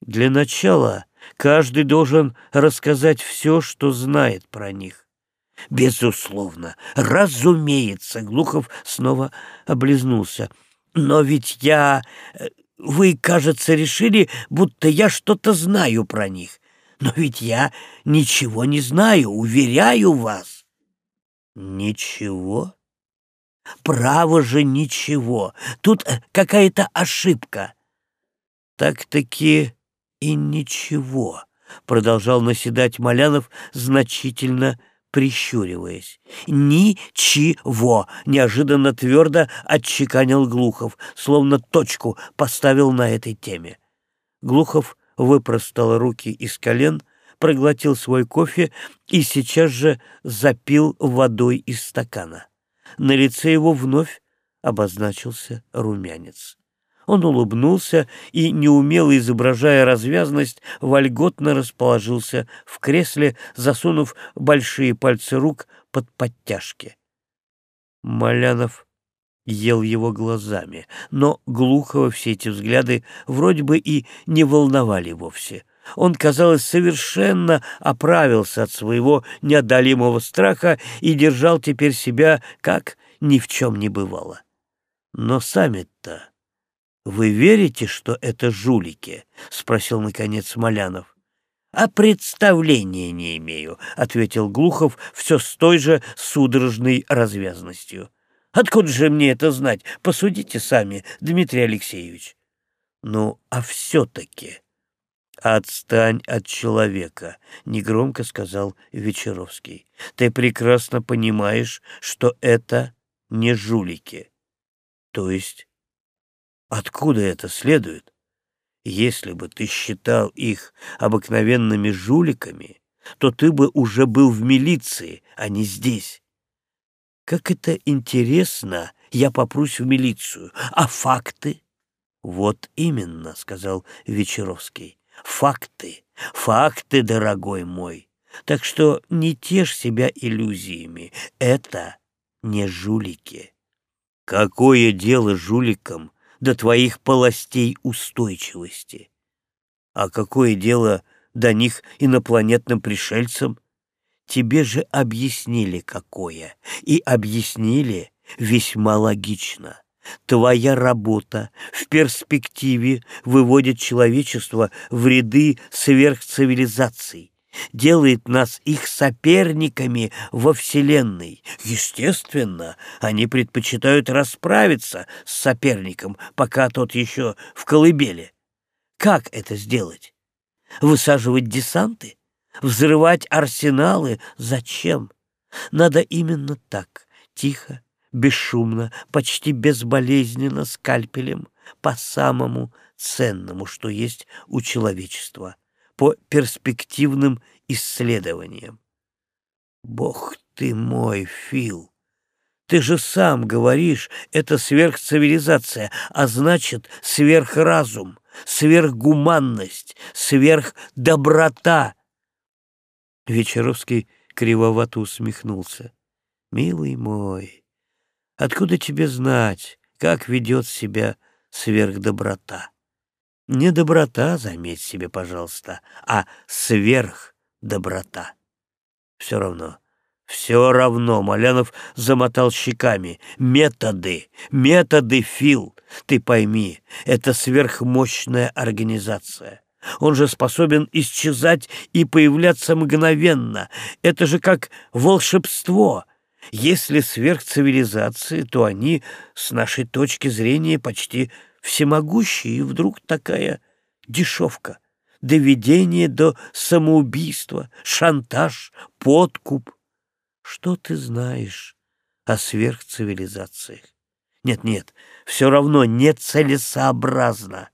«Для начала каждый должен рассказать все, что знает про них. Безусловно, разумеется, Глухов снова облизнулся. Но ведь я... Вы, кажется, решили, будто я что-то знаю про них. Но ведь я ничего не знаю, уверяю вас. Ничего? Право же ничего. Тут э, какая-то ошибка. Так-таки и ничего, продолжал наседать Малянов значительно прищуриваясь. «Ничего!» — неожиданно твердо отчеканил Глухов, словно точку поставил на этой теме. Глухов выпростал руки из колен, проглотил свой кофе и сейчас же запил водой из стакана. На лице его вновь обозначился румянец. Он улыбнулся и, неумело изображая развязность, вольготно расположился в кресле, засунув большие пальцы рук под подтяжки. Малянов ел его глазами, но Глухого все эти взгляды вроде бы и не волновали вовсе. Он, казалось, совершенно оправился от своего неодолимого страха и держал теперь себя, как ни в чем не бывало. Но сами-то «Вы верите, что это жулики?» — спросил, наконец, Смолянов. «А представления не имею», — ответил Глухов все с той же судорожной развязностью. «Откуда же мне это знать? Посудите сами, Дмитрий Алексеевич». «Ну, а все-таки...» «Отстань от человека», — негромко сказал Вечеровский. «Ты прекрасно понимаешь, что это не жулики». «То есть Откуда это следует? Если бы ты считал их обыкновенными жуликами, то ты бы уже был в милиции, а не здесь. Как это интересно, я попрусь в милицию. А факты? Вот именно, сказал Вечеровский. Факты, факты, дорогой мой. Так что не тешь себя иллюзиями. Это не жулики. Какое дело жуликам до твоих полостей устойчивости. А какое дело до них инопланетным пришельцам? Тебе же объяснили, какое, и объяснили весьма логично. Твоя работа в перспективе выводит человечество в ряды сверхцивилизаций, делает нас их соперниками во Вселенной. Естественно, они предпочитают расправиться с соперником, пока тот еще в колыбели. Как это сделать? Высаживать десанты? Взрывать арсеналы? Зачем? Надо именно так, тихо, бесшумно, почти безболезненно, скальпелем, по самому ценному, что есть у человечества, по перспективным исследованиям. Бог ты мой, Фил! Ты же сам говоришь, это сверхцивилизация, а значит, сверхразум, сверхгуманность, сверхдоброта. Вечеровский кривовато усмехнулся. «Милый мой, откуда тебе знать, как ведет себя сверхдоброта? Не доброта, заметь себе, пожалуйста, а сверхдоброта. Все равно, все равно, Малянов замотал щеками. Методы, методы, Фил, ты пойми, это сверхмощная организация. Он же способен исчезать и появляться мгновенно. Это же как волшебство. Если сверхцивилизации, то они, с нашей точки зрения, почти всемогущие, и вдруг такая дешевка. Доведение до самоубийства, шантаж, подкуп. Что ты знаешь о сверхцивилизациях? Нет-нет, все равно нецелесообразно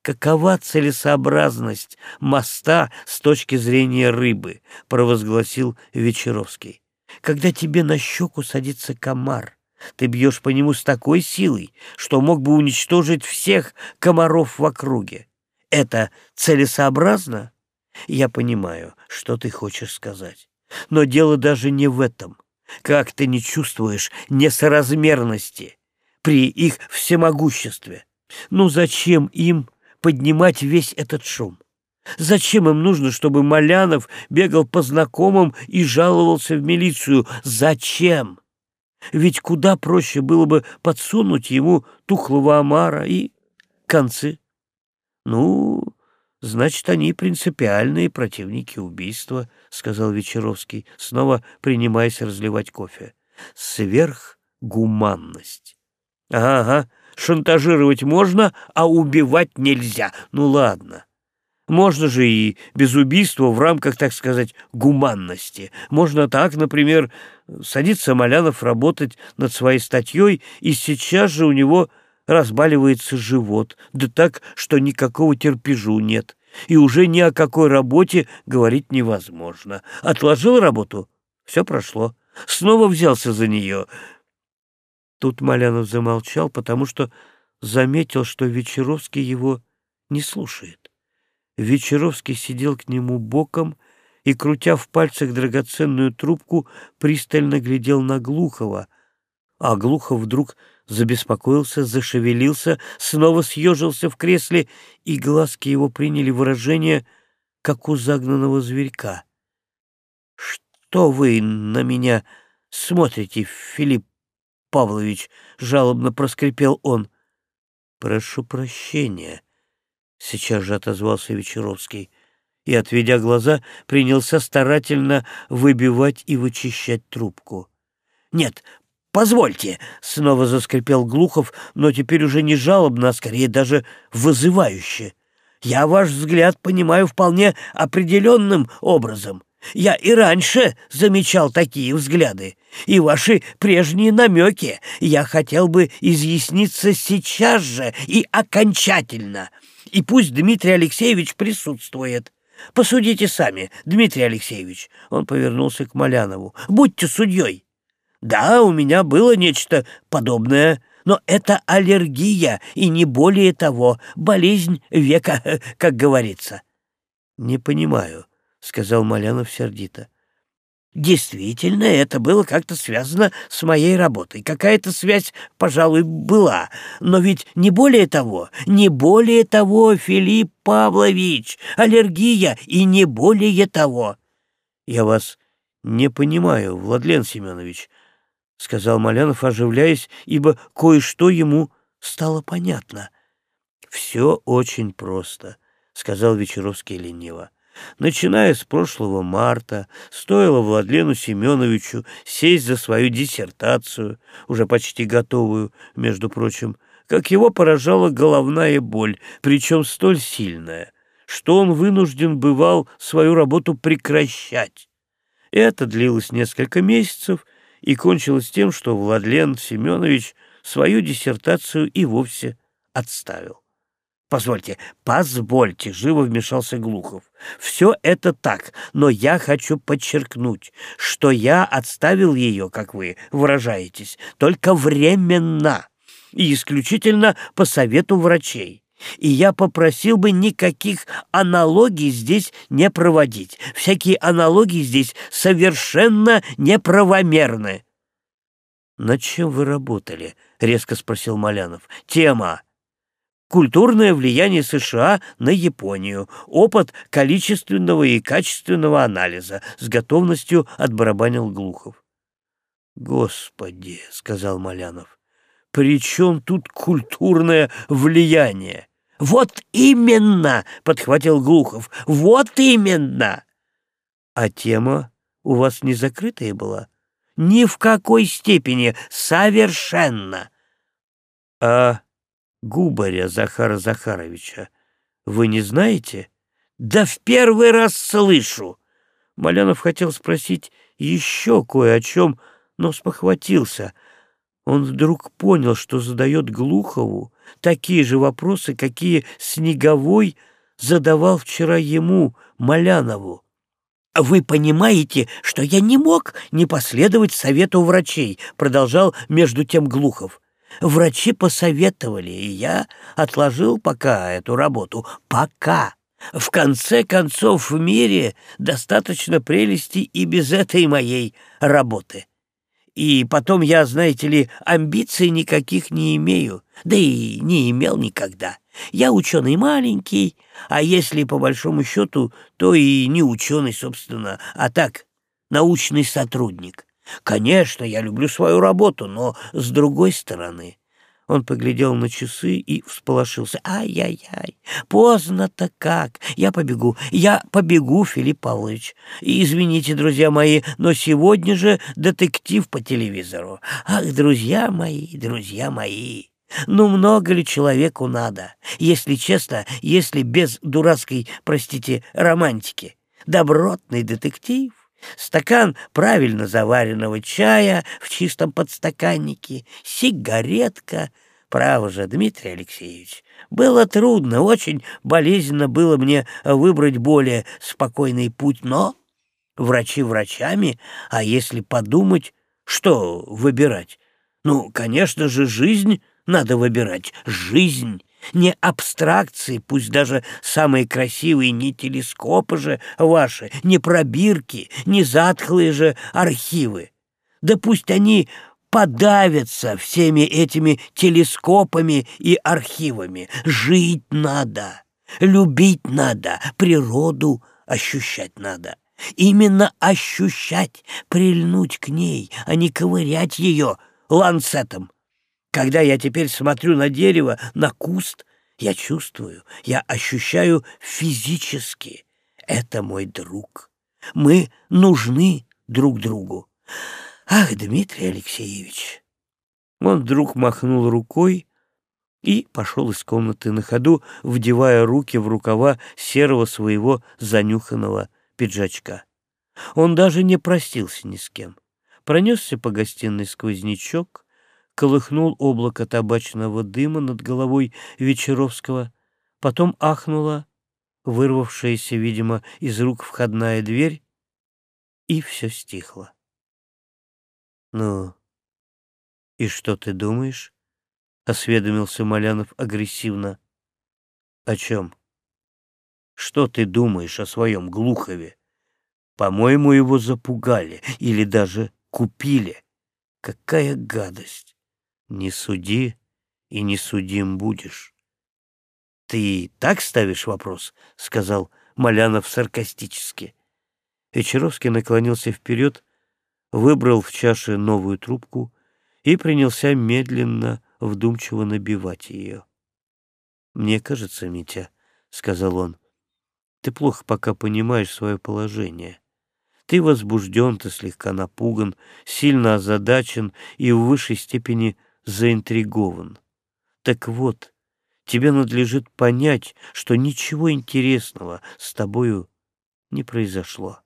какова целесообразность моста с точки зрения рыбы, провозгласил Вечеровский. Когда тебе на щеку садится комар, ты бьешь по нему с такой силой, что мог бы уничтожить всех комаров в округе. Это целесообразно? Я понимаю, что ты хочешь сказать. Но дело даже не в этом. Как ты не чувствуешь несоразмерности при их всемогуществе? Ну зачем им поднимать весь этот шум? Зачем им нужно, чтобы Малянов бегал по знакомым и жаловался в милицию? Зачем? Ведь куда проще было бы подсунуть ему тухлого омара и концы. Ну, значит, они принципиальные противники убийства, сказал Вечеровский, снова принимаясь разливать кофе. Сверхгуманность. Ага, ага, шантажировать можно, а убивать нельзя. Ну ладно. Можно же и без убийства в рамках, так сказать, гуманности. Можно так, например, садится Малянов работать над своей статьей, и сейчас же у него разбаливается живот, да так, что никакого терпежу нет, и уже ни о какой работе говорить невозможно. Отложил работу — все прошло. Снова взялся за нее — Тут Малянов замолчал, потому что заметил, что Вечеровский его не слушает. Вечеровский сидел к нему боком и, крутя в пальцах драгоценную трубку, пристально глядел на Глухова, а Глухов вдруг забеспокоился, зашевелился, снова съежился в кресле, и глазки его приняли выражение, как у загнанного зверька. — Что вы на меня смотрите, Филипп Павлович, — жалобно проскрипел он. — Прошу прощения, — сейчас же отозвался Вечеровский и, отведя глаза, принялся старательно выбивать и вычищать трубку. — Нет, позвольте, — снова заскрипел Глухов, но теперь уже не жалобно, а скорее даже вызывающе. — Я ваш взгляд понимаю вполне определенным образом. Я и раньше замечал такие взгляды, и ваши прежние намеки. Я хотел бы изъясниться сейчас же и окончательно. И пусть Дмитрий Алексеевич присутствует. Посудите сами, Дмитрий Алексеевич. Он повернулся к Малянову. Будьте судьей. Да, у меня было нечто подобное, но это аллергия и не более того, болезнь века, как говорится. Не понимаю, — сказал Малянов сердито. Действительно, это было как-то связано с моей работой. Какая-то связь, пожалуй, была. Но ведь не более того, не более того, Филипп Павлович, аллергия и не более того. Я вас не понимаю, Владлен Семенович, — сказал Малянов, оживляясь, ибо кое-что ему стало понятно. — Все очень просто, — сказал Вечеровский лениво. Начиная с прошлого марта, стоило Владлену Семеновичу сесть за свою диссертацию, уже почти готовую, между прочим, как его поражала головная боль, причем столь сильная, что он вынужден бывал свою работу прекращать. Это длилось несколько месяцев и кончилось тем, что Владлен Семенович свою диссертацию и вовсе отставил. Позвольте, позвольте, живо вмешался Глухов. Все это так, но я хочу подчеркнуть, что я отставил ее, как вы выражаетесь, только временно и исключительно по совету врачей. И я попросил бы никаких аналогий здесь не проводить. Всякие аналогии здесь совершенно неправомерны. «Над чем вы работали?» — резко спросил Малянов. «Тема Культурное влияние США на Японию. Опыт количественного и качественного анализа. С готовностью отбарабанил Глухов. «Господи!» — сказал Малянов. «При чем тут культурное влияние?» «Вот именно!» — подхватил Глухов. «Вот именно!» «А тема у вас не закрытая была?» «Ни в какой степени. Совершенно!» «А Губаря Захара Захаровича. Вы не знаете? Да в первый раз слышу. Малянов хотел спросить еще кое о чем, но спохватился. Он вдруг понял, что задает Глухову такие же вопросы, какие Снеговой задавал вчера ему, Малянову. «Вы понимаете, что я не мог не последовать совету врачей», — продолжал между тем Глухов. Врачи посоветовали, и я отложил пока эту работу. Пока. В конце концов, в мире достаточно прелести и без этой моей работы. И потом я, знаете ли, амбиций никаких не имею, да и не имел никогда. Я ученый маленький, а если по большому счету, то и не ученый, собственно, а так, научный сотрудник. Конечно, я люблю свою работу, но с другой стороны... Он поглядел на часы и всполошился. «Ай-яй-яй, поздно-то как! Я побегу, я побегу, Филипп Павлович. И извините, друзья мои, но сегодня же детектив по телевизору. Ах, друзья мои, друзья мои!» Ну, много ли человеку надо, если честно, если без дурацкой, простите, романтики? Добротный детектив, стакан правильно заваренного чая в чистом подстаканнике, сигаретка. Право же, Дмитрий Алексеевич, было трудно, очень болезненно было мне выбрать более спокойный путь, но врачи врачами, а если подумать, что выбирать? Ну, конечно же, жизнь надо выбирать, жизнь не абстракции, пусть даже самые красивые, не телескопы же ваши, не пробирки, не затхлые же архивы. Да пусть они подавятся всеми этими телескопами и архивами. Жить надо, любить надо, природу ощущать надо. Именно ощущать, прильнуть к ней, а не ковырять ее ланцетом. Когда я теперь смотрю на дерево, на куст, я чувствую, я ощущаю физически. Это мой друг. Мы нужны друг другу. Ах, Дмитрий Алексеевич! Он вдруг махнул рукой и пошел из комнаты на ходу, вдевая руки в рукава серого своего занюханного пиджачка. Он даже не простился ни с кем. Пронесся по гостиной сквознячок, колыхнул облако табачного дыма над головой Вечеровского, потом ахнула вырвавшаяся, видимо, из рук входная дверь, и все стихло. «Ну, и что ты думаешь?» — осведомился Малянов агрессивно. «О чем? Что ты думаешь о своем Глухове? По-моему, его запугали или даже купили. Какая гадость!» Не суди и не судим будешь. — Ты так ставишь вопрос? — сказал Малянов саркастически. Вечеровский наклонился вперед, выбрал в чаше новую трубку и принялся медленно, вдумчиво набивать ее. «Мне кажется, Митя, — сказал он, — ты плохо пока понимаешь свое положение. Ты возбужден, ты слегка напуган, сильно озадачен и в высшей степени заинтригован. Так вот, тебе надлежит понять, что ничего интересного с тобою не произошло.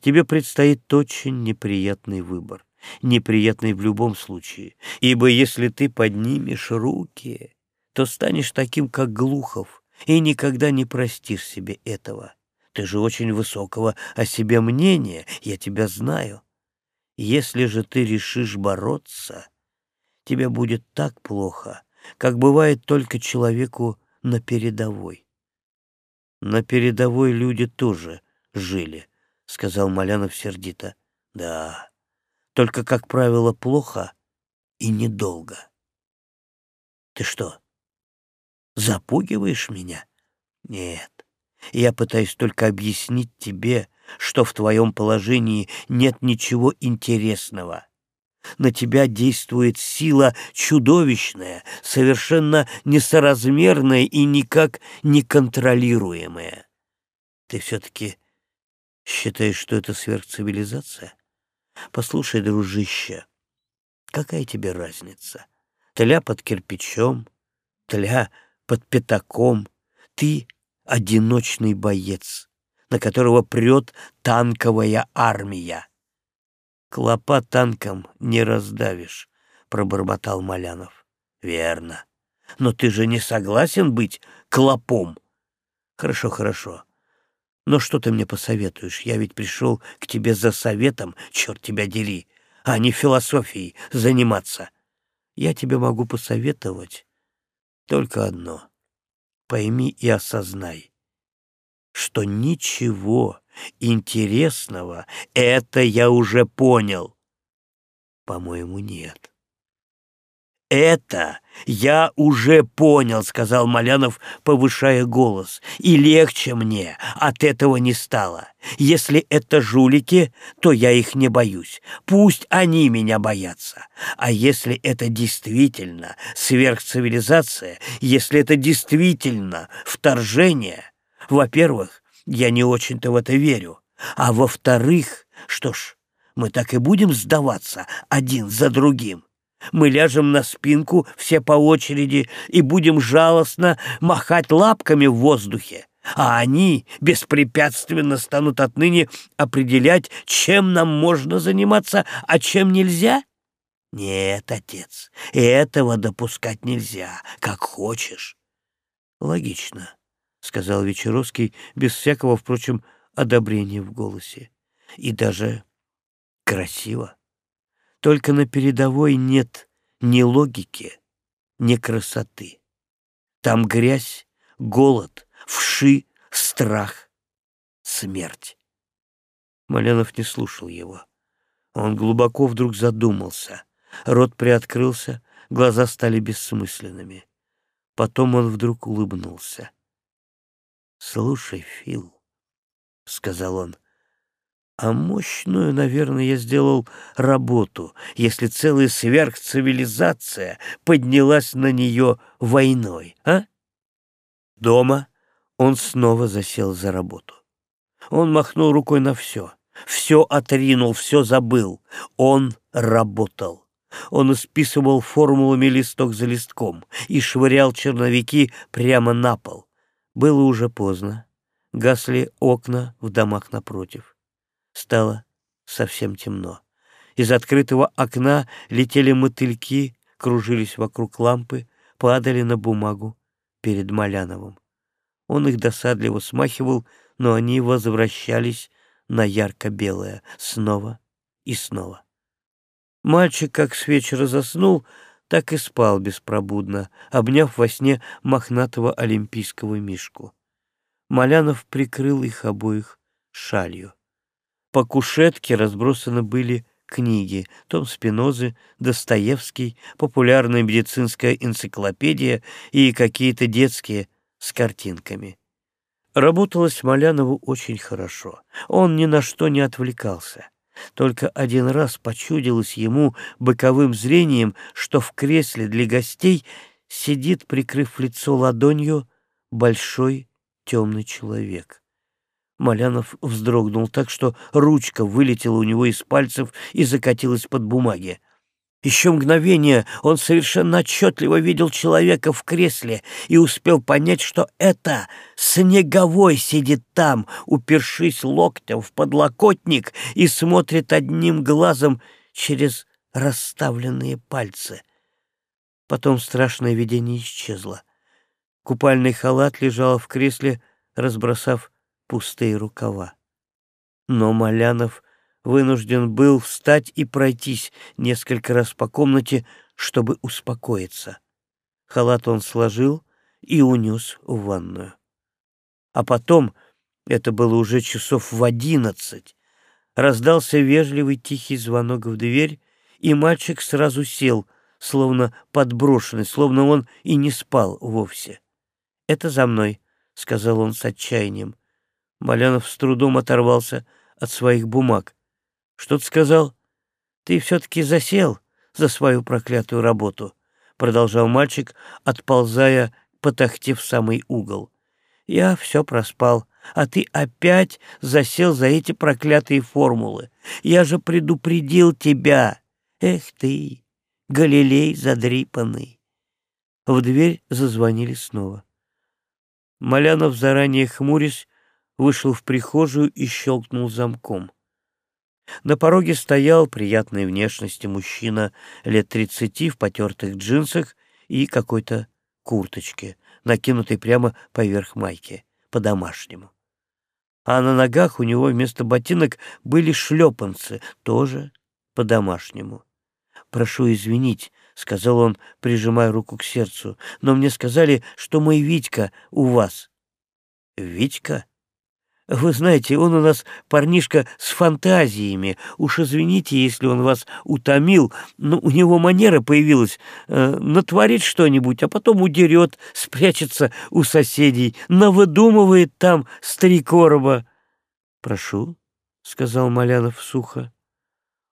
Тебе предстоит очень неприятный выбор, неприятный в любом случае, ибо если ты поднимешь руки, то станешь таким, как Глухов, и никогда не простишь себе этого. Ты же очень высокого о себе мнения, я тебя знаю. Если же ты решишь бороться, тебе будет так плохо, как бывает только человеку на передовой. На передовой люди тоже жили, — сказал Малянов сердито. Да, только, как правило, плохо и недолго. Ты что, запугиваешь меня? Нет, я пытаюсь только объяснить тебе, что в твоем положении нет ничего интересного. На тебя действует сила чудовищная, совершенно несоразмерная и никак не контролируемая. Ты все-таки считаешь, что это сверхцивилизация? Послушай, дружище, какая тебе разница? Тля под кирпичом, тля под пятаком. Ты одиночный боец, на которого прет танковая армия. Клопа танком не раздавишь, пробормотал Малянов. Верно. Но ты же не согласен быть клопом? Хорошо, хорошо. Но что ты мне посоветуешь? Я ведь пришел к тебе за советом, черт тебя дери, а не философией заниматься. Я тебе могу посоветовать только одно. Пойми и осознай, что ничего интересного, это я уже понял. По-моему, нет. «Это я уже понял», — сказал Малянов, повышая голос. «И легче мне от этого не стало. Если это жулики, то я их не боюсь. Пусть они меня боятся. А если это действительно сверхцивилизация, если это действительно вторжение, во-первых, я не очень-то в это верю. А во-вторых, что ж, мы так и будем сдаваться один за другим. Мы ляжем на спинку все по очереди и будем жалостно махать лапками в воздухе, а они беспрепятственно станут отныне определять, чем нам можно заниматься, а чем нельзя? Нет, отец, этого допускать нельзя, как хочешь. Логично, — сказал Вечеровский, без всякого, впрочем, одобрения в голосе. И даже красиво. Только на передовой нет ни логики, ни красоты. Там грязь, голод, вши, страх, смерть. Малянов не слушал его. Он глубоко вдруг задумался. Рот приоткрылся, глаза стали бессмысленными. Потом он вдруг улыбнулся. «Слушай, Фил», — сказал он, — «а мощную, наверное, я сделал работу, если целая сверхцивилизация поднялась на нее войной, а?» Дома он снова засел за работу. Он махнул рукой на все, все отринул, все забыл. Он работал. Он исписывал формулами листок за листком и швырял черновики прямо на пол. Было уже поздно. Гасли окна в домах напротив. Стало совсем темно. Из открытого окна летели мотыльки, кружились вокруг лампы, падали на бумагу перед Маляновым. Он их досадливо смахивал, но они возвращались на ярко-белое снова и снова. Мальчик, как с вечера заснул, так и спал беспробудно, обняв во сне мохнатого олимпийского мишку. Малянов прикрыл их обоих шалью. По кушетке разбросаны были книги, том Спинозы, Достоевский, популярная медицинская энциклопедия и какие-то детские с картинками. Работалось Малянову очень хорошо. Он ни на что не отвлекался. Только один раз почудилось ему боковым зрением, что в кресле для гостей сидит, прикрыв лицо ладонью, большой темный человек. Малянов вздрогнул так, что ручка вылетела у него из пальцев и закатилась под бумаги. Еще мгновение он совершенно отчетливо видел человека в кресле и успел понять, что это Снеговой сидит там, упершись локтем в подлокотник и смотрит одним глазом через расставленные пальцы. Потом страшное видение исчезло. Купальный халат лежал в кресле, разбросав пустые рукава. Но Малянов вынужден был встать и пройтись несколько раз по комнате, чтобы успокоиться. Халат он сложил и унес в ванную. А потом, это было уже часов в одиннадцать, раздался вежливый тихий звонок в дверь, и мальчик сразу сел, словно подброшенный, словно он и не спал вовсе. «Это за мной», — сказал он с отчаянием. Малянов с трудом оторвался от своих бумаг. «Что ты сказал? Ты все-таки засел за свою проклятую работу», — продолжал мальчик, отползая по тахте в самый угол. «Я все проспал, а ты опять засел за эти проклятые формулы. Я же предупредил тебя. Эх ты, Галилей задрипанный!» В дверь зазвонили снова. Малянов, заранее хмурясь, вышел в прихожую и щелкнул замком. На пороге стоял приятной внешности мужчина лет тридцати в потертых джинсах и какой-то курточке, накинутой прямо поверх майки, по-домашнему. А на ногах у него вместо ботинок были шлепанцы, тоже по-домашнему. «Прошу извинить», — сказал он, прижимая руку к сердцу, «но мне сказали, что мой Витька у вас». «Витька?» Вы знаете, он у нас парнишка с фантазиями. Уж извините, если он вас утомил, но у него манера появилась э, натворить что-нибудь, а потом удерет, спрячется у соседей, навыдумывает там старикороба. — Прошу, — сказал Малянов сухо.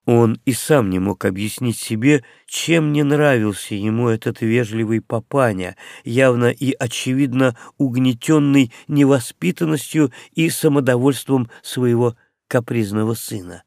Он и сам не мог объяснить себе, чем не нравился ему этот вежливый папаня, явно и очевидно угнетенный невоспитанностью и самодовольством своего капризного сына.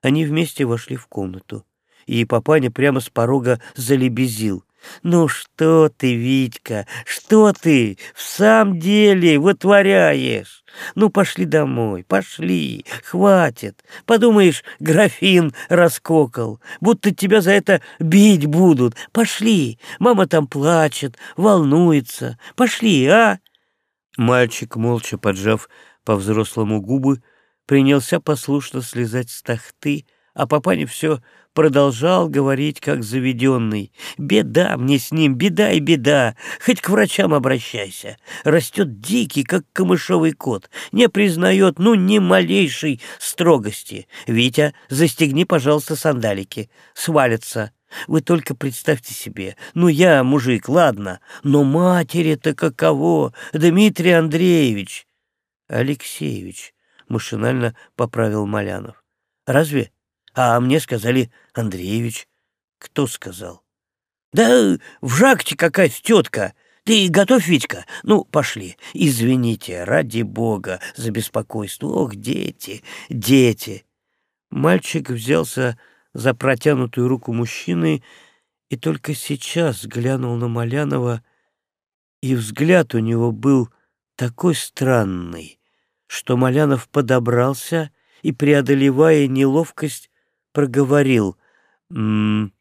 Они вместе вошли в комнату, и папаня прямо с порога залебезил. «Ну что ты, Витька, что ты в самом деле вытворяешь? Ну, пошли домой, пошли, хватит. Подумаешь, графин раскокал, будто тебя за это бить будут. Пошли, мама там плачет, волнуется. Пошли, а?» Мальчик, молча поджав по-взрослому губы, принялся послушно слезать с тахты, а папаня все продолжал говорить, как заведенный. «Беда мне с ним, беда и беда, хоть к врачам обращайся. Растет дикий, как камышовый кот, не признает, ну, ни малейшей строгости. Витя, застегни, пожалуйста, сандалики, свалится». Вы только представьте себе, ну я мужик, ладно, но матери-то каково, Дмитрий Андреевич. Алексеевич, машинально поправил Малянов. Разве? А мне сказали Андреевич. Кто сказал? Да в жакте какая-то тетка. Ты готов, Витька? Ну, пошли. Извините, ради бога, за беспокойство. Ох, дети, дети. Мальчик взялся за протянутую руку мужчины и только сейчас глянул на Малянова, и взгляд у него был такой странный, что Малянов подобрался и, преодолевая неловкость, проговорил. «М -м,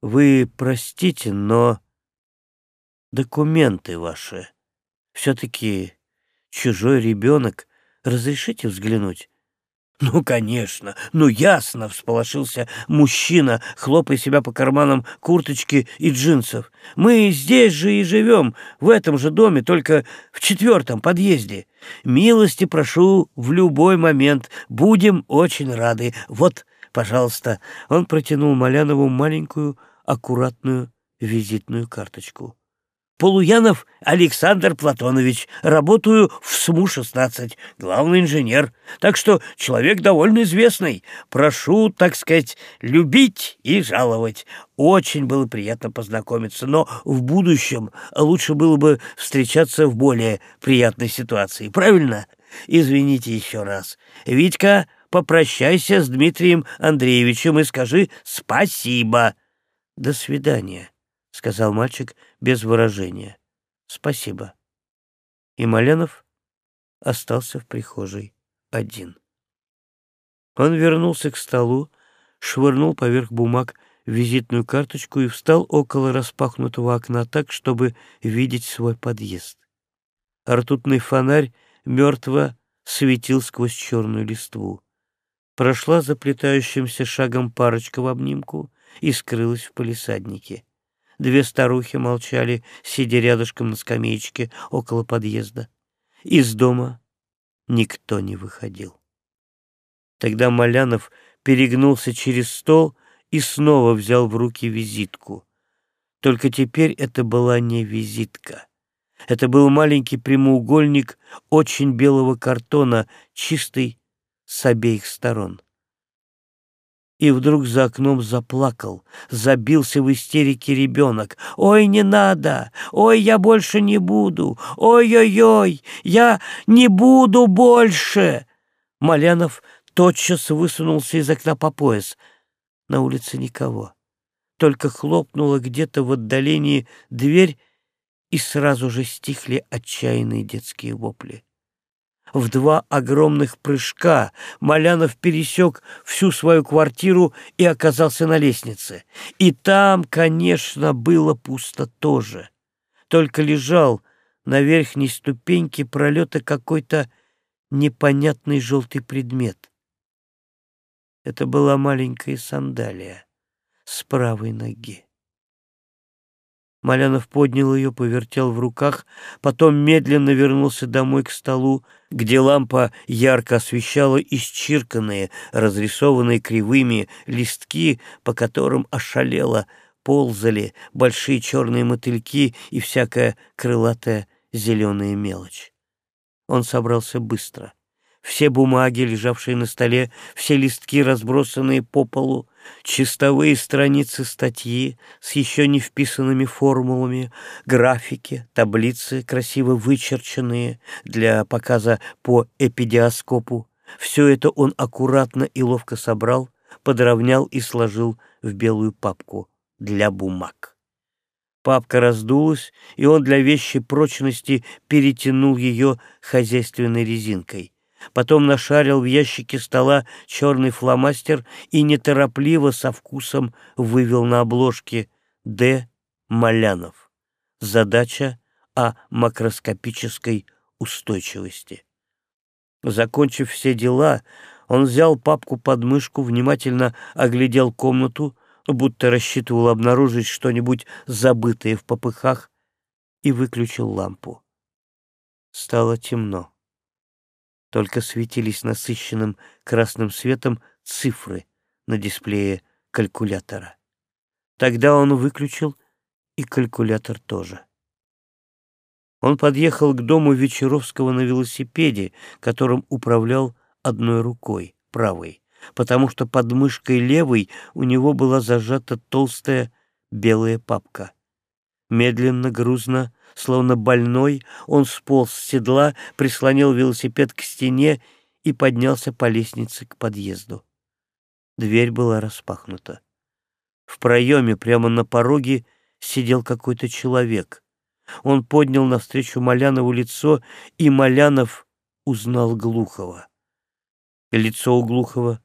«Вы простите, но документы ваши. Все-таки чужой ребенок. Разрешите взглянуть?» «Ну, конечно, ну, ясно!» — всполошился мужчина, хлопая себя по карманам курточки и джинсов. «Мы здесь же и живем, в этом же доме, только в четвертом подъезде. Милости прошу в любой момент, будем очень рады. Вот Пожалуйста, он протянул Малянову маленькую, аккуратную визитную карточку. Полуянов Александр Платонович. Работаю в СМУ-16, главный инженер. Так что человек довольно известный. Прошу, так сказать, любить и жаловать. Очень было приятно познакомиться, но в будущем лучше было бы встречаться в более приятной ситуации. Правильно? Извините еще раз. Витька, попрощайся с Дмитрием Андреевичем и скажи спасибо. «До свидания», — сказал мальчик без выражения. «Спасибо». И Малянов остался в прихожей один. Он вернулся к столу, швырнул поверх бумаг визитную карточку и встал около распахнутого окна так, чтобы видеть свой подъезд. Ртутный фонарь мертво светил сквозь черную листву. Прошла заплетающимся шагом парочка в обнимку и скрылась в палисаднике. Две старухи молчали, сидя рядышком на скамеечке около подъезда. Из дома никто не выходил. Тогда Малянов перегнулся через стол и снова взял в руки визитку. Только теперь это была не визитка. Это был маленький прямоугольник очень белого картона, чистый с обеих сторон. И вдруг за окном заплакал, забился в истерике ребенок. «Ой, не надо! Ой, я больше не буду! Ой-ой-ой! Я не буду больше!» Малянов тотчас высунулся из окна по пояс. На улице никого. Только хлопнула где-то в отдалении дверь, и сразу же стихли отчаянные детские вопли. В два огромных прыжка Малянов пересек всю свою квартиру и оказался на лестнице. И там, конечно, было пусто тоже. Только лежал на верхней ступеньке пролета какой-то непонятный желтый предмет. Это была маленькая сандалия с правой ноги. Малянов поднял ее, повертел в руках, потом медленно вернулся домой к столу, где лампа ярко освещала исчирканные, разрисованные кривыми листки, по которым ошалело ползали большие черные мотыльки и всякая крылатая зеленая мелочь. Он собрался быстро — все бумаги, лежавшие на столе, все листки, разбросанные по полу, чистовые страницы статьи с еще не вписанными формулами, графики, таблицы, красиво вычерченные для показа по эпидиоскопу. Все это он аккуратно и ловко собрал, подровнял и сложил в белую папку для бумаг. Папка раздулась, и он для вещей прочности перетянул ее хозяйственной резинкой потом нашарил в ящике стола черный фломастер и неторопливо со вкусом вывел на обложке «Д. Малянов». Задача о макроскопической устойчивости. Закончив все дела, он взял папку под мышку, внимательно оглядел комнату, будто рассчитывал обнаружить что-нибудь забытое в попыхах, и выключил лампу. Стало темно только светились насыщенным красным светом цифры на дисплее калькулятора. Тогда он выключил и калькулятор тоже. Он подъехал к дому Вечеровского на велосипеде, которым управлял одной рукой, правой, потому что под мышкой левой у него была зажата толстая белая папка. Медленно, грузно Словно больной, он сполз с седла, прислонил велосипед к стене и поднялся по лестнице к подъезду. Дверь была распахнута. В проеме, прямо на пороге, сидел какой-то человек. Он поднял навстречу Малянову лицо, и Малянов узнал Глухова. Лицо у Глухова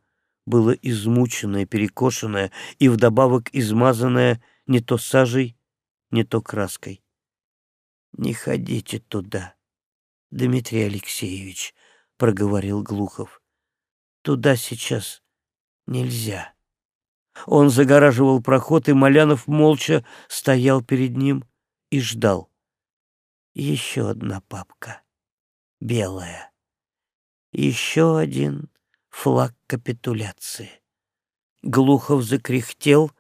было измученное, перекошенное и вдобавок измазанное не то сажей, не то краской. «Не ходите туда, Дмитрий Алексеевич», — проговорил Глухов. «Туда сейчас нельзя». Он загораживал проход, и Малянов молча стоял перед ним и ждал. Еще одна папка, белая. Еще один флаг капитуляции. Глухов закряхтел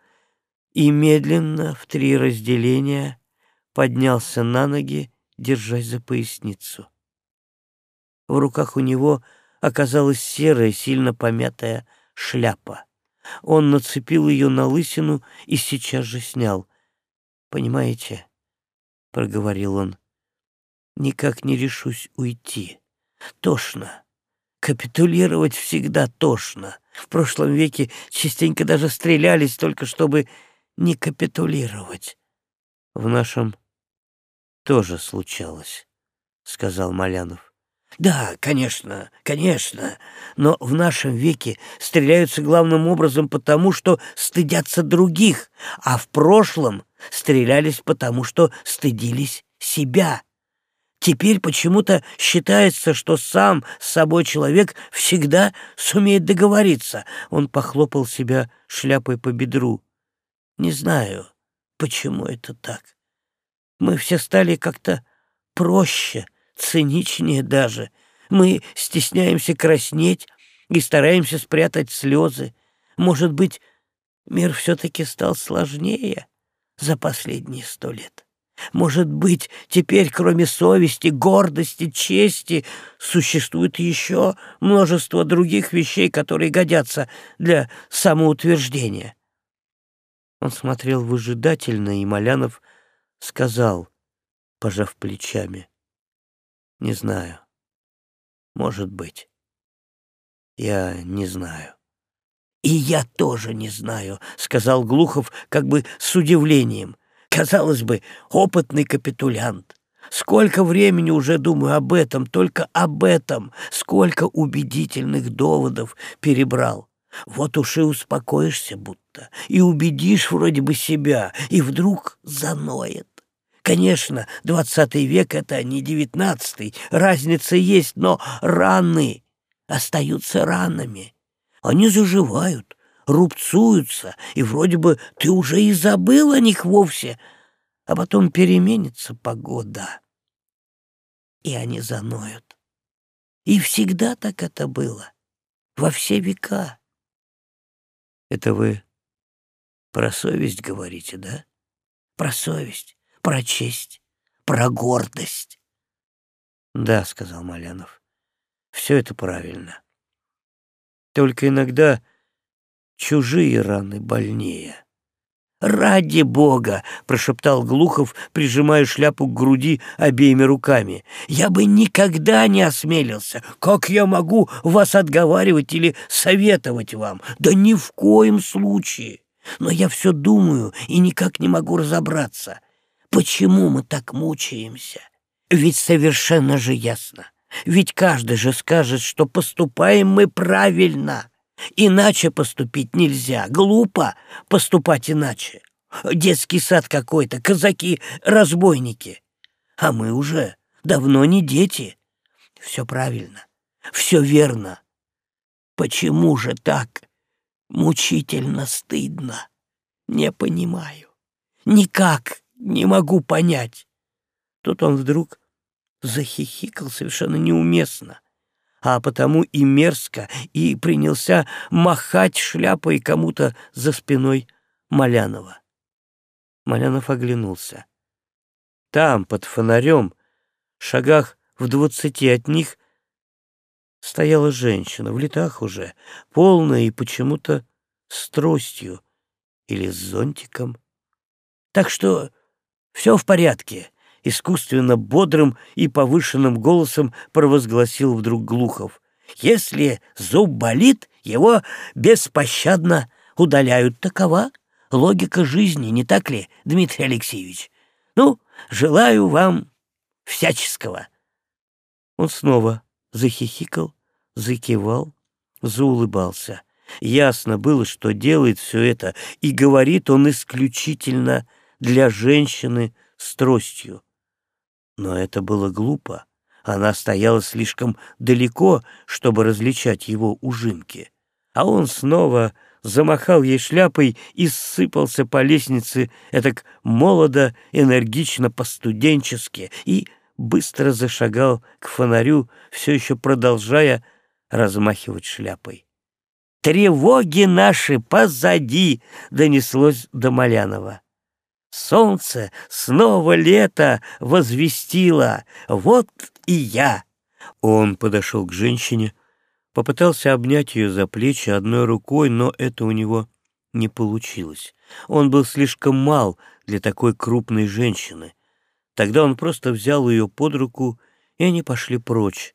и медленно в три разделения поднялся на ноги, держась за поясницу. В руках у него оказалась серая, сильно помятая шляпа. Он нацепил ее на лысину и сейчас же снял. «Понимаете?» — проговорил он. «Никак не решусь уйти. Тошно. Капитулировать всегда тошно. В прошлом веке частенько даже стрелялись, только чтобы не капитулировать. В нашем тоже случалось, сказал Малянов. Да, конечно, конечно, но в нашем веке стреляются главным образом потому, что стыдятся других, а в прошлом стрелялись потому, что стыдились себя. Теперь почему-то считается, что сам с собой человек всегда сумеет договориться. Он похлопал себя шляпой по бедру. Не знаю, почему это так. Мы все стали как-то проще, циничнее даже. Мы стесняемся краснеть и стараемся спрятать слезы. Может быть, мир все-таки стал сложнее за последние сто лет. Может быть, теперь, кроме совести, гордости, чести, существует еще множество других вещей, которые годятся для самоутверждения. Он смотрел выжидательно, и Малянов сказал, пожав плечами, «Не знаю. Может быть. Я не знаю». «И я тоже не знаю», — сказал Глухов как бы с удивлением. Казалось бы, опытный капитулянт. Сколько времени уже думаю об этом, только об этом, сколько убедительных доводов перебрал. Вот уж и успокоишься будто, и убедишь вроде бы себя, и вдруг заноет. Конечно, двадцатый век — это не девятнадцатый, разница есть, но раны остаются ранами. Они заживают, рубцуются, и вроде бы ты уже и забыл о них вовсе, а потом переменится погода, и они заноют. И всегда так это было, во все века. Это вы про совесть говорите, да? Про совесть, про честь, про гордость. Да, сказал Малянов. Все это правильно. Только иногда чужие раны больнее. «Ради бога!» — прошептал Глухов, прижимая шляпу к груди обеими руками. «Я бы никогда не осмелился. Как я могу вас отговаривать или советовать вам? Да ни в коем случае. Но я все думаю и никак не могу разобраться. Почему мы так мучаемся? Ведь совершенно же ясно. Ведь каждый же скажет, что поступаем мы правильно». Иначе поступить нельзя. Глупо поступать иначе. Детский сад какой-то, казаки, разбойники. А мы уже давно не дети. Все правильно, все верно. Почему же так мучительно стыдно? Не понимаю. Никак не могу понять. Тут он вдруг захихикал совершенно неуместно а потому и мерзко, и принялся махать шляпой кому-то за спиной Малянова. Малянов оглянулся. Там, под фонарем, шагах в двадцати от них, стояла женщина, в летах уже, полная и почему-то с тростью или с зонтиком. Так что все в порядке, искусственно бодрым и повышенным голосом провозгласил вдруг Глухов. «Если зуб болит, его беспощадно удаляют. Такова логика жизни, не так ли, Дмитрий Алексеевич? Ну, желаю вам всяческого». Он снова захихикал, закивал, заулыбался. Ясно было, что делает все это, и говорит он исключительно для женщины с тростью. Но это было глупо. Она стояла слишком далеко, чтобы различать его ужинки. А он снова замахал ей шляпой и сыпался по лестнице этак молодо, энергично, постуденчески и быстро зашагал к фонарю, все еще продолжая размахивать шляпой. «Тревоги наши позади!» — донеслось до Малянова. Солнце снова лето возвестило. Вот и я. Он подошел к женщине, попытался обнять ее за плечи одной рукой, но это у него не получилось. Он был слишком мал для такой крупной женщины. Тогда он просто взял ее под руку, и они пошли прочь.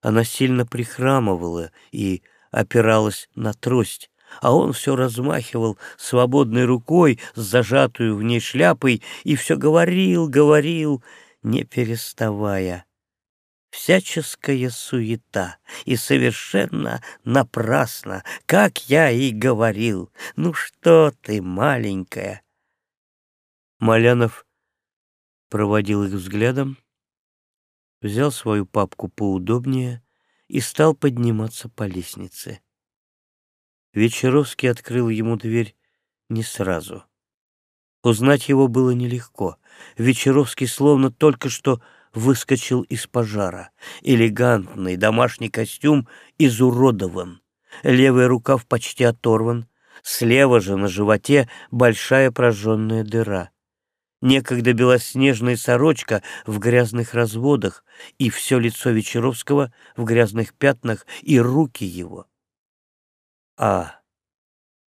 Она сильно прихрамывала и опиралась на трость, а он все размахивал свободной рукой с зажатую в ней шляпой и все говорил, говорил, не переставая. Всяческая суета, и совершенно напрасно, как я и говорил. Ну что ты, маленькая? Малянов проводил их взглядом, взял свою папку поудобнее и стал подниматься по лестнице. Вечеровский открыл ему дверь не сразу. Узнать его было нелегко. Вечеровский словно только что выскочил из пожара. Элегантный домашний костюм изуродован. Левый рукав почти оторван. Слева же на животе большая прожженная дыра. Некогда белоснежная сорочка в грязных разводах, и все лицо Вечеровского в грязных пятнах, и руки его а,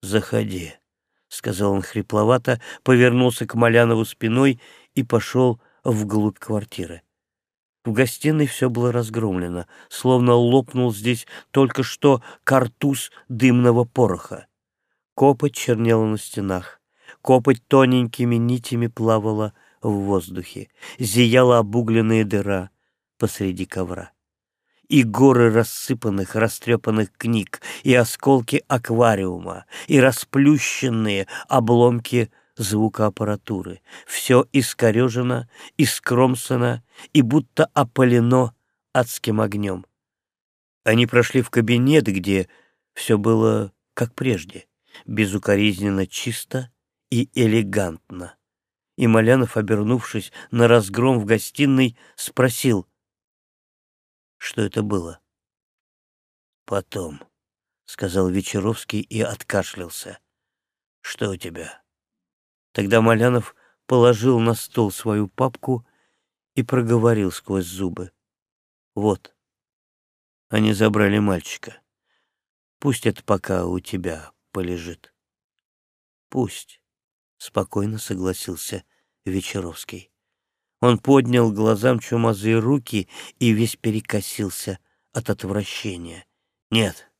заходи», — сказал он хрипловато, повернулся к Малянову спиной и пошел вглубь квартиры. В гостиной все было разгромлено, словно лопнул здесь только что картуз дымного пороха. Копоть чернела на стенах, копоть тоненькими нитями плавала в воздухе, зияла обугленная дыра посреди ковра и горы рассыпанных, растрепанных книг, и осколки аквариума, и расплющенные обломки звукоаппаратуры. Все искорежено, искромсано и будто опалено адским огнем. Они прошли в кабинет, где все было как прежде, безукоризненно чисто и элегантно. И Малянов, обернувшись на разгром в гостиной, спросил — что это было. «Потом», — сказал Вечеровский и откашлялся. «Что у тебя?» Тогда Малянов положил на стол свою папку и проговорил сквозь зубы. «Вот, они забрали мальчика. Пусть это пока у тебя полежит». «Пусть», — спокойно согласился Вечеровский. Он поднял глазам чумазые руки и весь перекосился от отвращения. «Нет,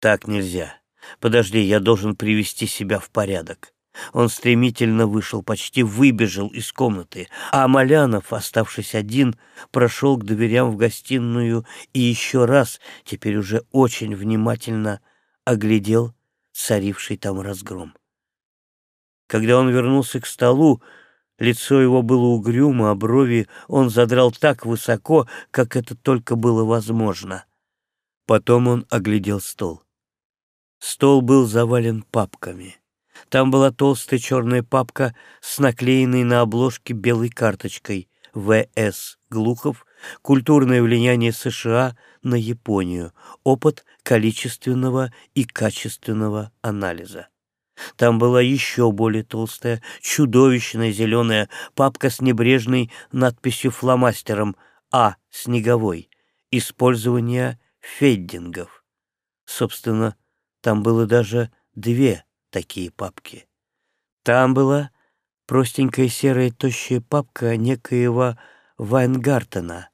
так нельзя. Подожди, я должен привести себя в порядок». Он стремительно вышел, почти выбежал из комнаты, а Малянов, оставшись один, прошел к дверям в гостиную и еще раз, теперь уже очень внимательно, оглядел царивший там разгром. Когда он вернулся к столу, Лицо его было угрюмо, а брови он задрал так высоко, как это только было возможно. Потом он оглядел стол. Стол был завален папками. Там была толстая черная папка с наклеенной на обложке белой карточкой «В.С. Глухов. Культурное влияние США на Японию. Опыт количественного и качественного анализа». Там была еще более толстая, чудовищная зеленая папка с небрежной надписью фломастером «А. Снеговой. Использование феддингов». Собственно, там было даже две такие папки. Там была простенькая серая тощая папка некоего Вайнгартена,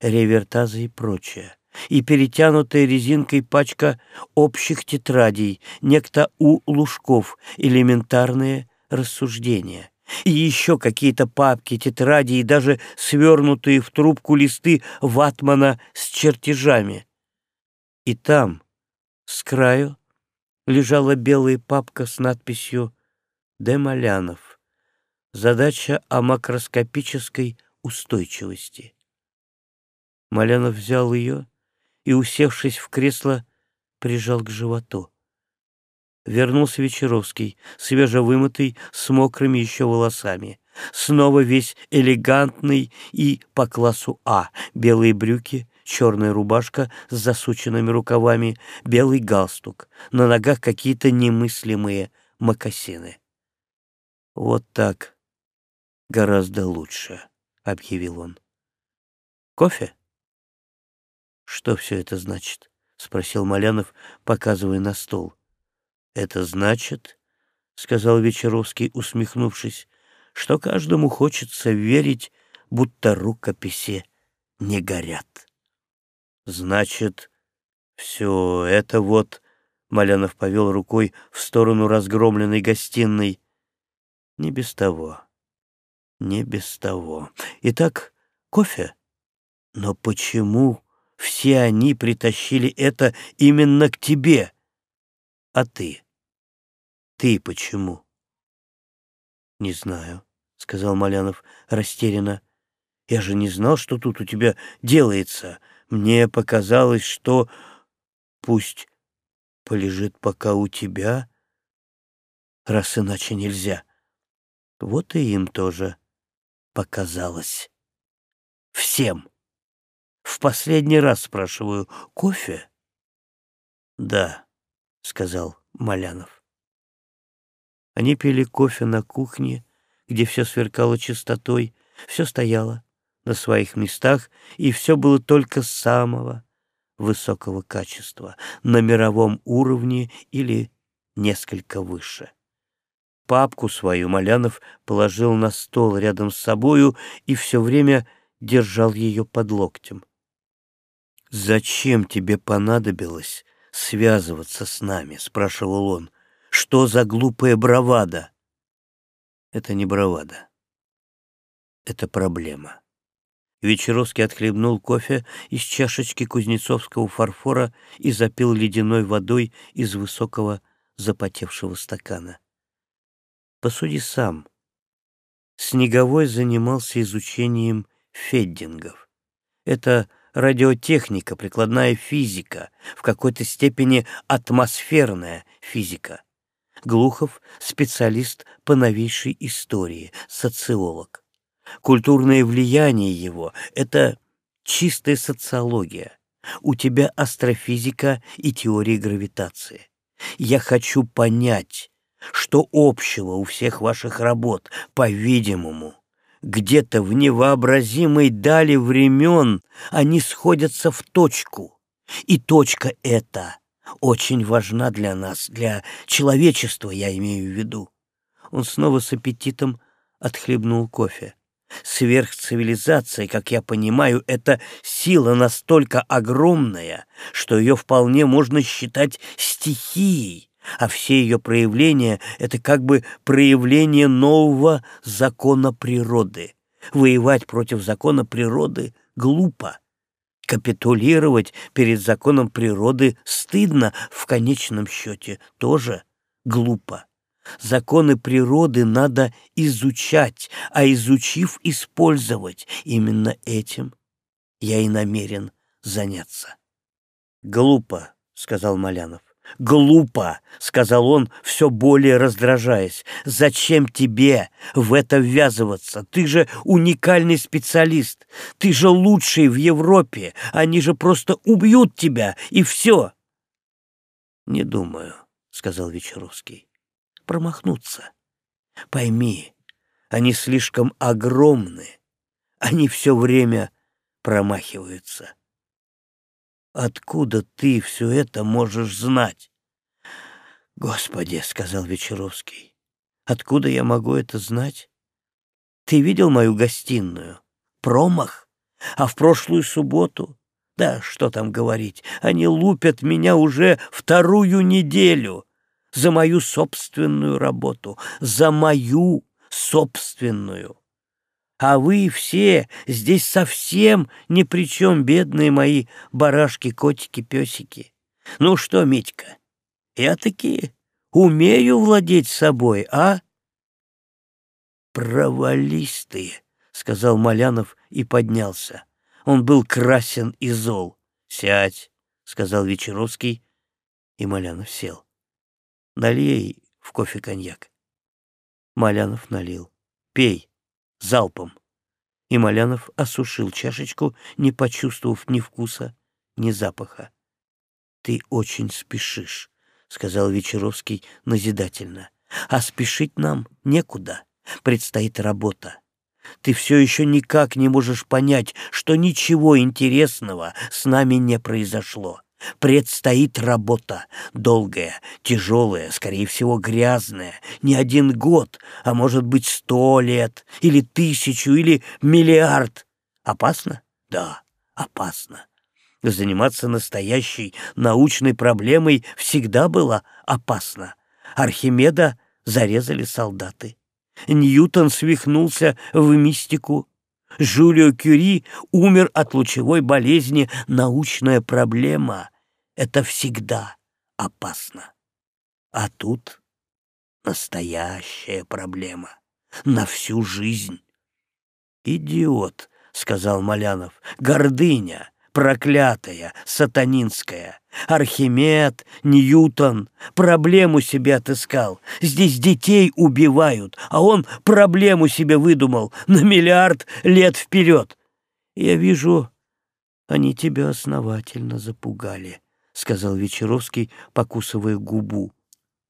ревертаза и прочее и перетянутая резинкой пачка общих тетрадей, некто У. Лужков, элементарные рассуждения. И еще какие-то папки, тетради и даже свернутые в трубку листы ватмана с чертежами. И там, с краю, лежала белая папка с надписью «Демолянов. Задача о макроскопической устойчивости». Малянов взял ее и, усевшись в кресло, прижал к животу. Вернулся Вечеровский, свежевымытый, с мокрыми еще волосами. Снова весь элегантный и по классу А. Белые брюки, черная рубашка с засученными рукавами, белый галстук, на ногах какие-то немыслимые мокасины. «Вот так гораздо лучше», — объявил он. «Кофе?» «Что все это значит?» — спросил Малянов, показывая на стол. «Это значит, — сказал Вечеровский, усмехнувшись, — что каждому хочется верить, будто рукописи не горят. Значит, все это вот Малянов повел рукой в сторону разгромленной гостиной. Не без того. Не без того. Итак, кофе? Но почему все они притащили это именно к тебе? А ты? Ты почему? Не знаю, сказал Малянов растерянно. Я же не знал, что тут у тебя делается. Мне показалось, что пусть полежит пока у тебя, раз иначе нельзя. Вот и им тоже показалось. Всем. В последний раз спрашиваю, кофе? Да, сказал Малянов. Они пили кофе на кухне, где все сверкало чистотой, все стояло на своих местах, и все было только самого высокого качества, на мировом уровне или несколько выше. Папку свою Малянов положил на стол рядом с собою и все время держал ее под локтем. «Зачем тебе понадобилось связываться с нами?» — спрашивал он. «Что за глупая бравада?» «Это не бравада. Это проблема». Вечеровский отхлебнул кофе из чашечки кузнецовского фарфора и запил ледяной водой из высокого запотевшего стакана. Посуди сам. Снеговой занимался изучением феддингов. Это радиотехника, прикладная физика, в какой-то степени атмосферная физика. Глухов — специалист по новейшей истории, социолог. Культурное влияние его — это чистая социология. У тебя астрофизика и теория гравитации. Я хочу понять, что общего у всех ваших работ, по-видимому. Где-то в невообразимой дали времен они сходятся в точку. И точка эта очень важна для нас, для человечества, я имею в виду. Он снова с аппетитом отхлебнул кофе. Сверхцивилизация, как я понимаю, это сила настолько огромная, что ее вполне можно считать стихией, а все ее проявления — это как бы проявление нового закона природы. Воевать против закона природы глупо. Капитулировать перед законом природы стыдно в конечном счете тоже глупо. Законы природы надо изучать, а изучив, использовать. Именно этим я и намерен заняться. «Глупо», — сказал Малянов. «Глупо», — сказал он, все более раздражаясь. «Зачем тебе в это ввязываться? Ты же уникальный специалист. Ты же лучший в Европе. Они же просто убьют тебя, и все». «Не думаю», — сказал Вечеровский промахнуться. Пойми, они слишком огромны, они все время промахиваются. Откуда ты все это можешь знать? Господи, — сказал Вечеровский, — откуда я могу это знать? Ты видел мою гостиную? Промах? А в прошлую субботу? Да что там говорить, они лупят меня уже вторую неделю за мою собственную работу, за мою собственную. А вы все здесь совсем ни при чем, бедные мои барашки, котики, песики. Ну что, Митька, я таки умею владеть собой, а? Провались ты, сказал Малянов и поднялся. Он был красен и зол. Сядь, сказал Вечеровский, и Малянов сел. Налей в кофе коньяк. Малянов налил. Пей. Залпом. И Малянов осушил чашечку, не почувствовав ни вкуса, ни запаха. «Ты очень спешишь», — сказал Вечеровский назидательно. «А спешить нам некуда. Предстоит работа. Ты все еще никак не можешь понять, что ничего интересного с нами не произошло. Предстоит работа, долгая, тяжелая, скорее всего, грязная, не один год, а может быть сто лет, или тысячу, или миллиард. Опасно? Да, опасно. Заниматься настоящей научной проблемой всегда было опасно. Архимеда зарезали солдаты. Ньютон свихнулся в мистику. Жюлио Кюри умер от лучевой болезни. Научная проблема — это всегда опасно. А тут настоящая проблема на всю жизнь. «Идиот», — сказал Малянов, — «гордыня, проклятая, сатанинская. Архимед, Ньютон, проблему себе отыскал. Здесь детей убивают, а он проблему себе выдумал на миллиард лет вперед. Я вижу, они тебя основательно запугали, — сказал Вечеровский, покусывая губу.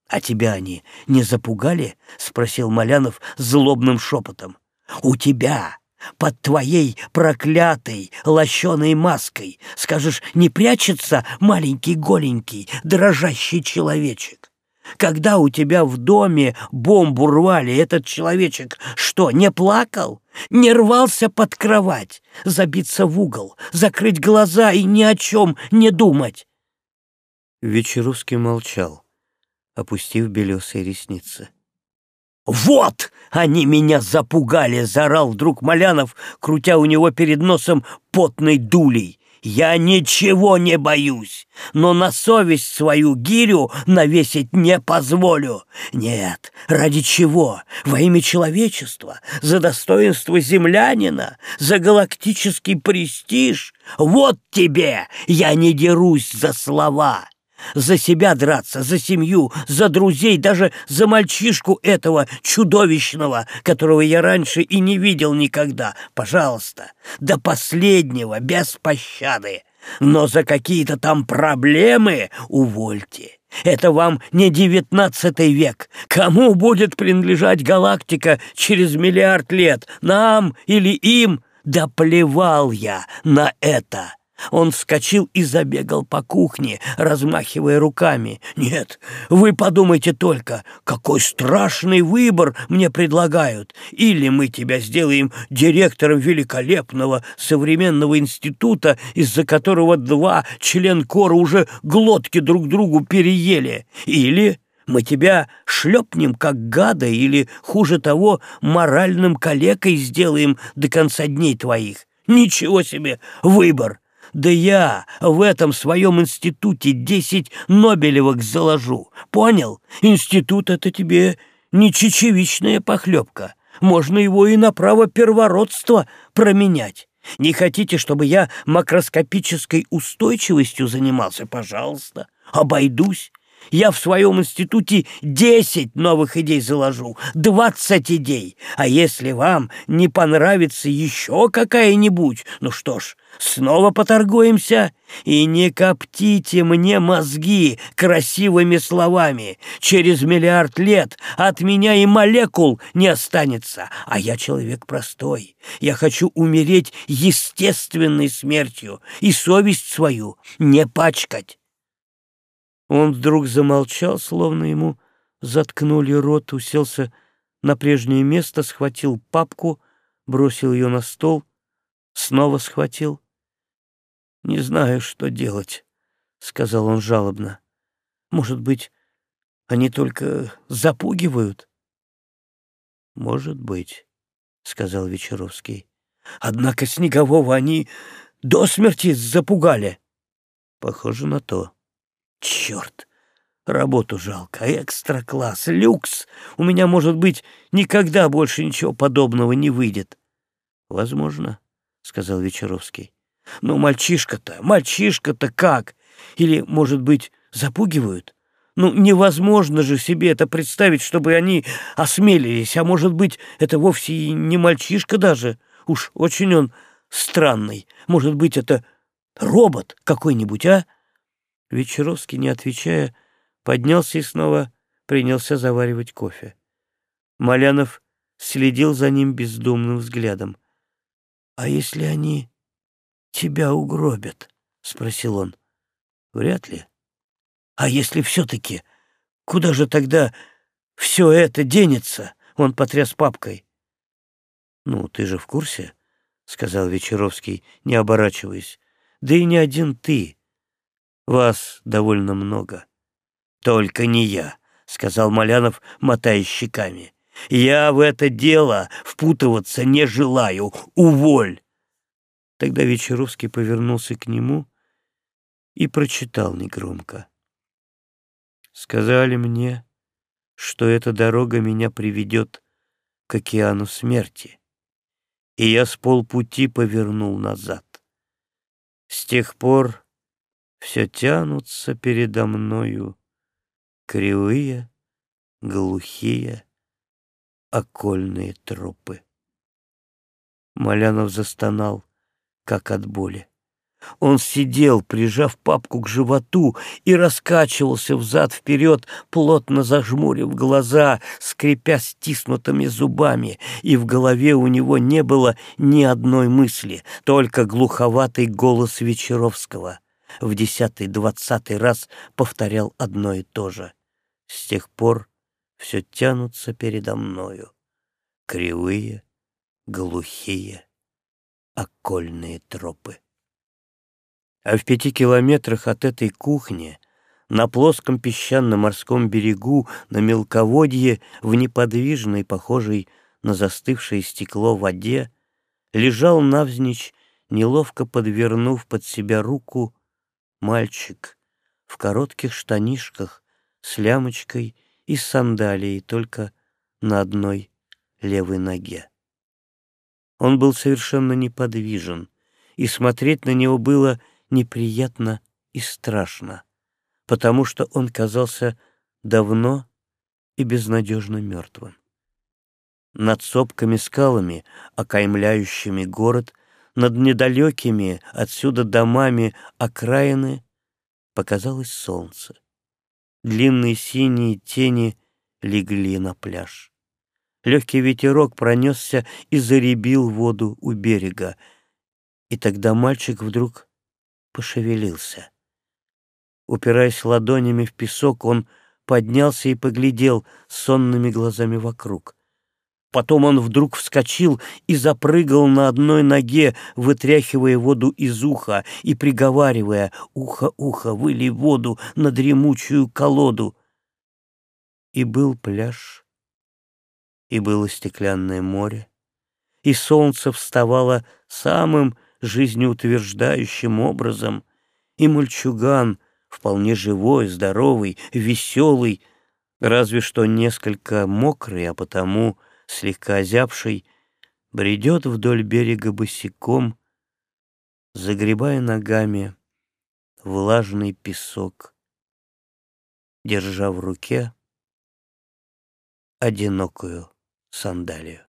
«А тебя они не запугали?» — спросил Малянов злобным шепотом. «У тебя под твоей проклятой лощеной маской, скажешь, не прячется маленький голенький дрожащий человечек? Когда у тебя в доме бомбу рвали, этот человечек что, не плакал? Не рвался под кровать, забиться в угол, закрыть глаза и ни о чем не думать? Вечеровский молчал, опустив белесые ресницы. «Вот они меня запугали!» — заорал вдруг Малянов, крутя у него перед носом потной дулей. «Я ничего не боюсь, но на совесть свою гирю навесить не позволю. Нет, ради чего? Во имя человечества, за достоинство землянина, за галактический престиж? Вот тебе! Я не дерусь за слова!» За себя драться, за семью, за друзей, даже за мальчишку этого чудовищного, которого я раньше и не видел никогда. Пожалуйста, до последнего, без пощады. Но за какие-то там проблемы увольте. Это вам не девятнадцатый век. Кому будет принадлежать галактика через миллиард лет? Нам или им? Да плевал я на это. Он вскочил и забегал по кухне, размахивая руками. «Нет, вы подумайте только, какой страшный выбор мне предлагают. Или мы тебя сделаем директором великолепного современного института, из-за которого два член кора уже глотки друг другу переели. Или...» Мы тебя шлепнем, как гада, или, хуже того, моральным калекой сделаем до конца дней твоих. Ничего себе выбор! Да я в этом своем институте десять Нобелевок заложу. Понял? Институт — это тебе не чечевичная похлебка. Можно его и на право первородства променять. Не хотите, чтобы я макроскопической устойчивостью занимался? Пожалуйста, обойдусь. Я в своем институте десять новых идей заложу, двадцать идей. А если вам не понравится еще какая-нибудь, ну что ж, снова поторгуемся. И не коптите мне мозги красивыми словами. Через миллиард лет от меня и молекул не останется. А я человек простой. Я хочу умереть естественной смертью и совесть свою не пачкать. Он вдруг замолчал, словно ему заткнули рот, уселся на прежнее место, схватил папку, бросил ее на стол, снова схватил. «Не знаю, что делать», — сказал он жалобно. «Может быть, они только запугивают?» «Может быть», — сказал Вечеровский. «Однако Снегового они до смерти запугали». «Похоже на то». Черт! Работу жалко, экстра-класс, люкс. У меня, может быть, никогда больше ничего подобного не выйдет. Возможно, — сказал Вечеровский. Но мальчишка-то, мальчишка-то как? Или, может быть, запугивают? Ну, невозможно же себе это представить, чтобы они осмелились. А может быть, это вовсе и не мальчишка даже. Уж очень он странный. Может быть, это робот какой-нибудь, а? Вечеровский, не отвечая, поднялся и снова принялся заваривать кофе. Малянов следил за ним бездумным взглядом. «А если они тебя угробят?» — спросил он. «Вряд ли. А если все-таки, куда же тогда все это денется?» — он потряс папкой. «Ну, ты же в курсе?» — сказал Вечеровский, не оборачиваясь. Да и не один ты. Вас довольно много. Только не я, — сказал Малянов, мотая щеками. Я в это дело впутываться не желаю. Уволь! Тогда Вечеровский повернулся к нему и прочитал негромко. Сказали мне, что эта дорога меня приведет к океану смерти, и я с полпути повернул назад. С тех пор все тянутся передо мною кривые, глухие, окольные тропы. Малянов застонал, как от боли. Он сидел, прижав папку к животу, и раскачивался взад-вперед, плотно зажмурив глаза, скрипя стиснутыми зубами, и в голове у него не было ни одной мысли, только глуховатый голос Вечеровского. В десятый-двадцатый раз повторял одно и то же. С тех пор все тянутся передо мною, кривые, глухие, окольные тропы. А в пяти километрах от этой кухни, на плоском песчано-морском берегу, на мелководье, в неподвижной, похожей на застывшее стекло воде, лежал навзничь, неловко подвернув под себя руку, мальчик в коротких штанишках с лямочкой и сандалией только на одной левой ноге. Он был совершенно неподвижен, и смотреть на него было неприятно и страшно, потому что он казался давно и безнадежно мертвым. Над сопками скалами, окаймляющими город, над недалекими отсюда домами окраины показалось солнце. Длинные синие тени легли на пляж. Легкий ветерок пронесся и заребил воду у берега, и тогда мальчик вдруг пошевелился. Упираясь ладонями в песок, он поднялся и поглядел сонными глазами вокруг. Потом он вдруг вскочил и запрыгал на одной ноге, вытряхивая воду из уха и приговаривая «Ухо-ухо, вылей воду на дремучую колоду». И был пляж, и было стеклянное море, и солнце вставало самым жизнеутверждающим образом, и мальчуган, вполне живой, здоровый, веселый, разве что несколько мокрый, а потому слегка озябший, бредет вдоль берега босиком, загребая ногами влажный песок, держа в руке одинокую сандалию.